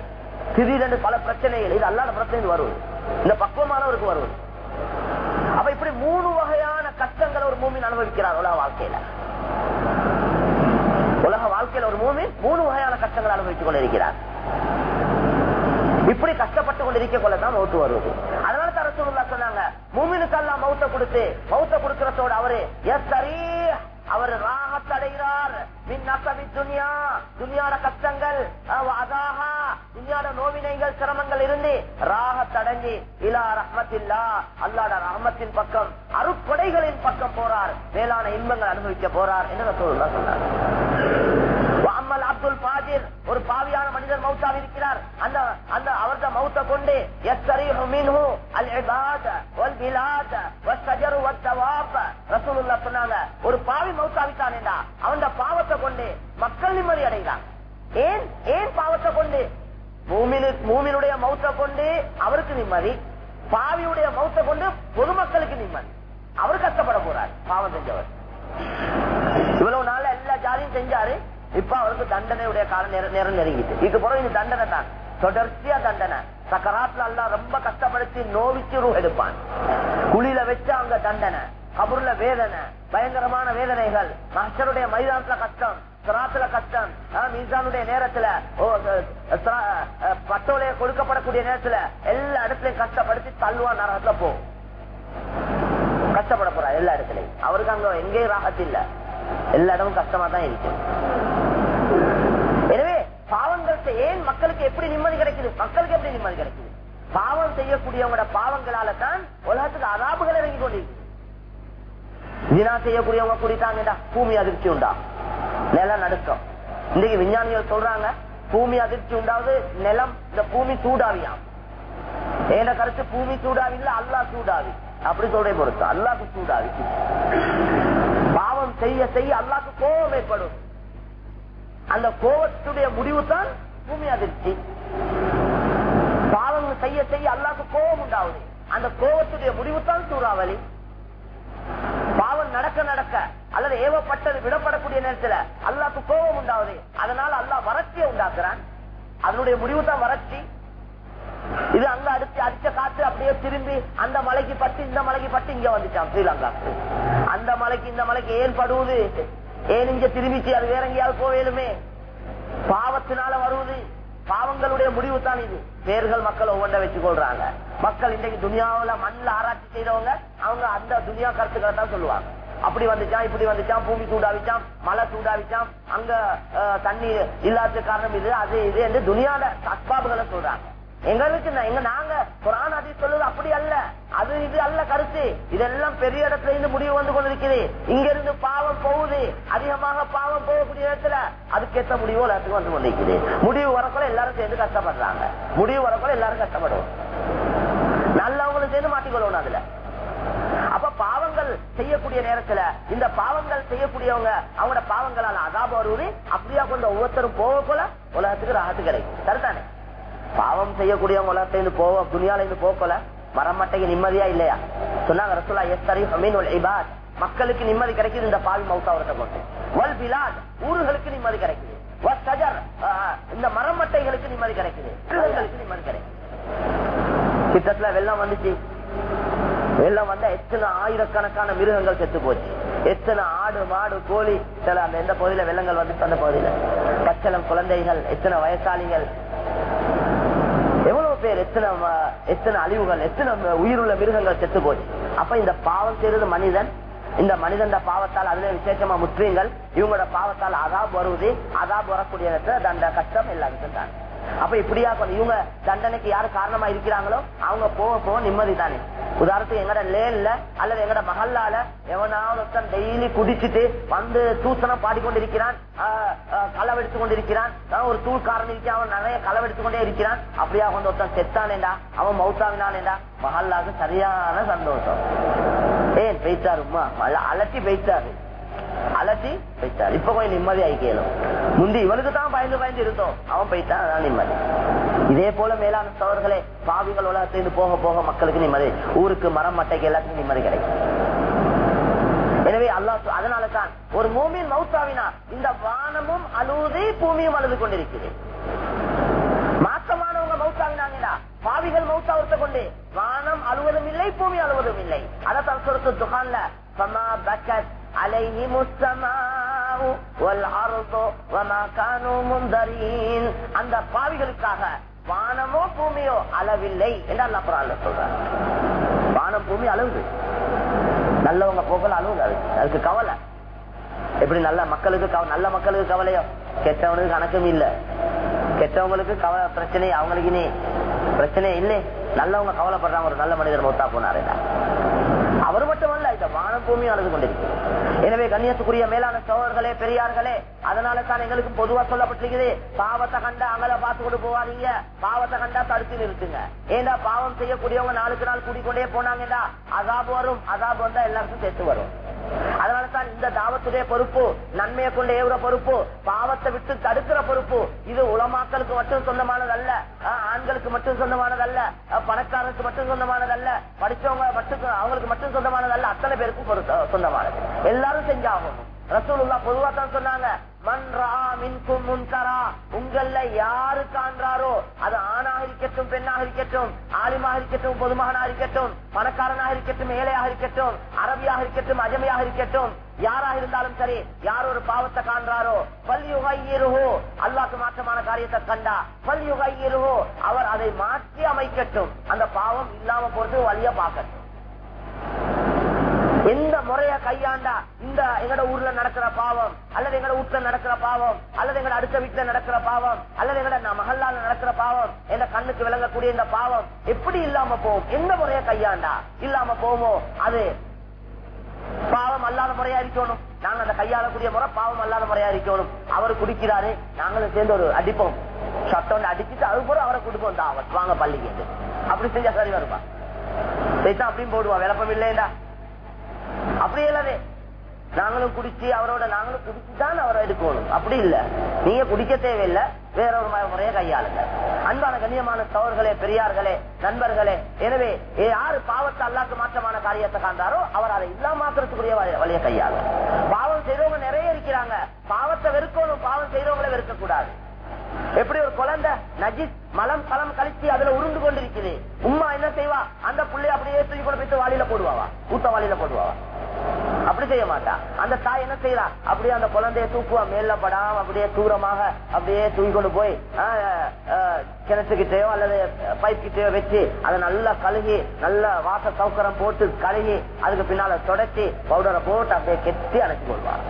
திடீரென்று பல பிரச்சனைகள் இது அல்லாத புறத்திலிருந்து வரும். இந்த பக்குவமானவருக்கு வரும். அப்ப இப்படி மூணு வகையான கஷ்டங்களை ஒரு மூமின் அனுபவிக்கிறார் வாழ்க்கையில. உலக வாழ்க்கையில ஒரு மூமி மூணு வகையான கஷ்டங்கள் அனுபவித்துக் கொண்டிருக்கிறார். இப்படி கஷ்டப்பட்டு கொண்டிருக்க கொள்ளதான் மௌத்து வருவது. அதனால தரசூல்லா சொன்னாங்க மூமினுக்கெல்லாம் மௌத்த கொடுத்து மௌத்த கொடுக்கிறதோடு அவரு எஸ் சரி அவர் ராகத் அடைகிறார் துனியா. துனியாட கஷ்டங்கள் துனியான நோவினைகள் சிரமங்கள் இருந்து ராகத் அடைஞ்சி இலா ரஹ்மத்தில்லா. அல்லாட ரஹமத்தின் பக்கம் அருப்படைகளின் பக்கம் போறார். மேலான இன்பங்கள் அனுபவிக்க போறார் என்று ரசூலுல்லா சொன்னார். அப்துல் பாஜிர் ஒரு பாவியான மனிதர் மௌத்தால் இருக்கிறார். அந்த அந்த அவர்த மௌத்த கொண்டு எஸ்தரீஹு மின்ஹு அல் இபாத வல் பிலாத வஸ்ஸஜரு வத்தவாப். ரசூலுல்லாஹ் சொன்னாங்க ஒரு பாவி மௌத்தாவிட்டானேடா அவன் பாவத்தை கொண்டு மக்கள் நிம்மதி அடைகிறான். ஏன்? ஏன் பாவத்தை கொண்டு? மூமினுடைய மௌத்த கொண்டு அவருக்கு நிம்மதி. பாவியுடைய மௌத்த கொண்டு பொதுமக்களுக்கு நிம்மதி. அவர் கஷ்டப்பட போறார் பாவம் செஞ்சவர். இவ்வளவு நாள் எல்லா ஜாதியும் செஞ்சாரு. இப்ப அவருக்கு தண்டனையுடைய காலம் நேரம் நெருங்கிட்டு. இதுக்கு பிறகு இது தண்டனை தான். தொடர்ச்சியா தண்டனை. சக்கராத்துல எல்லாம் ரொம்ப கஷ்டப்படுத்தி நோவிச்சு ரூ எடுப்பான். குழியில வச்சு அவங்க தண்டனை. கபூர்ல வேதனை பயங்கரமான வேதனைகள். மஸ்டருடைய மைதானத்துல கஷ்டம் சிராத்துல கஷ்டம். மீசானுடைய நேரத்துல பட்டோலைய கொடுக்கப்படக்கூடிய நேரத்துல எல்லா இடத்துலயும் கஷ்டப்படுத்தி தள்ளுவா நரகத்துல போ. கஷ்டப்பட போறா எல்லா இடத்துலயும். அவருக்கு அங்க எங்கேயும் ராகத்து இல்ல. எல்லா இடமும் கஷ்டமா தான் இருக்கு. எனவே பாவங்களுக்கு ஏன் மக்களுக்கு எப்படி நிம்மதி கிடைக்குது? மக்களுக்கு எப்படி நிம்மதி கிடைக்குது? பாவம் செய்யக்கூடியவங்களோட பாவங்களால தான் உலகத்துக்கு அதாபுகள் இறங்கி கொண்டிருக்கு. ஜினா செய்யக்கூடியவங்க கூடிட்டாங்கடா பூமி அதிர்ச்சி உண்டா? நிலம் நடுக்கம். இன்னைக்கு விஞ்ஞானிகள் சொல்றாங்க பூமி அதிர்ச்சி உண்டாவது நிலம் இந்த பூமி சூடாவியாம் ஏன கருத்து பூமி சூடாவி இல்ல அல்லா சூடாவி. அப்படி சொல்றே பொறுத்து அல்லாக்கு சூடாவி. பாவம் செய்ய செய்ய அல்லாக்கு கோபம் ஏற்படும். அந்த கோபத்துடைய முடிவு தான் பூமி அதிர்ச்சி. பாவம் செய்ய செய்ய அல்லாக்கு கோபம் உண்டாவது. அந்த கோபத்துடைய முடிவு தான் சூறாவளி. பாவம் நடக்க நடக்க அல்லது ஏவப்பட்டது விடப்படக்கூடிய நேரத்துல அல்லாக்கு கோபம் உண்டாவது அதனால அல்லா வறட்சியை உண்டாக்குறான். அதனுடைய முடிவு தான் வறட்சி. இது அங்க அடிச்சு அடிச்ச காத்து அப்படியே திரும்பி அந்த மலைக்கு பட்டு இந்த மலைக்கு பட்டு இங்க வந்துச்சான் ஸ்ரீலங்கா. அந்த மலைக்கு இந்த மலைக்கு ஏன் படுவது? ஏன் இங்க திரும்பிச்சு அது வேற எங்கேயாவது போவேலுமே? பாவத்தினால வருவது. பாவங்களுடைய முடிவு தான் இது. பேர்கள் மக்கள் ஒவ்வொன்றை வச்சு கொள்றாங்க மக்கள் இன்றைக்கு துனியாவில மண்ணில் ஆராய்ச்சி செய்தவங்க அவங்க அந்த துனியா கருத்துக்களை தான் சொல்லுவாங்க. அப்படி வந்துச்சான் இப்படி வந்துச்சான் பூமி சூடாவிச்சான் மழை சூடாவிச்சான் அங்க தண்ணி இல்லாத காரணம் இது அது இது என்று துனியால அஸ்பாபுகளை சொல்றாங்க. எங்களுக்கு எங்க நாங்க குரான் அதி சொல்லுது அப்படி அல்ல. அது இது அல்ல கருத்து. இதெல்லாம் பெரிய இடத்துல இருந்து முடிவு வந்து கொண்டிருக்குது. இங்க இருந்து பாவம் போகுது. அதிகமாக பாவம் போகக்கூடிய இடத்துல அதுக்கேற்ற முடிவு எல்லாத்துக்கும் வந்து கொண்டிருக்குது. முடிவு வரக்குள்ள எல்லாரும் சேர்ந்து கஷ்டப்படுறாங்க. முடிவு வரக்குள்ள எல்லாரும் கஷ்டப்படுவோம். நல்லவங்களும் சேர்ந்து மாட்டிக்கொள்ளணும் அதுல. அப்ப பாவங்கள் செய்யக்கூடிய நேரத்துல இந்த பாவங்கள் செய்யக்கூடியவங்க அவங்களோட பாவங்களால அதாப வருவது அப்படியா கொண்ட ஒவ்வொருத்தரும் போக போல உலகத்துக்கு ராகத்து கிடைக்கும். சரிதானே? பாவம் செய்யக்கூடியவங்க உலகத்திலிருந்து போக துணியால இருந்து போகல போல நிம்மதியா இல்லையா? சொன்னாங்க ரசூலா எஸ்தரி அமீன் இபாத். மக்களுக்கு நிம்மதி கிடைக்குது இந்த பாவி மௌத்தாவரத்தை கொண்டு வல் பிலாத். ஊர்களுக்கு நிம்மதி கிடைக்குது. இந்த மரமட்டைகளுக்கு நிம்மதி கிடைக்குது. நிம்மதி கிடைக்குது. கிட்டத்துல வெள்ளம் வந்துச்சு. வெள்ளம் வந்தா எத்தனை ஆயிரக்கணக்கான மிருகங்கள் செத்து போச்சு. எத்தனை ஆடு மாடு கோழி சில அந்த எந்த பகுதியில வெள்ளங்கள் வந்துச்சு அந்த பகுதியில. பச்சளம் குழந்தைகள் எத்தனை வயசாளிகள். எவ்வளவு பேர் எத்தனை எத்தனை அழிவுகள் எத்தனை உயிருள்ள மிருகங்கள் செத்து போச்சு? அப்ப இந்த பாவம் செய்யறது மனிதன். இந்த மனிதன் பாவத்தால் அதுல விசேஷமா முஸ்லீம்கள் இவங்களோட பாவத்தால் அதாப் வருவது அதாப் வரக்கூடிய தண்ட கஷ்டம் எல்லாருக்கும் தான் அப்ப இப்படியா இவங்க தண்டனைக்கு யாரு காரணமா இருக்கிறாங்களோ அவங்க போக போக நிம்மதி தானே. உதாரணத்துக்கு எங்கட லேன்ல அல்லது எங்கட மகல்லால எவனாவது ஒருத்தன் டெய்லி குடிச்சிட்டு வந்து தூசணம் பாடிக்கொண்டிருக்கிறான் ஆஹ், களவெடுத்து கொண்டிருக்கிறான் ஒரு தூள் காரணம் இருக்கு அவன் நிறைய களவெடுத்து கொண்டே இருக்கிறான் அப்படியா கொண்டு ஒருத்தன் செத்தானேண்டா அவன் மௌத்தாவினானேண்டா. மகல்லாவுக்கு சரியான சந்தோஷம். ஏன் பெய்த்தாருமா அலட்டி பெய்த்தாரு அலட்டி பெய்த்தாரு இப்ப கொஞ்சம் நிம்மதி ஆயிக்கலும் முந்தி இவனுக்கு தான் பயந்து பயந்து இருந்தோம். அவன் போயிட்டான் அதான் நிம்மதி. இதே போல மேலான சோழர்களே பாவிகள் உலகத்திலிருந்து போக போக மக்களுக்கு நிம்மதி. ஊருக்கு மரம் மட்டைக்கு எல்லாத்துக்கும் நிம்மதி கிடைக்கும். எனவே அல்லாஹ் அதனால தான் ஒரு மூமின் மௌத்தாவினா இந்த வானமும் அழுது பூமியும் அழுது கொண்டிருக்கிறது மாற்றமானவங்க மௌத்தாவினாங்களா பாவிகள் மௌத்தாவத்தை கொண்டு வானம் அழுவதும் இல்லை பூமி அழுவதும் இல்லை. அதான் சொல்றது துகான்ல فما بكت عليهم السماء والارض وما كانوا منذرين அந்த பாவிகளுக்காக வானமோ பூமியோ அளவில்லை என்று அல்லாஹ் குர்ஆன்ல சொல்றார் வானம் பூமி அழுகுது நல்லவங்க போகல அழுகுது அதுக்கு அதுக்கு கவலை எப்படி நல்ல மக்களுக்கு கவ- நல்ல மக்களுக்கு கவலையோ கெட்டவனுக்கு கணக்கும் இல்ல கெட்டவங்களுக்கு கவலை பிரச்சனை அவங்களுக்கு இனி பிரச்சனை இல்லை நல்லவங்க கவலைப்படுறாங்க ஒரு நல்ல மனிதர் மௌத்தா போனாரு அவர் மட்டுமல்ல இந்த வானபூமி பூமியும் அழுது கொண்டிருக்கிறது. எனவே கண்ணியத்துக்குரிய மேலான சோழர்களே பெரியார்களே அதனால தான் எங்களுக்கு பொதுவா சொல்லப்பட்டிருக்குது பாவத்தை கண்டா அங்கல பார்த்து கொண்டு போவாதீங்க பாவத்தை கண்டா தடுத்து நிறுத்துங்க. ஏண்டா பாவம் செய்யக்கூடியவங்க நாளுக்கு நாள் கூடிக்கொண்டே போனாங்கடா? அதாபு வரும். அதாபு வந்தா எல்லாருக்கும் சேர்த்து வரும். அதனால தான் இந்த தாவத்துடைய பொறுப்பு நன்மையை கொண்டு ஏவுற பொறுப்பு பாவத்தை விட்டு தடுக்கிற பொறுப்பு இது உலமாக்களுக்கு மட்டும் சொந்தமானதல்ல. ஆண்களுக்கு மட்டும் சொந்தமானதல்ல. பணக்காரருக்கு மட்டும் சொந்தமானதல்ல. படிச்சவங்க மட்டும் அவங்களுக்கு மட்டும் சொந்தமானதல்ல. அத்தனை பேருக்கும் சொந்தமானது. சொந்தமானது எல்லாரும் செஞ்சாகணும் ரசூலுல்லா பொதுவா தான் சொன்னாங்க மன்றா மின்கும் முன்கரா. உங்கள யாரு காண்றாரோ அது ஆணாக இருக்கட்டும் பெண்ணாக இருக்கட்டும் ஆலிமாக இருக்கட்டும் பொதுமகனாக இருக்கட்டும் பணக்காரனாக இருக்கட்டும் ஏழையாக இருக்கட்டும் அரபியாக இருக்கட்டும் அஜமையாக இருக்கட்டும் யாராக இருந்தாலும் சரி யார் ஒரு பாவத்தை காண்றாரோ பல்யுகையிருஹோ அல்லாக்கு மாற்றமான காரியத்தை கண்டா பல்யுகையிருஹோ அவர் அதை மாற்றி அமைக்கட்டும். அந்த பாவம் இல்லாம போறது வழிய பார்க்கட்டும். எந்த முறைய கையாண்டா இந்த எங்கட ஊர்ல நடக்கிற பாவம் அல்லது எங்கட வீட்டுல நடக்கிற பாவம் அல்லது எங்கட அடுத்த வீட்டுல நடக்கிற பாவம் அல்லது எங்கட மகல்லால நடக்கிற பாவம் எந்த கண்ணுக்கு விளங்கக்கூடிய இந்த பாவம் எப்படி இல்லாம போவோம் எந்த முறைய கையாண்டா? இல்லாம போவோம் அது பாவம் அல்லாத முறையா இருக்கணும். நாங்க அந்த கையாளக்கூடிய முறை பாவம் அல்லாத முறையா இருக்கணும். அவரு குடிக்கிறாரு நாங்களும் சேர்ந்து ஒரு அடிப்போம். சட்டம் அடிச்சுட்டு அது போல அவரை கொடுப்போம் தாவத் வாங்க பள்ளிக்கு அப்படி செஞ்சா சரி வருவா சரிதான் அப்படின்னு போடுவா. விளப்பம் இல்லையா அப்படி இல்லாதே. நாங்களும் குடிச்சு அவரோட நாங்களும் குடிச்சுதான் அவரை எடுக்கணும். அப்படி இல்ல. நீங்க குடிக்க தேவையில்லை. வேற ஒரு ம- முறையை கையாளுங்க. அன்பான கண்ணியமான சவர்களே பெரியார்களே நண்பர்களே எனவே ஏ- யாரு பாவத்தை அல்லாக்கு மாற்றமான காரியத்தை காண்றாரோ அவர் அதை இல்லாமக்கிறதுக்குரிய வழி- வழியை கையாளும். பாவம் செய்தவங்க நிறைய இருக்கிறாங்க. பாவத்தை வெறுக்கணும். பாவம் செய்தவங்களை வெறுக்க கூடாது எப்படி ஒரு குழந்தை நஜிஸ் மலம் பலம் கழிச்சு அதுல உருண்டு கொண்டிருக்குது. உம்மா என்ன செய்வா? அந்த புள்ளைய அப்படியே தூக்கி கொண்டு போயிட்டு வாளியில போடுவாவா? ஊத்த வாளியில போடுவாவா? அப்படி செய்ய மாட்டா. அந்த தாய் என்ன செய்யறா அப்படியே அந்த குழந்தைய தூக்குவா. மேல படாம அப்படியே தூரமாக அப்படியே தூக்கி கொண்டு போய் ஆஹ், கிணத்துக்கிட்டயோ அல்லது பைப் கிட்டேயோ வச்சு அதை நல்லா கழுகி நல்ல வாச சௌக்கரம் போட்டு கழுகி அதுக்கு பின்னால தொடச்சி பவுடரை போட்டு அப்படியே கெட்டி அணைச்சு கொள்வார்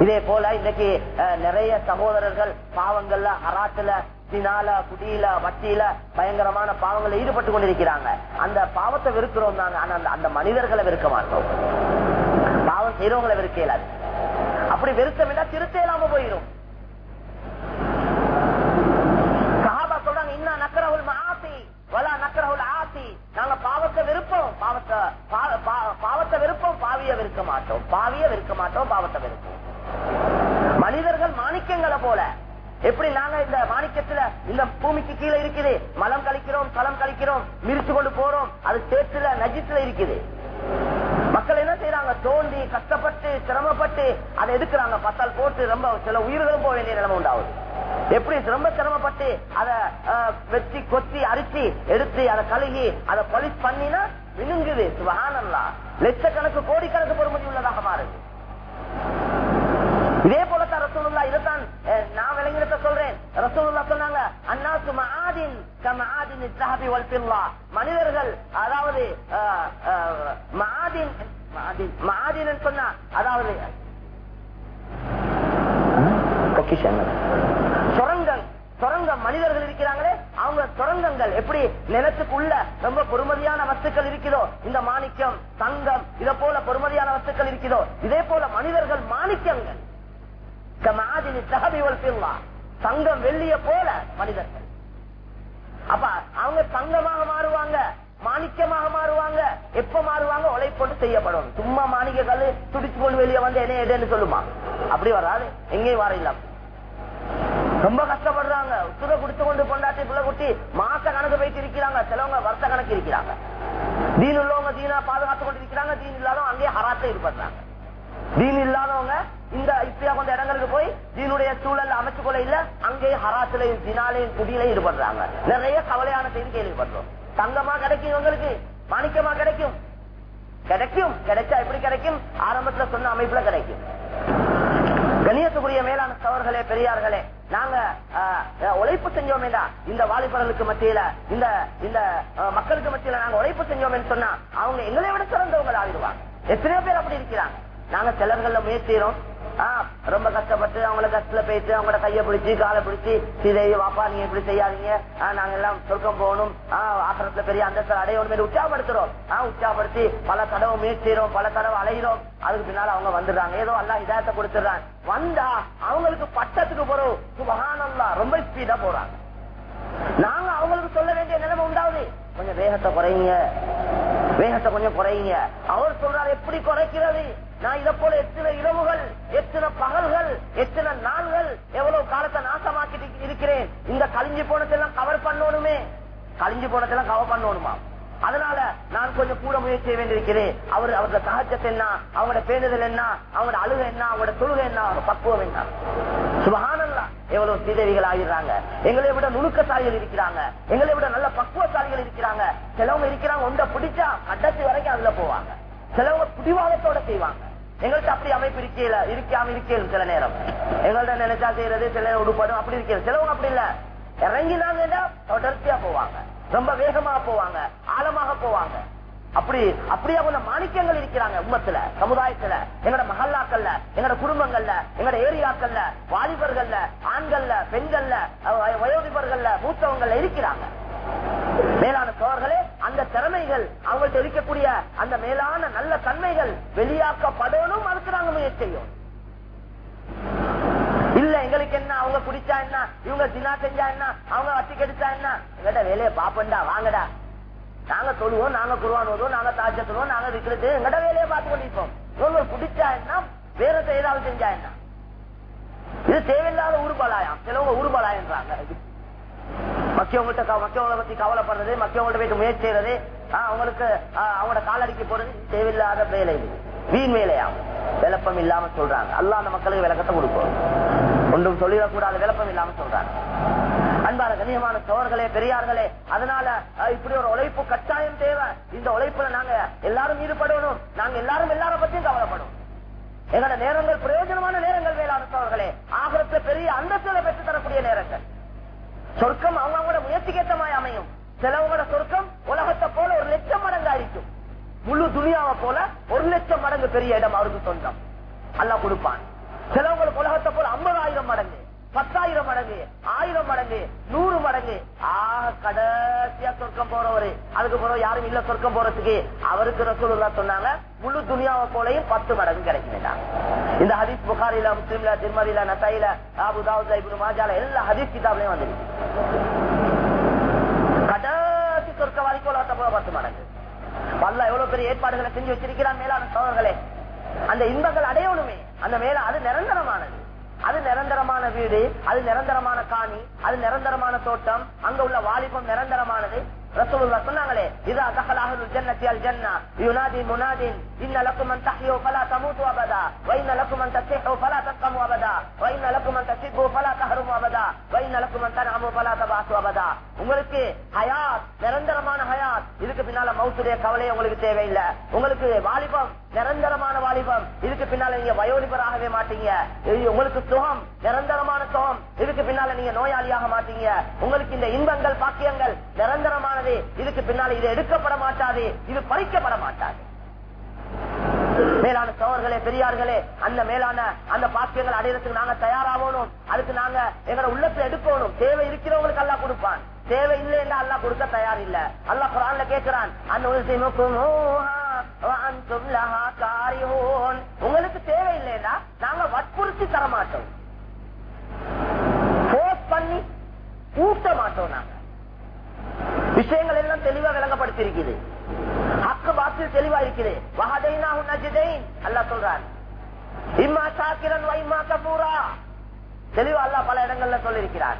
இதே போல இன்னைக்கு அஹ், நிறைய சகோதரர்கள் பாவங்கள்ல அராட்டுல சினால குடியில வட்டியில பயங்கரமான பாவங்கள்ல ஈடுபட்டு கொண்டிருக்கிறாங்க. அந்த பாவத்தை வெறுக்கிறோம் தாங்க. ஆனா அந்த- அந்த மனிதர்களை வெறுக்க மாட்டோம். பாவம் செய்யறவங்களை வெறுக்க இயலாது. அப்படி வெறுத்தமிட்டா திருத்த இல்லாம போயிடும் சஹாபா சொல்றாங்க இன்னும் நக்கரவுல் ஆசி வலா நக்கரவுல் ஆசி நாங்க பாவத்தை வெறுப்போம். பாவத்தை பா- பா- பாவத்தை வெறுப்போம். பாவிய வெறுக்க மாட்டோம். பாவிய வெறுக்க மாட்டோம். பாவத்தை வெறுப்போம். மனிதர்கள் மாணிக்கங்களை போல. எப்படி நாங்க இந்த மாணிக்கத்துல இந்த பூமிக்கு கீழே இருக்குது? மலம் கழிக்கிறோம் களம் கழிக்கிறோம் மிரிச்சு கொண்டு போறோம். அது சேத்துல நஜித்துல இருக்குது. மக்கள் என்ன செய்யறாங்க தோண்டி கஷ்டப்பட்டு சிரமப்பட்டு அதை எடுக்கிறாங்க. பத்தால் போட்டு ரொம்ப சில உயிர்களும் போக வேண்டிய நிலைமை உண்டாகுது. எப்படி ரொம்ப சிரமப்பட்டு அதை வெட்டி கொத்தி அரிச்சு எடுத்து அதை கழுகி அதை பலிஸ் பண்ணினா விழுங்குது சுபஹானல்லா லட்சக்கணக்கு கோடிக்கணக்கு பொறுமதி உள்ளதாக மாறுது. இதே போலத்தான் ரசூலுல்லா இதுதான் நான் விளங்கினத சொல்றேன். ரசூலுல்லா சொன்னாங்க அன்னாக்கு மனிதர்கள் அதாவது மகாதின் மகாதின் சொன்னா அதாவது சுரங்கம் சுரங்கம் மனிதர்கள் இருக்கிறாங்களே அவங்க சுரங்கங்கள் எப்படி நிலத்துக்குள்ள ரொம்ப பொறுமதியான வஸ்துக்கள் இருக்கிறதோ இந்த மாணிக்கம் தங்கம் இதை போல பொறுமதியான வஸ்துக்கள் இருக்கிறோ இதே போல மனிதர்கள் மாணிக்கங்கள். கமாதினி தகவிவல் பில்லா தங்கம் வெள்ளிய போல மனிதர்கள். அப்ப அவங்க தங்கமாக மாறுவாங்க மாணிக்கமாக மாறுவாங்க எப்ப மாறுவாங்க? உழைப்போட்டு செய்யப்படும். சும்மா மாணிக்க கல்லு துடிச்சு கொண்டு வெளியே வந்து என்ன எடுன்னு சொல்லுமா? அப்படி வராது. எங்கேயும் வர இல்லாம ரொம்ப கஷ்டப்படுறாங்க. உசுர குடிச்சு கொண்டு கொண்டாட்டி புள்ள குட்டி மாச கணக்கு போயிட்டு இருக்கிறாங்க. சிலவங்க வருஷ கணக்கு இருக்கிறாங்க. தீன் உள்ளவங்க தீனா பாதுகாத்து கொண்டு இருக்கிறாங்க. தீன் இல்லாதவங்க அங்கேயே ஹராத்த இருப்பாங்க தீன் இல்லாதவங்க இந்த இப்படியா கொண்ட இடங்களுக்கு போய் தீனுடைய சூழல் அமைச்சு கொள்ள இல்ல அங்கேயும் ஹராத்திலையும் தினாலையும் குடியிலையும் ஈடுபடுறாங்க. நிறைய கவலையான செய்தி கேள்விப்படுறோம் தங்கமா கிடைக்கும் இவங்களுக்கு மாணிக்கமா கிடைக்கும்? கிடைக்கும். கிடைச்சா எப்படி கிடைக்கும்? ஆரம்பத்துல சொன்ன அமைப்புல கிடைக்கும். கணியத்துக்குரிய மேலான சவர்களே பெரியார்களே நாங்க அஹ், உழைப்பு செஞ்சோம் இந்த வாலிபர்களுக்கு மத்தியில இந்த இந்த மக்களுக்கு மத்தியில நாங்க உழைப்பு செஞ்சோம் சொன்னா அவங்க எங்களை விட சிறந்தவங்க ஆகிடுவாங்க எத்தனையோ பேர் அப்படி இருக்கிறாங்க. நாங்க சிலர்கள்ல முயற்சிறோம் ரொம்ப கஷ்டப்பட்டு அவங்கள கஷ்டத்துல போயிட்டு அவங்களோட கைய பிடிச்சி காலை பிடிச்சி இதை வாப்பா நீங்க இப்படி செய்யாதீங்க. ஆஹ், நாங்க எல்லாம் சொர்க்கம் போகணும். ஆஹ், ஆசிரத்துல பெரிய அந்தஸ்து அடையணும். உற்சாகப்படுத்துறோம். உற்சாகப்படுத்தி பல தடவை முயற்சிறோம் பல தடவை அலைகிறோம் அதுக்கு பின்னால அவங்க வந்துடுறாங்க. ஏதோ எல்லாம் இதாயத்தை கொடுத்துடுறாங்க வந்தா அவங்களுக்கு பட்டத்துக்கு போறோம் சுபகானல்லா ரொம்ப ஸ்பீடா போறாங்க. நாங்க அவங்களுக்கு சொல்ல வேண்டிய நிலைமை உண்டாவது கொஞ்சம் வேகத்தை குறையுங்க வேகத்தை கொஞ்சம் குறையுங்க அவர் சொல்றாரு எப்படி குறைக்கிறது? நான் இதை போல எத்தனை இரவுகள் எத்தனை பகல்கள் எத்தனை நாள்கள் எவ்வளவு காலத்தை நாசமாக்கிட்டு இருக்கிறேன். இந்த கழிஞ்சு போனதெல்லாம் கவர் பண்ணணுமே. கழிஞ்சு போனதெல்லாம் கவர் பண்ணணுமா? அதனால நான் கொஞ்சம் கூட முயற்சி செய்ய வேண்டியிருக்கிறேன். அவர் அவரோட சகஜத்தை என்ன? அவங்களோட பேணுதல் என்ன? அவங்களோட அழுகை என்ன? அவங்களோட தொழுகை என்ன? அவங்க பக்குவம் என்ன? சுபகானல்லா எவ்வளவு சீதவிகள் ஆகிடுறாங்க. எங்களை விட நுணுக்கசாலிகள் இருக்கிறாங்க. எங்களை விட நல்ல பக்குவசாலிகள் இருக்கிறாங்க. சிலவங்க இருக்கிறாங்க ஒன்றை பிடிச்சா கட்டத்து வரைக்கும் அதுல போவாங்க. சிலவங்க பிடிவாதத்தோட செய்வாங்க. எங்கள்கிட்ட அப்படி அமைப்பு இருக்கல இருக்காம இருக்கேன் சில நேரம். எங்கள்ட்ட நினைச்சா செய்யறது சில நேரம் உடுப்படும் அப்படி இருக்கிறது சிலவங்க அப்படி இல்ல. இறங்கினாங்கன்னா தொடர்ச்சியா போவாங்க. ரொம்ப வேகமா போவாங்க. ஆழமாக போவாங்க. அப்படி அப்படியே உள்ள மாணிக்கங்கள் இருக்கிறாங்க உம்மத்துல சமுதாயத்துல எங்கட மகல்லாக்கள்ல எங்கட குடும்பங்கள்ல எங்கட ஏரியாக்கள்ல வாலிபர்கள்ல ஆண்கள்ல பெண்கள்ல வயோதிபர்கள்ல மூத்தவங்கள்ல இருக்கிறாங்க. மேலான சோழர்களே அந்த திறமைகள் அவங்கள்ட்ட இருக்கக்கூடிய அந்த மேலான நல்ல தன்மைகள் வெளியாக்கப்படணும் அதுக்கு நாங்க முயற்சி செய்யும் இல்ல எங்களுக்கு என்ன அவங்க குடிச்சா என்ன இவங்க தினா செஞ்சா என்ன அவங்க வட்டி கெடுச்சா என்ன? எங்கட வேலையை பாப்பண்டா வாங்கடா. நாங்க சொல்லுவோம் நாங்க குருவானோதும் நாங்க தாஜ சொல்லுவோம் நாங்க விக்கிறது எங்கட வேலையை பார்த்து கொண்டிருப்போம். ஒருவர் குடிச்சா என்ன? வேற ஏதாவது செஞ்சா என்ன? இது தேவையில்லாத உருபலாயம் சிலவங்க உருபலாயன்றாங்க மக்கியவங்கள்ட்ட மக்கியவங்களை பத்தி கவலைப்படுறது மக்கியவங்கள்ட்ட போயிட்டு முயற்சி செய்யறது ஆஹ், அவங்களுக்கு ஆஹ், அவங்களோட காலடிக்கு போறது தேவையில்லாத வேலை இது. வீண் வேலையாகும். விளப்பம் இல்லாம சொல்றாங்க. அல்லா அந்த மக்களுக்கு விளக்கத்தை கொடுக்கும். ஒன்றும் சொல்லிடக்கூடாது விளப்பம் இல்லாம சொல்றாங்க. அன்பான கண்ணியமான சோர்களே பெரியார்களே அதனால இப்படி ஒரு உழைப்பு கட்டாயம் தேவை. இந்த உழைப்புல நாங்க எல்லாரும் ஈடுபடணும். நாங்க எல்லாரும் எல்லார பத்தியும் கவலைப்படும் எங்களோட நேரங்கள் பிரயோஜனமான நேரங்கள் வேளாண் சோர்களே ஆகரத்துல பெரிய அந்தஸ்துல பெற்று தரக்கூடிய நேரங்கள். சொர்க்கம் அவங்க அவங்களோட முயற்சிக்கேற்றமாய் அமையும். சிலவங்களோட சொர்க்கம் உலகத்தை போல ஒரு லட்சம் மடங்கு ஆയിരിக்கும் முழு துணியாவை போல ஒரு லட்சம் மடங்கு பெரிய இடம் அவருக்கு சொந்தம். அல்ல கொடுப்பான். சிலவங்களுக்கு உலகத்தை போல ஐம்பதாயிரம் மடங்கு பத்தாயிரம் மடங்கு ஆயிரம் மடங்கு நூறு மடங்கு. ஆக கடைசியா சொர்க்கம் போறவரு. அதுக்கு போற யாரும் இல்ல சொர்க்கம் போறதுக்கு. அவருக்கு ரசூலுல்லா சொன்னாங்க முழு துணியாவை போலையும் பத்து மடங்கு கிடைக்கிறாங்க இந்த ஹதீஸ் புகாரில முஸ்லீம்ல திருமதியில நசைல அபுதாவுல இப்படி மாஜால எல்லா ஹதீஸ் கிதாப்லயும் வந்துருக்கு கடைசி சொர்க்க வரைக்கும் உலகத்தை போல பத்து மடங்கு. அல்ல எவ்வளவு பெரிய ஏற்பாடுகளை செஞ்சு வச்சிருக்கிறான் மேலான சோழர்களே. அந்த இன்பங்கள் அடையணுமே அந்த மேல அது நிரந்தரமானது. அது நிரந்தரமான வீடு அது நிரந்தரமான காணி அது நிரந்தரமான தோட்டம் அங்க உள்ள வாலிபம் நிரந்தரமானது. ரசூலுல்லா சொன்னாங்களே இதா தகலாஹுல் ஜன்னத்தி அல் ஜன்னா யுனாதி முனாதின் இன்ன லக்கும் அன் தஹ்யு ஃபலா தமூது அபதா வ இன்ன லக்கும் அன் தஸ்ஹு ஃபலா தஸ்கமு அபதா வ இன்ன லக்கும் அன் தஸ்ஹு ஃபலா தஹருமு அபதா வ இன்ன லக்கும் அன் தன்அமு ஃபலா தபாசு அபதா. உங்களுக்கு ஹயாத் நிரந்தரமான ஹயாத் இதுக்கு பின்னால மௌத்துடைய கவலை உங்களுக்கு தேவையில்லை. உங்களுக்கு வாலிபம் நிரந்தரமான வாலிபம் இதுக்கு பின்னால நீங்க வயோலிபராகவே மாட்டீங்க. உங்களுக்கு சுகம் நிரந்தரமான சுகம் இதுக்கு பின்னால நீங்க நோயாளியாக மாட்டீங்க. உங்களுக்கு இந்த இன்பங்கள் பாக்கியங்கள் நிரந்தரமான மாட்டாது. இதுக்கு பின்னால் இது எடுக்கப்பட மாட்டாது. இது பறிக்கப்பட மாட்டாது. மேலான சோழர்களே பெரியார்களே அந்த மேலான அந்த பாக்கியங்கள் அடையறதுக்கு நாங்க தயாராகணும். அதுக்கு நாங்க எங்களை உள்ளத்துல எடுக்கணும். தேவை இருக்கிறவங்களுக்கு எல்லாம் கொடுப்பான். தேவை இல்லை என்று அல்லா கொடுக்க தயார் இல்ல. அல்லா குரான்ல கேட்கிறான் உங்களுக்கு தேவை இல்லைன்னா நாங்க வற்புறுத்தி தர மாட்டோம் பண்ணி ஊட்ட மாட்டோம் நாங்க. விஷயங்கள் எல்லாம் தெளிவா விளங்கப்படுத்திருக்குது ஹக்கு பாத்தில் தெளிவா இருக்குது வஹதைனா நஜிதைன் அல்லாஹ் சொல்றான். இம்மா சாக்கிரன் வைமா கபூரா தெளிவா அல்லா பல இடங்கள்ல சொல்லியிருக்கிறான்.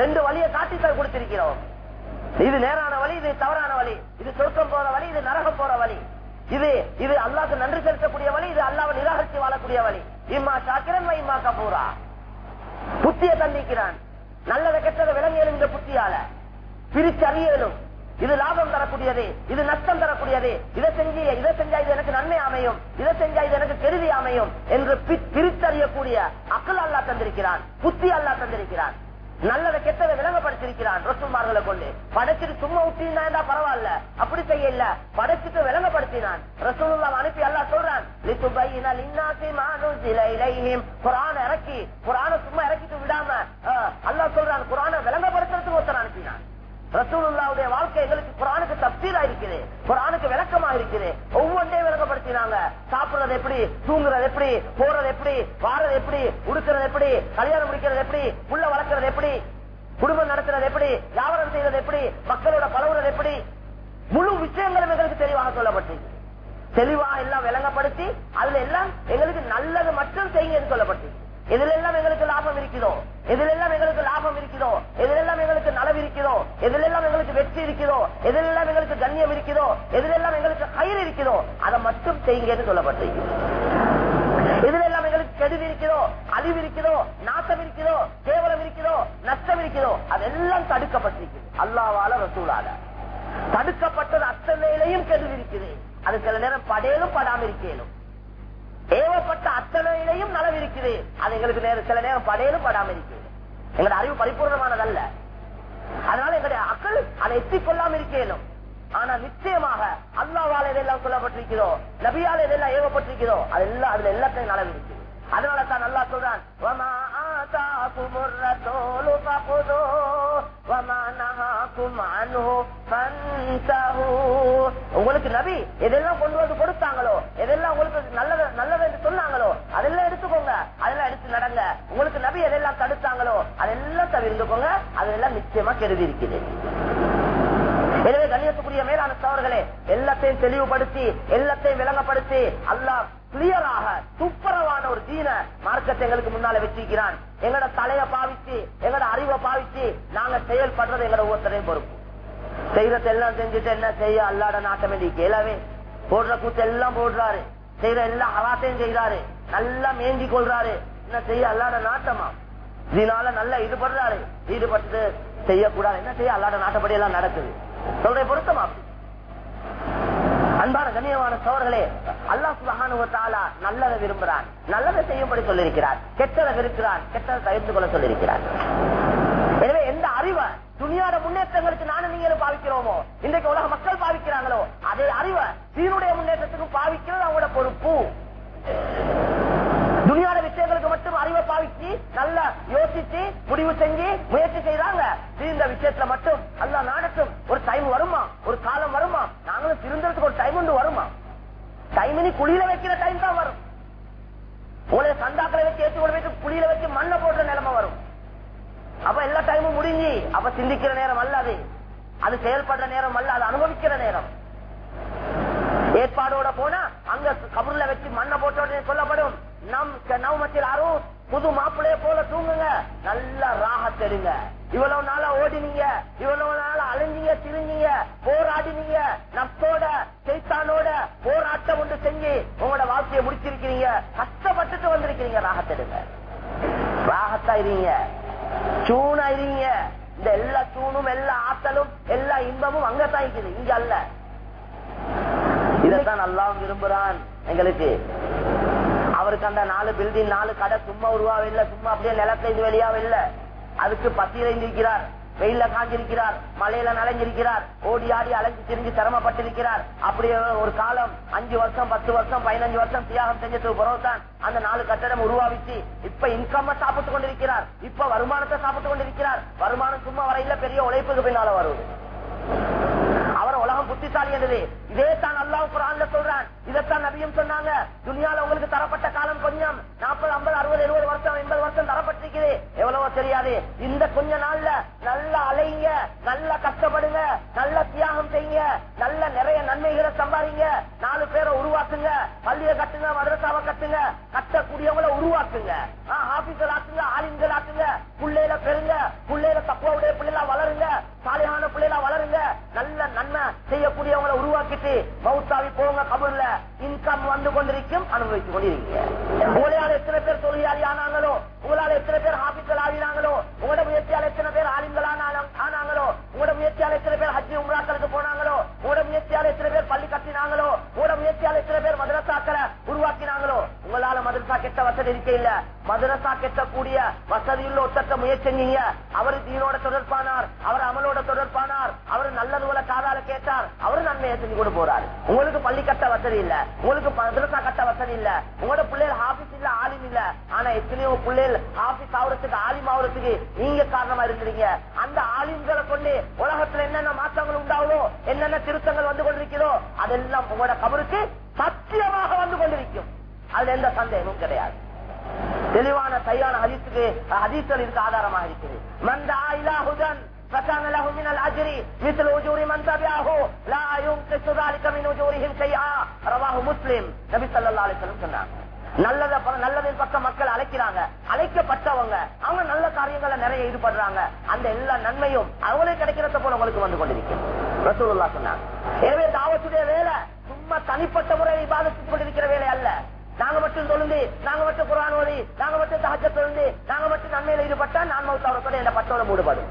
ரெண்டு வழியை காட்டித்தான் கொடுத்திருக்கிறோம். இது நேரான வழி இது தவறான வழி. இது சொர்க்கம் போற வழி இது நரகம் போற வழி. இது இது அல்லாவுக்கு நன்றி செலுத்தக்கூடிய வழி இது அல்லாவை நிராகரித்து வாழக்கூடிய வழி. இம்மா சாக்கிரன் வைமா கபூரா புத்திய தந்திக்கிறான். நல்லதை கெட்டதை விளங்கியலும் இந்த புத்தியால. பிரிச்சறியலும். இது லாபம் தரக்கூடியது இது நஷ்டம் தரக்கூடியது. இதை செஞ்சு இதை செஞ்சா இது எனக்கு நன்மை அமையும். இதை செஞ்சா இது எனக்கு கெருதி அமையும் என்று பிரித்தறியக்கூடிய அக்கல் அல்லா தந்திருக்கிறான் புத்தி அல்லா தந்திருக்கிறான். நல்லதை கெட்டதை விளங்கப்படுத்திருக்கிறான் ரசூல்மார்களை கொண்டு. படைச்சிட்டு சும்மா விட்டீங்கன்னா பரவாயில்ல. அப்படி செய்ய இல்ல படைச்சிட்டு விளங்கப்படுத்தினான். ரசூலுல்லா அனுப்பி அல்லா சொல்றான் குரான இறக்கி குரான சும்மா இறக்கிட்டு விடாம அல்லா சொல்றான் குரான விளங்கப்படுத்துறதுக்கு ஒருத்தர் அனுப்பினான். ரசூலுல்லாவுடைய வாழ்க்கை எங்களுக்கு குரானுக்கு தப்சீலா இருக்குது குரானுக்கு விளக்கமா இருக்குது ஒவ்வொன்றையும் விளக்கப்படுத்தினாங்க. சாப்பிடுறது எப்படி? தூங்குறது எப்படி? போறது எப்படி? வாரது எப்படி? உடுக்கிறது எப்படி? கல்யாணம் முடிக்கிறது எப்படி? புள்ள வளர்க்கறது எப்படி? குடும்பம் நடத்துறது எப்படி? வியாபாரம் செய்யறது எப்படி? மக்களோட பழகுறது எப்படி? முழு விஷயங்களும் எங்களுக்கு தெளிவாக சொல்லப்பட்டிருக்கு. தெளிவாக எல்லாம் விளங்கப்படுத்தி அதுல எல்லாம் எங்களுக்கு நல்லது மட்டும் செய்யுங்க சொல்லப்பட்டு இதுல எல்லாம் எங்களுக்கு லாபம் இருக்கிறோம் இதுல எல்லாம் எங்களுக்கு லாபம் இருக்கிறோம் இதுல எல்லாம் எங்களுக்கு நலவு இருக்கிறோம் இதுல எல்லாம் எங்களுக்கு வெற்றி இருக்கிறோம் இதுல எல்லாம் எங்களுக்கு கண்ணியம் இருக்கிறதோ? இதுல எல்லாம் எங்களுக்கு கயிறு இருக்கிறோம் அதை மட்டும் செய்யுங்கன்னு சொல்லப்பட்டிருக்கு. இதுல எல்லாம் எங்களுக்கு கெடுவி இருக்கிறோம் அழிவு இருக்கிறோம் நாசம் இருக்கிறோம் கேவலம் இருக்கிறோம் நஷ்டம் இருக்கிறோ அதெல்லாம் தடுக்கப்பட்டிருக்கு அல்லாவால ரசூலால. தடுக்கப்பட்டது அத்தனையிலையும் கெடுவி இருக்குது. அது சில நேரம் படையலும் படாம இருக்கேனும். ஏவப்பட்ட அத்தனையிலையும் நலவு இருக்குது அது எங்களுக்கு நேரம் சில நேரம் படையிலும் படாம இருக்குது. எங்களோட அறிவு பரிபூர்ணமானதல்ல. அதனால எங்களுடைய அக்கள் அதை எத்திக்கொள்ளாம இருக்கேனும். ஆனா நிச்சயமாக அல்லாவால் எதெல்லாம் சொல்லப்பட்டிருக்கிறோம் நபியால எதெல்லாம் ஏவப்பட்டிருக்கிறோ அதெல்லாம் அதுல எல்லாத்தையும் நலவு இருக்குது அதனால தான் நல்லா சொல்றான். உங்களுக்கு நபி எதெல்லாம் கொண்டு வந்து கொடுத்தாங்களோ எதெல்லாம் உங்களுக்கு நல்லது நல்லது என்று சொன்னாங்களோ அதெல்லாம் எடுத்துக்கோங்க. அதெல்லாம் எடுத்து நடங்க. உங்களுக்கு நபி எதெல்லாம் தடுத்தாங்களோ அதெல்லாம் தவிர்த்துக்கோங்க. அதெல்லாம் நிச்சயமா கருதி இருக்குது. எனவே கணியத்துக்குரிய மேலான சவர்களே எல்லாத்தையும் தெளிவுபடுத்தி எல்லாத்தையும் விளங்கப்படுத்தி அல்லாஹ் கிளியராக துப்புரவான ஒரு தீன மார்க்கத்தை எங்களுக்கு முன்னால வச்சிருக்கிறான். எங்கட தலைய பாவிச்சு எங்கட அறிவை பாவிச்சு நாங்க செயல்படுறது எங்கட ஒவ்வொருத்தரையும் பொறுப்பு. செய்யறது எல்லாம் செஞ்சுட்டு என்ன செய்ய? அல்லாட நாட்ட வேண்டிய கேளாவே. போடுற கூத்து எல்லாம் போடுறாரு. செய்யற எல்லா ஹராத்தையும் செய்யறாரு நல்லா மேந்தி கொள்றாரு. என்ன செய்ய? அல்லாட நாட்டமா? இதனால நல்லா ஈடுபடுறாரு. ஈடுபட்டு செய்யக்கூடாது. என்ன செய்ய? அல்லாட நாட்டப்படி எல்லாம் நடக்குது. சொல்ற பொருத்தமா? அன்பான கண்ணியமான சோழர்களே அல்லா சுபகானுவத்தாலா நல்லதை விரும்புகிறான். நல்லதை செய்யும்படி சொல்லியிருக்கிறார். கெட்டதை விருக்கிறான் கெட்டதை தவிர்த்து கொள்ள சொல்லியிருக்கிறார். எனவே எந்த அறிவை துணியாட முன்னேற்றங்களுக்கு நானும் நீங்களும் பாவிக்கிறோமோ இன்றைக்கு உலக மக்கள் பாவிக்கிறாங்களோ அதே அறிவை சீனுடைய முன்னேற்றத்துக்கு பாவிக்கிறது அவங்களோட பொறுப்பு துணியாட விஷயங்களுக்கு மட்டும் அறிவை பாவிச்சு நல்லா யோசிச்சு முடிவு செஞ்சு முயற்சி செய்யறாங்க திருந்த விஷயத்துல மட்டும் அல்ல நாடட்டும் ஒரு டைம் வருமா? ஒரு காலம் வருமா? நாங்களும் திருந்தறதுக்கு ஒரு டைம் ஒன்று வருமா? டைம் இனி குழியில வைக்கிற டைம் தான் வரும். உங்களை சந்தாக்களை வச்சு ஏற்றி கொண்டு போயிட்டு குழியில வச்சு மண்ணை போடுற நிலைமை வரும். அப்ப எல்லா டைமும் முடிஞ்சு. அப்ப சிந்திக்கிற நேரம் அல்ல அது. அது செயல்படுற நேரம் அல்ல அது அனுபவிக்கிற நேரம். ஏற்பாடோட போனா அங்க கபூர்ல வச்சு மண்ணை போட்ட உடனே சொல்லப்படும். நம் நவமத்தில் அருண் புது மாப்பிள்ளைய போல தூங்குங்க. நல்லா ராகத்தெடுங்க இவ்வளவு நாளா ஓடினீங்க. இவ்வளவு நாளா அலைஞ்சீங்க திரிஞ்சீங்க. போராடினீங்க. நப்போட செய்தானோட போராட்டம் ஒன்று செஞ்சு உங்களோட வாழ்க்கையை முடிச்சிருக்கிறீங்க. கஷ்டப்பட்டுட்டு வந்திருக்கிறீங்க. ராகத்தெடுங்க ராகத்தா இருங்க. சூனா இருங்க. இந்த எல்லா சூனும் எல்லா ஆத்தலும் எல்லா இன்பமும் அங்கத்தான் இருக்குது. இங்க அல்ல. இதைத்தான் நல்லா விரும்புறான் எங்களுக்கு. அவருக்கு அந்த நாலு பில்டிங் நாலு கடை சும்மா உருவாவில்லை சும்மா அப்படியே நிலத்துல இது இல்ல. அதுக்கு பத்திரைந்திருக்கிறார் வெயில காஞ்சிருக்கிறார். மலையில நனைஞ்சிருக்கிறார். ஓடி ஆடி அலைஞ்சு திரிஞ்சு சிரமப்பட்டிருக்கிறார். அப்படியே ஒரு காலம் அஞ்சு வருஷம் பத்து வருஷம் பதினஞ்சு வருஷம் தியாகம் செஞ்சதுக்கு பிறகுதான் அந்த நாலு கட்டடம் உருவாவிச்சு இப்ப இன்கம் சாப்பிட்டு கொண்டிருக்கிறார். இப்ப வருமானத்தை சாப்பிட்டு கொண்டிருக்கிறார். வருமானம் சும்மா வரையில பெரிய உழைப்புக்கு பின்னால வருது. புத்திசாலி என்றது இதே தான் அல்லாஹ் குரான்ல சொல்றான். இதைத்தான் நபியும் சொன்னாங்க. துணியால உங்களுக்கு தரப்பட்ட காலம் கொஞ்சம். நாற்பது ஐம்பது அறுபது எழுபது வருஷம் எண்பது வருஷம் தரப்பட்டிருக்குது. எவ்வளவோ தெரியாது. இந்த கொஞ்ச நாள்ல நல்லா அலைங்க நல்லா கஷ்டப்படுங்க நல்ல தியாகம் செய்யுங்க நல்ல நிறைய நன்மைகளை சம்பாதிங்க. நாலு பேரை உருவாக்குங்க. பள்ளியை கட்டுங்க மதரசாவை கட்டுங்க. கட்டக்கூடியவங்களை உருவாக்குங்க. ஆபீஸர் ஆக்குங்க ஆலிம்கள் ஆக்குங்க. பிள்ளையில பெருங்க பிள்ளையில தப்பாவுடைய பிள்ளைகளா வளருங்க. சாலையான பிள்ளைகளா வளருங்க. நல்ல நன்மை செய்யக்கூடியவங்களை உருவாக்கிட்டு மவுத்தாவி போங்க கபூர்ல இன்கம் வந்து கொண்டிருக்கும் அனுபவித்துக் கொண்டிருக்கீங்க. உங்களால் எத்தனை பேர் தொழிலாளி ஆனாங்களோ உங்களால் எத்தனை பேர் ஹாபிக்கள் ஆகினாங்களோ உங்களோட முயற்சியால் எத்தனை பேர் ஆளுங்கள் ஆனாங்களோ உங்களோட முயற்சியால் எத்தனை பேர் ஹஜ்ஜி உம்ராக்களுக்கு போனாங்களோ உங்களோட முயற்சியால் எத்தனை பேர் பள்ளி கட்டினாங்களோ உங்களோட முயற்சியால் எத்தனை பேர் மதரசாக்களை உருவாக்கினாங்களோ உங்களால மதரசா கெட்ட வசதி இருக்க இல்ல. மதரசா கெட்டக்கூடிய வசதியுள்ள ஒத்தட்ட முயற்சி அவர் தீனோட தொடர்பானார் அவர் அமலோட தொடர்பானார் அவர் நல்லது போல காதால கேட்டார். அவரு நன்மையை செஞ்சு கொண்டு போறாரு. உங்களுக்கு பள்ளி கட்ட வசதி இல்ல. உங்களுக்கு மதரசா கட்ட வசதி இல்ல. உங்களோட பிள்ளைகள் ஆபீஸ் இல்ல ஆலிம் இல்ல. ஆனா எத்தனையோ பிள்ளைகள் ஆபீஸ் ஆகுறதுக்கு ஆலிம் ஆகுறதுக்கு நீங்க காரணமா இருக்கிறீங்க. அந்த ஆலிம்களை கொண்டு உலகத்துல என்னென்ன மாற்றங்கள் உண்டாகுதோ என்னென்ன திருத்தங்கள் வந்து கொண்டிருக்கிறதோ அதெல்லாம் உங்களோட கபருக்கு சத்தியமாக வந்து கொண்டிருக்கும். அதுல எந்த சந்தேகமும் கிடையாது. தெளிவான சரியான ஹதீஸுக்கு ஹதீஸ்கள் இதுக்கு ஆதாரமாக இருக்குது. மந்தா இலாஹுதன் فكان له من الاجر مثل اجور من تبعه لا ينقص ذلك من اجورهم شيئا رواه مسلم நபி ஸல்லல்லாஹு அலைஹி வஸல்லம் சொன்னாங்க நல்லத நல்லதின் பக்கம் மக்கள் அழைக்கிறாங்க அழைக்கப்பட்டவங்க அவங்க நல்ல காரியங்களை நிறைய ஈடுபடுறாங்க அந்த எல்லா நன்மையும் அவங்களே கிடைக்கிறத போல உங்களுக்கு வந்து கொண்டிருக்கும் ரசூலுல்லா சொன்னாங்க எனவே தாவத்துடைய வேலை சும்மா தனிப்பட்ட முறையில் இபாதத்து கொண்டிருக்கிற வேலை அல்ல நாங்க மட்டும் தொழுந்து நாங்க மட்டும் குரான் ஓதி நாங்க மட்டும் தகஜ தொழுந்து நாங்க மட்டும் நன்மையில ஈடுபட்டா நான் மௌத்தாவரத்தோட இந்த பட்டோட மூடுபடும்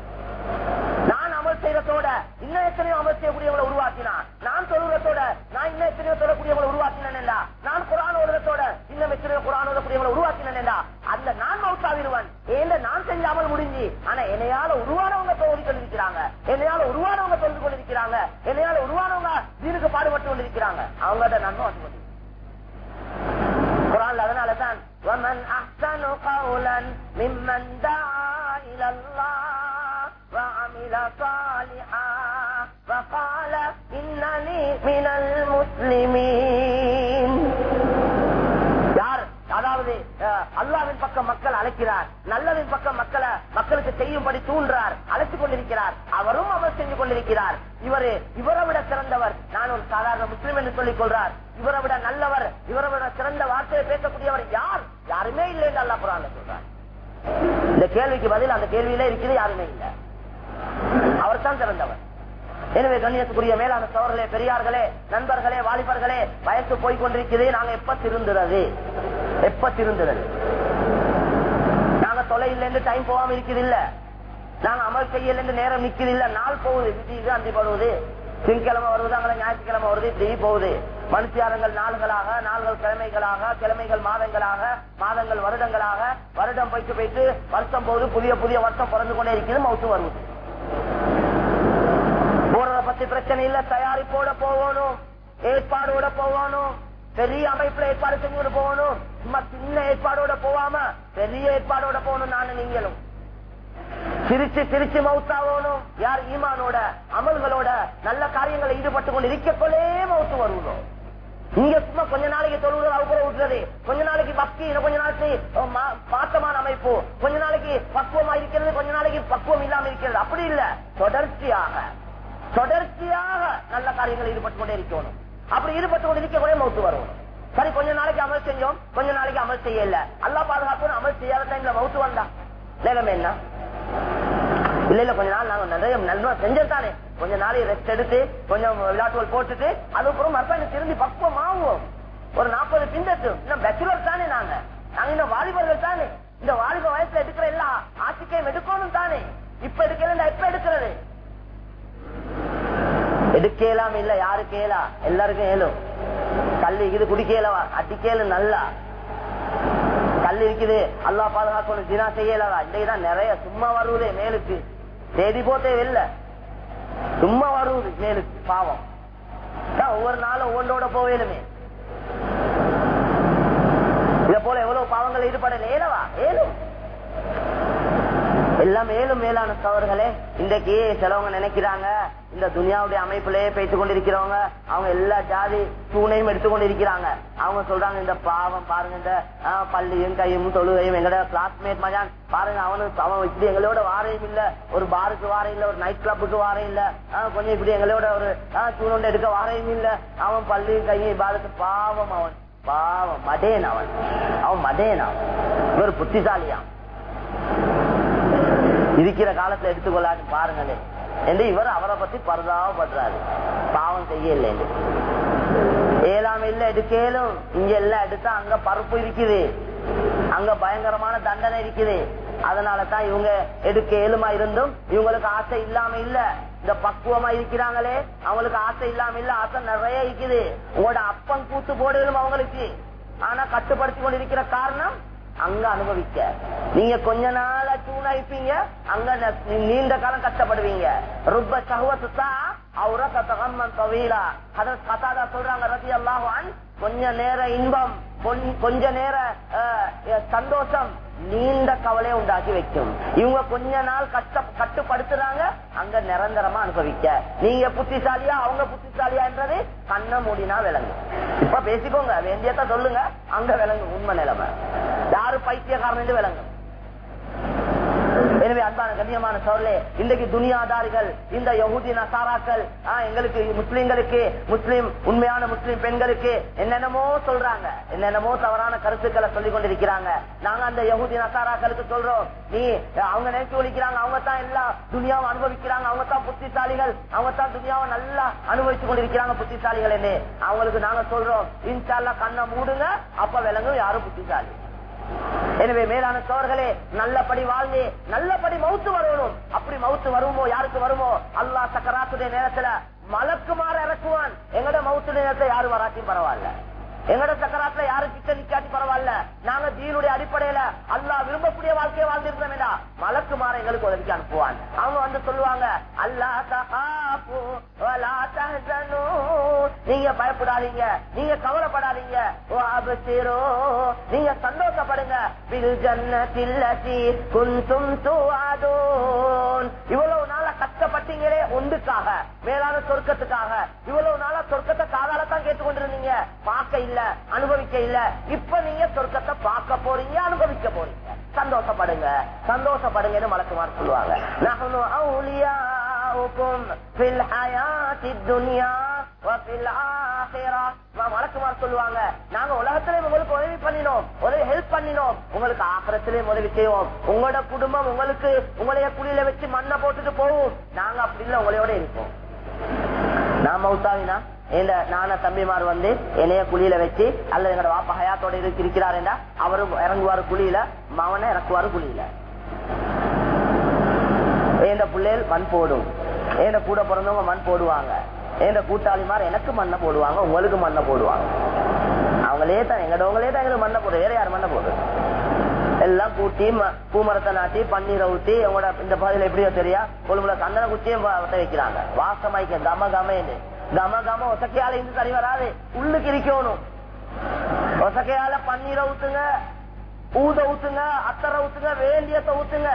நான் அமல் செய்யறதோட இன்னும் எத்தனையோ அமல் செய்யக்கூடியவங்களை உருவாக்கினான் நான் தொழுகிறதோட நான் இன்னும் எத்தனையோ தொழக்கூடியவங்களை உருவாக்கினேன் நான் குரான் ஓடுறதோட இன்னும் எத்தனையோ குரான் ஓடக்கூடியவங்களை உருவாக்கினேன் அந்த நான் மௌத்தாவிடுவன் ஏன் நான் செஞ்சாமல் முடிஞ்சு ஆனா என்னையால உருவானவங்க தொழில் கொண்டிருக்கிறாங்க என்னையால உருவானவங்க தொழில் கொண்டிருக்கிறாங்க என்னையால உருவானவங்க வீருக்கு பாடுபட்டு கொண்டிருக்கிறாங்க அவங்களோட நன்மை வந்து கொண்டிருக்கிறாங்க குரான்ல அதனாலதான் ومن احسن قولا ممن دعا الى الله وعمل صالحا فقال انني من المسلمين யார் அதாவது அல்லாவின் பக்கம் மக்கள் அழைக்கிறார் நல்லவின் பக்கம் மக்களை மக்களுக்கு செய்யும்படி தூண்டுறார் அழைத்துக் கொண்டிருக்கிறார் அவரும் அவர் செஞ்சு கொண்டிருக்கிறார் இவரு இவரை விட சிறந்தவர் நான் ஒரு சாதாரண முஸ்லிம் என்று சொல்லிக் கொள்றார் இவரை விட நல்லவர் இவரை விட சிறந்த வார்த்தையை பேசக்கூடியவர் யார் யாருமே இல்லை என்று அல்லா குரான் சொல்றார் இந்த கேள்விக்கு பதில் அந்த கேள்வியில இருக்குது யாருமே இல்லை அவர் தான் சிறந்தவர். எனவே கண்ணியத்துக்குரிய மேலான சோழர்களே பெரியார்களே நண்பர்களே வாலிபர்களே வயசு போய் கொண்டிருக்கிறது நாங்க எப்ப திருந்துறது? எப்ப திருந்துறது? நாங்க தொலைல இருந்து டைம் போகாம இருக்குது இல்ல நாங்க அமல் செய்யல இருந்து நேரம் நிக்கிறது இல்ல நாள் போகுது. இது அந்தி போடுவது. திங்கக்கிழமை வருவது அங்கே ஞாயிற்றுக்கிழமை வருது இப்படி போகுது. மனுஷியாரங்கள் நாள்களாக நாள்கள் கிழமைகளாக கிழமைகள் மாதங்களாக மாதங்கள் வருடங்களாக வருடம் போயிட்டு போயிட்டு வருஷம் போகுது புதிய புதிய வருஷம் பிறந்து கொண்டே இருக்கிறது மவுத்து வருவது. போறத பத்தி பிரச்சனை இல்ல தயாரிப்போட போகணும் ஏற்பாடோட போகணும் பெரிய அமைப்புல ஏற்பாடு செஞ்சு போகணும். சும்மா சின்ன ஏற்பாடோட போவாம பெரிய ஏற்பாடோட போகணும் நானு நீங்களும். சிரிச்சு சிரிச்சு மவுத்தாகணும் யார் ஈமானோட அமல்களோட நல்ல காரியங்களை ஈடுபட்டு கொண்டு இருக்கப்போலே மவுத்து வருவோம் இங்க சும்மா கொஞ்ச நாளைக்கு தொழுவது அவுக்குற விட்டுறது கொஞ்ச நாளைக்கு பக்தி கொஞ்ச நாளைக்கு பாத்தமான அமைப்பு. கொஞ்ச நாளைக்கு பக்குவமா இருக்கிறது கொஞ்ச நாளைக்கு பக்குவம் இல்லாம இருக்கிறது. அப்படி இல்ல. தொடர்ச்சியாக தொடர்ச்சியாக நல்ல காரியங்கள் ஈடுபட்டு கொண்டே இருக்கணும். அப்படி ஈடுபட்டு கொண்டு இருக்க கூட மௌத்து வரும் சரி கொஞ்ச நாளைக்கு அமல் செஞ்சோம் கொஞ்ச நாளைக்கு அமல் செய்யல. அல்லா பாதுகாப்பு அமல் செய்யாத டைம்ல மவுத்து வந்தா வேகமே என்ன? இல்ல இல்ல கொஞ்ச நாள் நாங்க நிறைய நல்லா செஞ்சதானே கொஞ்ச நாளைக்கு ரெஸ்ட் எடுத்து கொஞ்சம் விளையாட்டுகள் போட்டுட்டு அதுக்கப்புறம் மறுபடியும் திரும்பி பக்குவம் ஆகும் ஒரு நாற்பது பிந்தத்து இன்னும் பேச்சுலர் தானே நாங்க. நாங்க இன்னும் வாலிபர்கள் தானே. இந்த வாலிப வயசுல எடுக்கிற எல்லா ஆட்சிக்கையும் எடுக்கணும் தானே. இப்ப எடுக்கல எப்ப எடுக்கிறது? எடுக்கலாம் இல்ல யாரு கேளா? எல்லாருக்கும் ஏலும் கல்லு இது குடிக்கலவா? அடிக்கல நல்லா. கல் இருக்குது. அல்லா பாதுகாக்கணும். தினா செய்யலவா இன்றைக்குதான் நிறைய சும்மா வருவதே மேலுக்கு. தேதி போட்டே இல்ல சும்மா வருவது மேலுக்கு பாவம். ஒவ்வொரு நாளும் ஒவ்வொன்றோட போவேலுமே இத போல எவ்வளவு பாவங்கள் ஈடுபடல. ஏலவா ஏலும் எல்லாம் மேலும் மேலான தவறுகளே. இன்றைக்கு சிலவங்க நினைக்கிறாங்க இந்த துனியாவுடைய அமைப்பிலேயே பேசிக் கொண்டிருக்கிறவங்க அவங்க எல்லா ஜாதி தூணையும் எடுத்துக்கொண்டு இருக்கிறாங்க அவங்க சொல்றாங்க இந்த பாவம் பாருங்க இந்த பள்ளியும் கையும் தொழுகையும் எங்களோட கிளாஸ்மேட் மஜான் பாருங்க அவனுக்கு அவன் இப்படி எங்களோட வாரையும் இல்ல. ஒரு பாருக்கு வாரம் இல்ல ஒரு நைட் கிளப்புக்கு வாரம் இல்ல. கொஞ்சம் இப்படி எங்களோட ஒரு தூணொண்டு எடுக்க வாரையும் இல்ல. அவன் பள்ளியும் கையும் பாருக்கு பாவம் அவன். பாவம் மடேன் அவன். அவன் மடேன் அவன். ஒரு புத்திசாலியான் இருக்கிற காலத்துல எடுத்துக்கொள்ளாது பாருங்களே என்று இவர் அவரை பத்தி பரதாவப்படுறாரு பாவம் செய்ய இல்லை இல்ல எடுக்கலும் இங்க எல்லாம் எடுத்தா அங்க பருப்பு இருக்குது. அங்க பயங்கரமான தண்டனை இருக்குது. அதனாலதான் இவங்க எடுக்க ஏழுமா இருந்தும் இவங்களுக்கு ஆசை இல்லாம இல்ல. இந்த பக்குவமா இருக்கிறாங்களே அவங்களுக்கு ஆசை இல்லாம இல்ல ஆசை நிறைய இருக்குது. உங்களோட அப்பன் கூத்து போடுகளும் அவங்களுக்கு. ஆனா கட்டுப்படுத்தி கொண்டிருக்கிற காரணம் அங்க அனுபவிக்க. நீங்க கொஞ்ச நாள தூணாய்ப்பீங்க அங்க நீண்ட காலம் கஷ்டப்படுவீங்க. ரொம்ப சகுவத்துத்தா அவர கத்தகம்மன் தவீலா. அத கதாதா சொல்றாங்க ரத்தி அல்லாஹான் கொஞ்ச நேர இன்பம் கொஞ்ச நேர சந்தோஷம். நீண்ட கவலையை உண்டாக்கி வைக்கும். இவங்க கொஞ்ச நாள் கஷ்ட கட்டுப்படுத்துறாங்க அங்க நிரந்தரமா அனுபவிக்க. நீங்க புத்திசாலியா அவங்க புத்திசாலியா என்றது கண்ண மூடினா விளங்கு இப்ப பேசிக்கோங்க வேண்டியத சொல்லுங்க அங்க விளங்கு உண்மை நிலைமை. யாரு பைத்தியக்காரன் விளங்கும். எனவே அன்பான கண்ணியமான சோழே இன்றைக்கு துனியாதாரிகள் இந்த யகுதி நசாராக்கள் எங்களுக்கு முஸ்லீம்களுக்கு முஸ்லீம் உண்மையான முஸ்லீம் பெண்களுக்கு என்னென்னமோ சொல்றாங்க. என்னென்னமோ தவறான கருத்துக்களை சொல்லிக் கொண்டிருக்கிறாங்க நாங்க அந்த யகுதி நசாராக்களுக்கு சொல்றோம். நீ அவங்க நினைச்சு ஒழிக்கிறாங்க அவங்க தான் எல்லா துனியாவும் அனுபவிக்கிறாங்க அவங்க தான் புத்திசாலிகள் அவங்க தான் துனியாவை நல்லா அனுபவிச்சு கொண்டிருக்கிறாங்க புத்திசாலிகள் அவங்களுக்கு நாங்க சொல்றோம் இன்ஷால்லா கண்ணை மூடுங்க அப்ப விலங்கும் யாரும் புத்திசாலி. எனவே மேலான சோர்களே நல்லபடி வாழ்ந்து நல்லபடி மவுத்து வரணும். அப்படி மவுத்து வருமோ யாருக்கு வருமோ? அல்லா சக்கராத்துடைய நேரத்துல மலக்குமாறு இறக்குவான். எங்கட மவுத்துடைய நேரத்தை யாரும் வராட்டியும் பரவாயில்ல. எங்கட சக்கராத்துல யாரும் கிட்ட நிக்காட்டி பரவாயில்ல. நாங்க தீனுடைய அடிப்படையில அல்லா விரும்பக்கூடிய வாழ்க்கையை வாழ்ந்திருந்தோம் மலக்கு மாற எங்களுக்கு உதவிக்கு அனுப்புவான். அவங்க வந்து சொல்லுவாங்க அல்லா நீங்க பயப்படாதீங்க. நீங்க கவலைப்படாதீங்க. நீங்க சந்தோஷப்படுங்க. இவ்வளவு நாள கஷ்டப்பட்டீங்களே ஒன்றுக்காக மேலான சொர்க்கத்துக்காக. இவ்வளவு நாளா சொர்க்கத்தை காதாலத்தான் கேட்டுக்கொண்டிருந்தீங்க. பார்க்க இல்ல அனுபவிக்க இல்ல. இப்ப நீங்க சொர்க்கத்தை பார்க்க போறீங்க அனுபவிக்க போறீங்க. சந்தோஷப்படுங்க. சந்தோஷப்படுங்கன்னு மலக்குமார் சொல்லுவாங்க. நகனு மலக்குமார் சொல்லுவாங்க. நாங்க உலகத்திலே உங்களுக்கு உதவி பண்ணினோம் உதவி ஹெல்ப் பண்ணினோம். உங்களுக்கு ஆக்கிரத்திலேயும் உதவி செய்வோம். உங்களோட குடும்பம் உங்களுக்கு உங்களைய குழியில வச்சு மண்ணை போட்டுட்டு போவோம் நாங்க அப்படி இல்ல உங்களையோட இருப்போம் நான் மௌத்தாவினா? இந்த நான தம்பிமார் வந்து என்னைய குழியில வச்சு அல்லது எங்களோட வாப்பா ஹயாத்தோட இருக்கு இருக்கிறார் என்றா அவரும் இறங்குவாரு குழியில மவனை இறக்குவாரு குழியில. எந்த பிள்ளைகள் மண் போடும். எந்த கூட பிறந்தவங்க மண் போடுவாங்க. எந்த கூட்டாளிமார் எனக்கு மண்ணை போடுவாங்க உங்களுக்கு மண்ணை போடுவாங்க. அவங்களே தான் எங்கடவங்களே தான் எங்களுக்கு மண்ணை போடுறது வேற யார் மண்ணை போடுறது? எல்லாம் கூட்டி பூமரத்தை நாட்டி பன்னீரை ஊத்தி அவங்களோட இந்த பகுதியில் எப்படியோ தெரியா கொழும்புல சந்தன குச்சியும் வத்த வைக்கிறாங்க. வாசமாய்க்க கம கமன்னு. கம கம ஒசக்கையால இருந்து சரி வராது. உள்ளுக்கு இருக்கணும் ஒசக்கையால பன்னீரை ஊத்துங்க. ஊத ஊத்துங்க. அத்தரை ஊத்துங்க. வேண்டியத்தை ஊத்துங்க.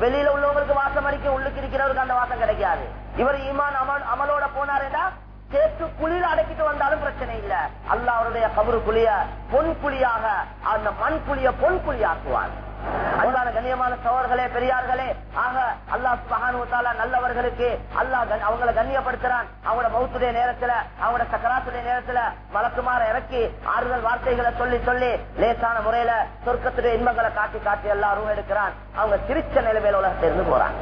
வெளியில உள்ளவங்களுக்கு வாசம் அடிக்க உள்ளுக்கு இருக்கிறவருக்கு அந்த வாசம் கிடைக்காது. இவர் ஈமான் அமல் அமலோட போனாருடா சேர்த்து குளிர அடக்கிட்டு வந்தாலும் பிரச்சனை இல்ல. அல்ல அவருடைய கபரு குழிய பொன் குழியாக அந்த மண் குழிய பொன் குழியாக்குவார். அன்பான கண்ணியமான சோழர்களே பெரியார்களே ஆக அல்லாஹ் சுபஹானுவத்தால நல்லவர்களுக்கு அல்லாஹ் கண்- அவங்களை கண்ணியப்படுத்துறான். அவங்களோட மௌத்துடைய நேரத்துல அவங்களோட சக்கராத்துடைய நேரத்துல வழக்குமாற இறக்கி ஆறுதல் வார்த்தைகளை சொல்லி சொல்லி லேசான முறையில சொர்க்கத்துடைய இன்பங்களை காட்டி காட்டி எல்லாரும் எடுக்கிறான். அவங்க சிரிச்ச நிலைமையில உலகத்திலிருந்து இருந்து போறான்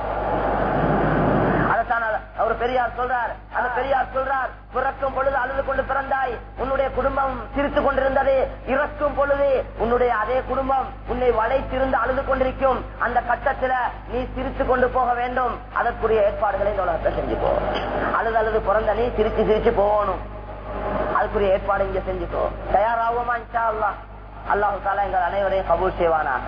அவர் பெரியார் சொல்றார். அந்த பெரியார் சொல்றார் பிறக்கும் பொழுது அழுது கொண்டு பிறந்தாய். உன்னுடைய குடும்பம் சிரித்துக் கொண்டிருந்தது. இறக்கும் பொழுது உன்னுடைய அதே குடும்பம் உன்னை வளைத்திருந்து அழுது கொண்டிருக்கும். அந்த கட்டத்துல நீ சிரித்துக் கொண்டு போக வேண்டும். அதற்குரிய ஏற்பாடுகளை உலகத்தை செஞ்சுக்கோ. அழுது அழுது பிறந்த நீ சிரிச்சு சிரிச்சு போகணும். அதுக்குரிய ஏற்பாடு இங்க செஞ்சுக்கோ. தயாராகுமா இன்ஷா அல்லாஹ்? அல்லாஹு தாலா எங்கள் அனைவரையும் கபூல் செய்வானாக.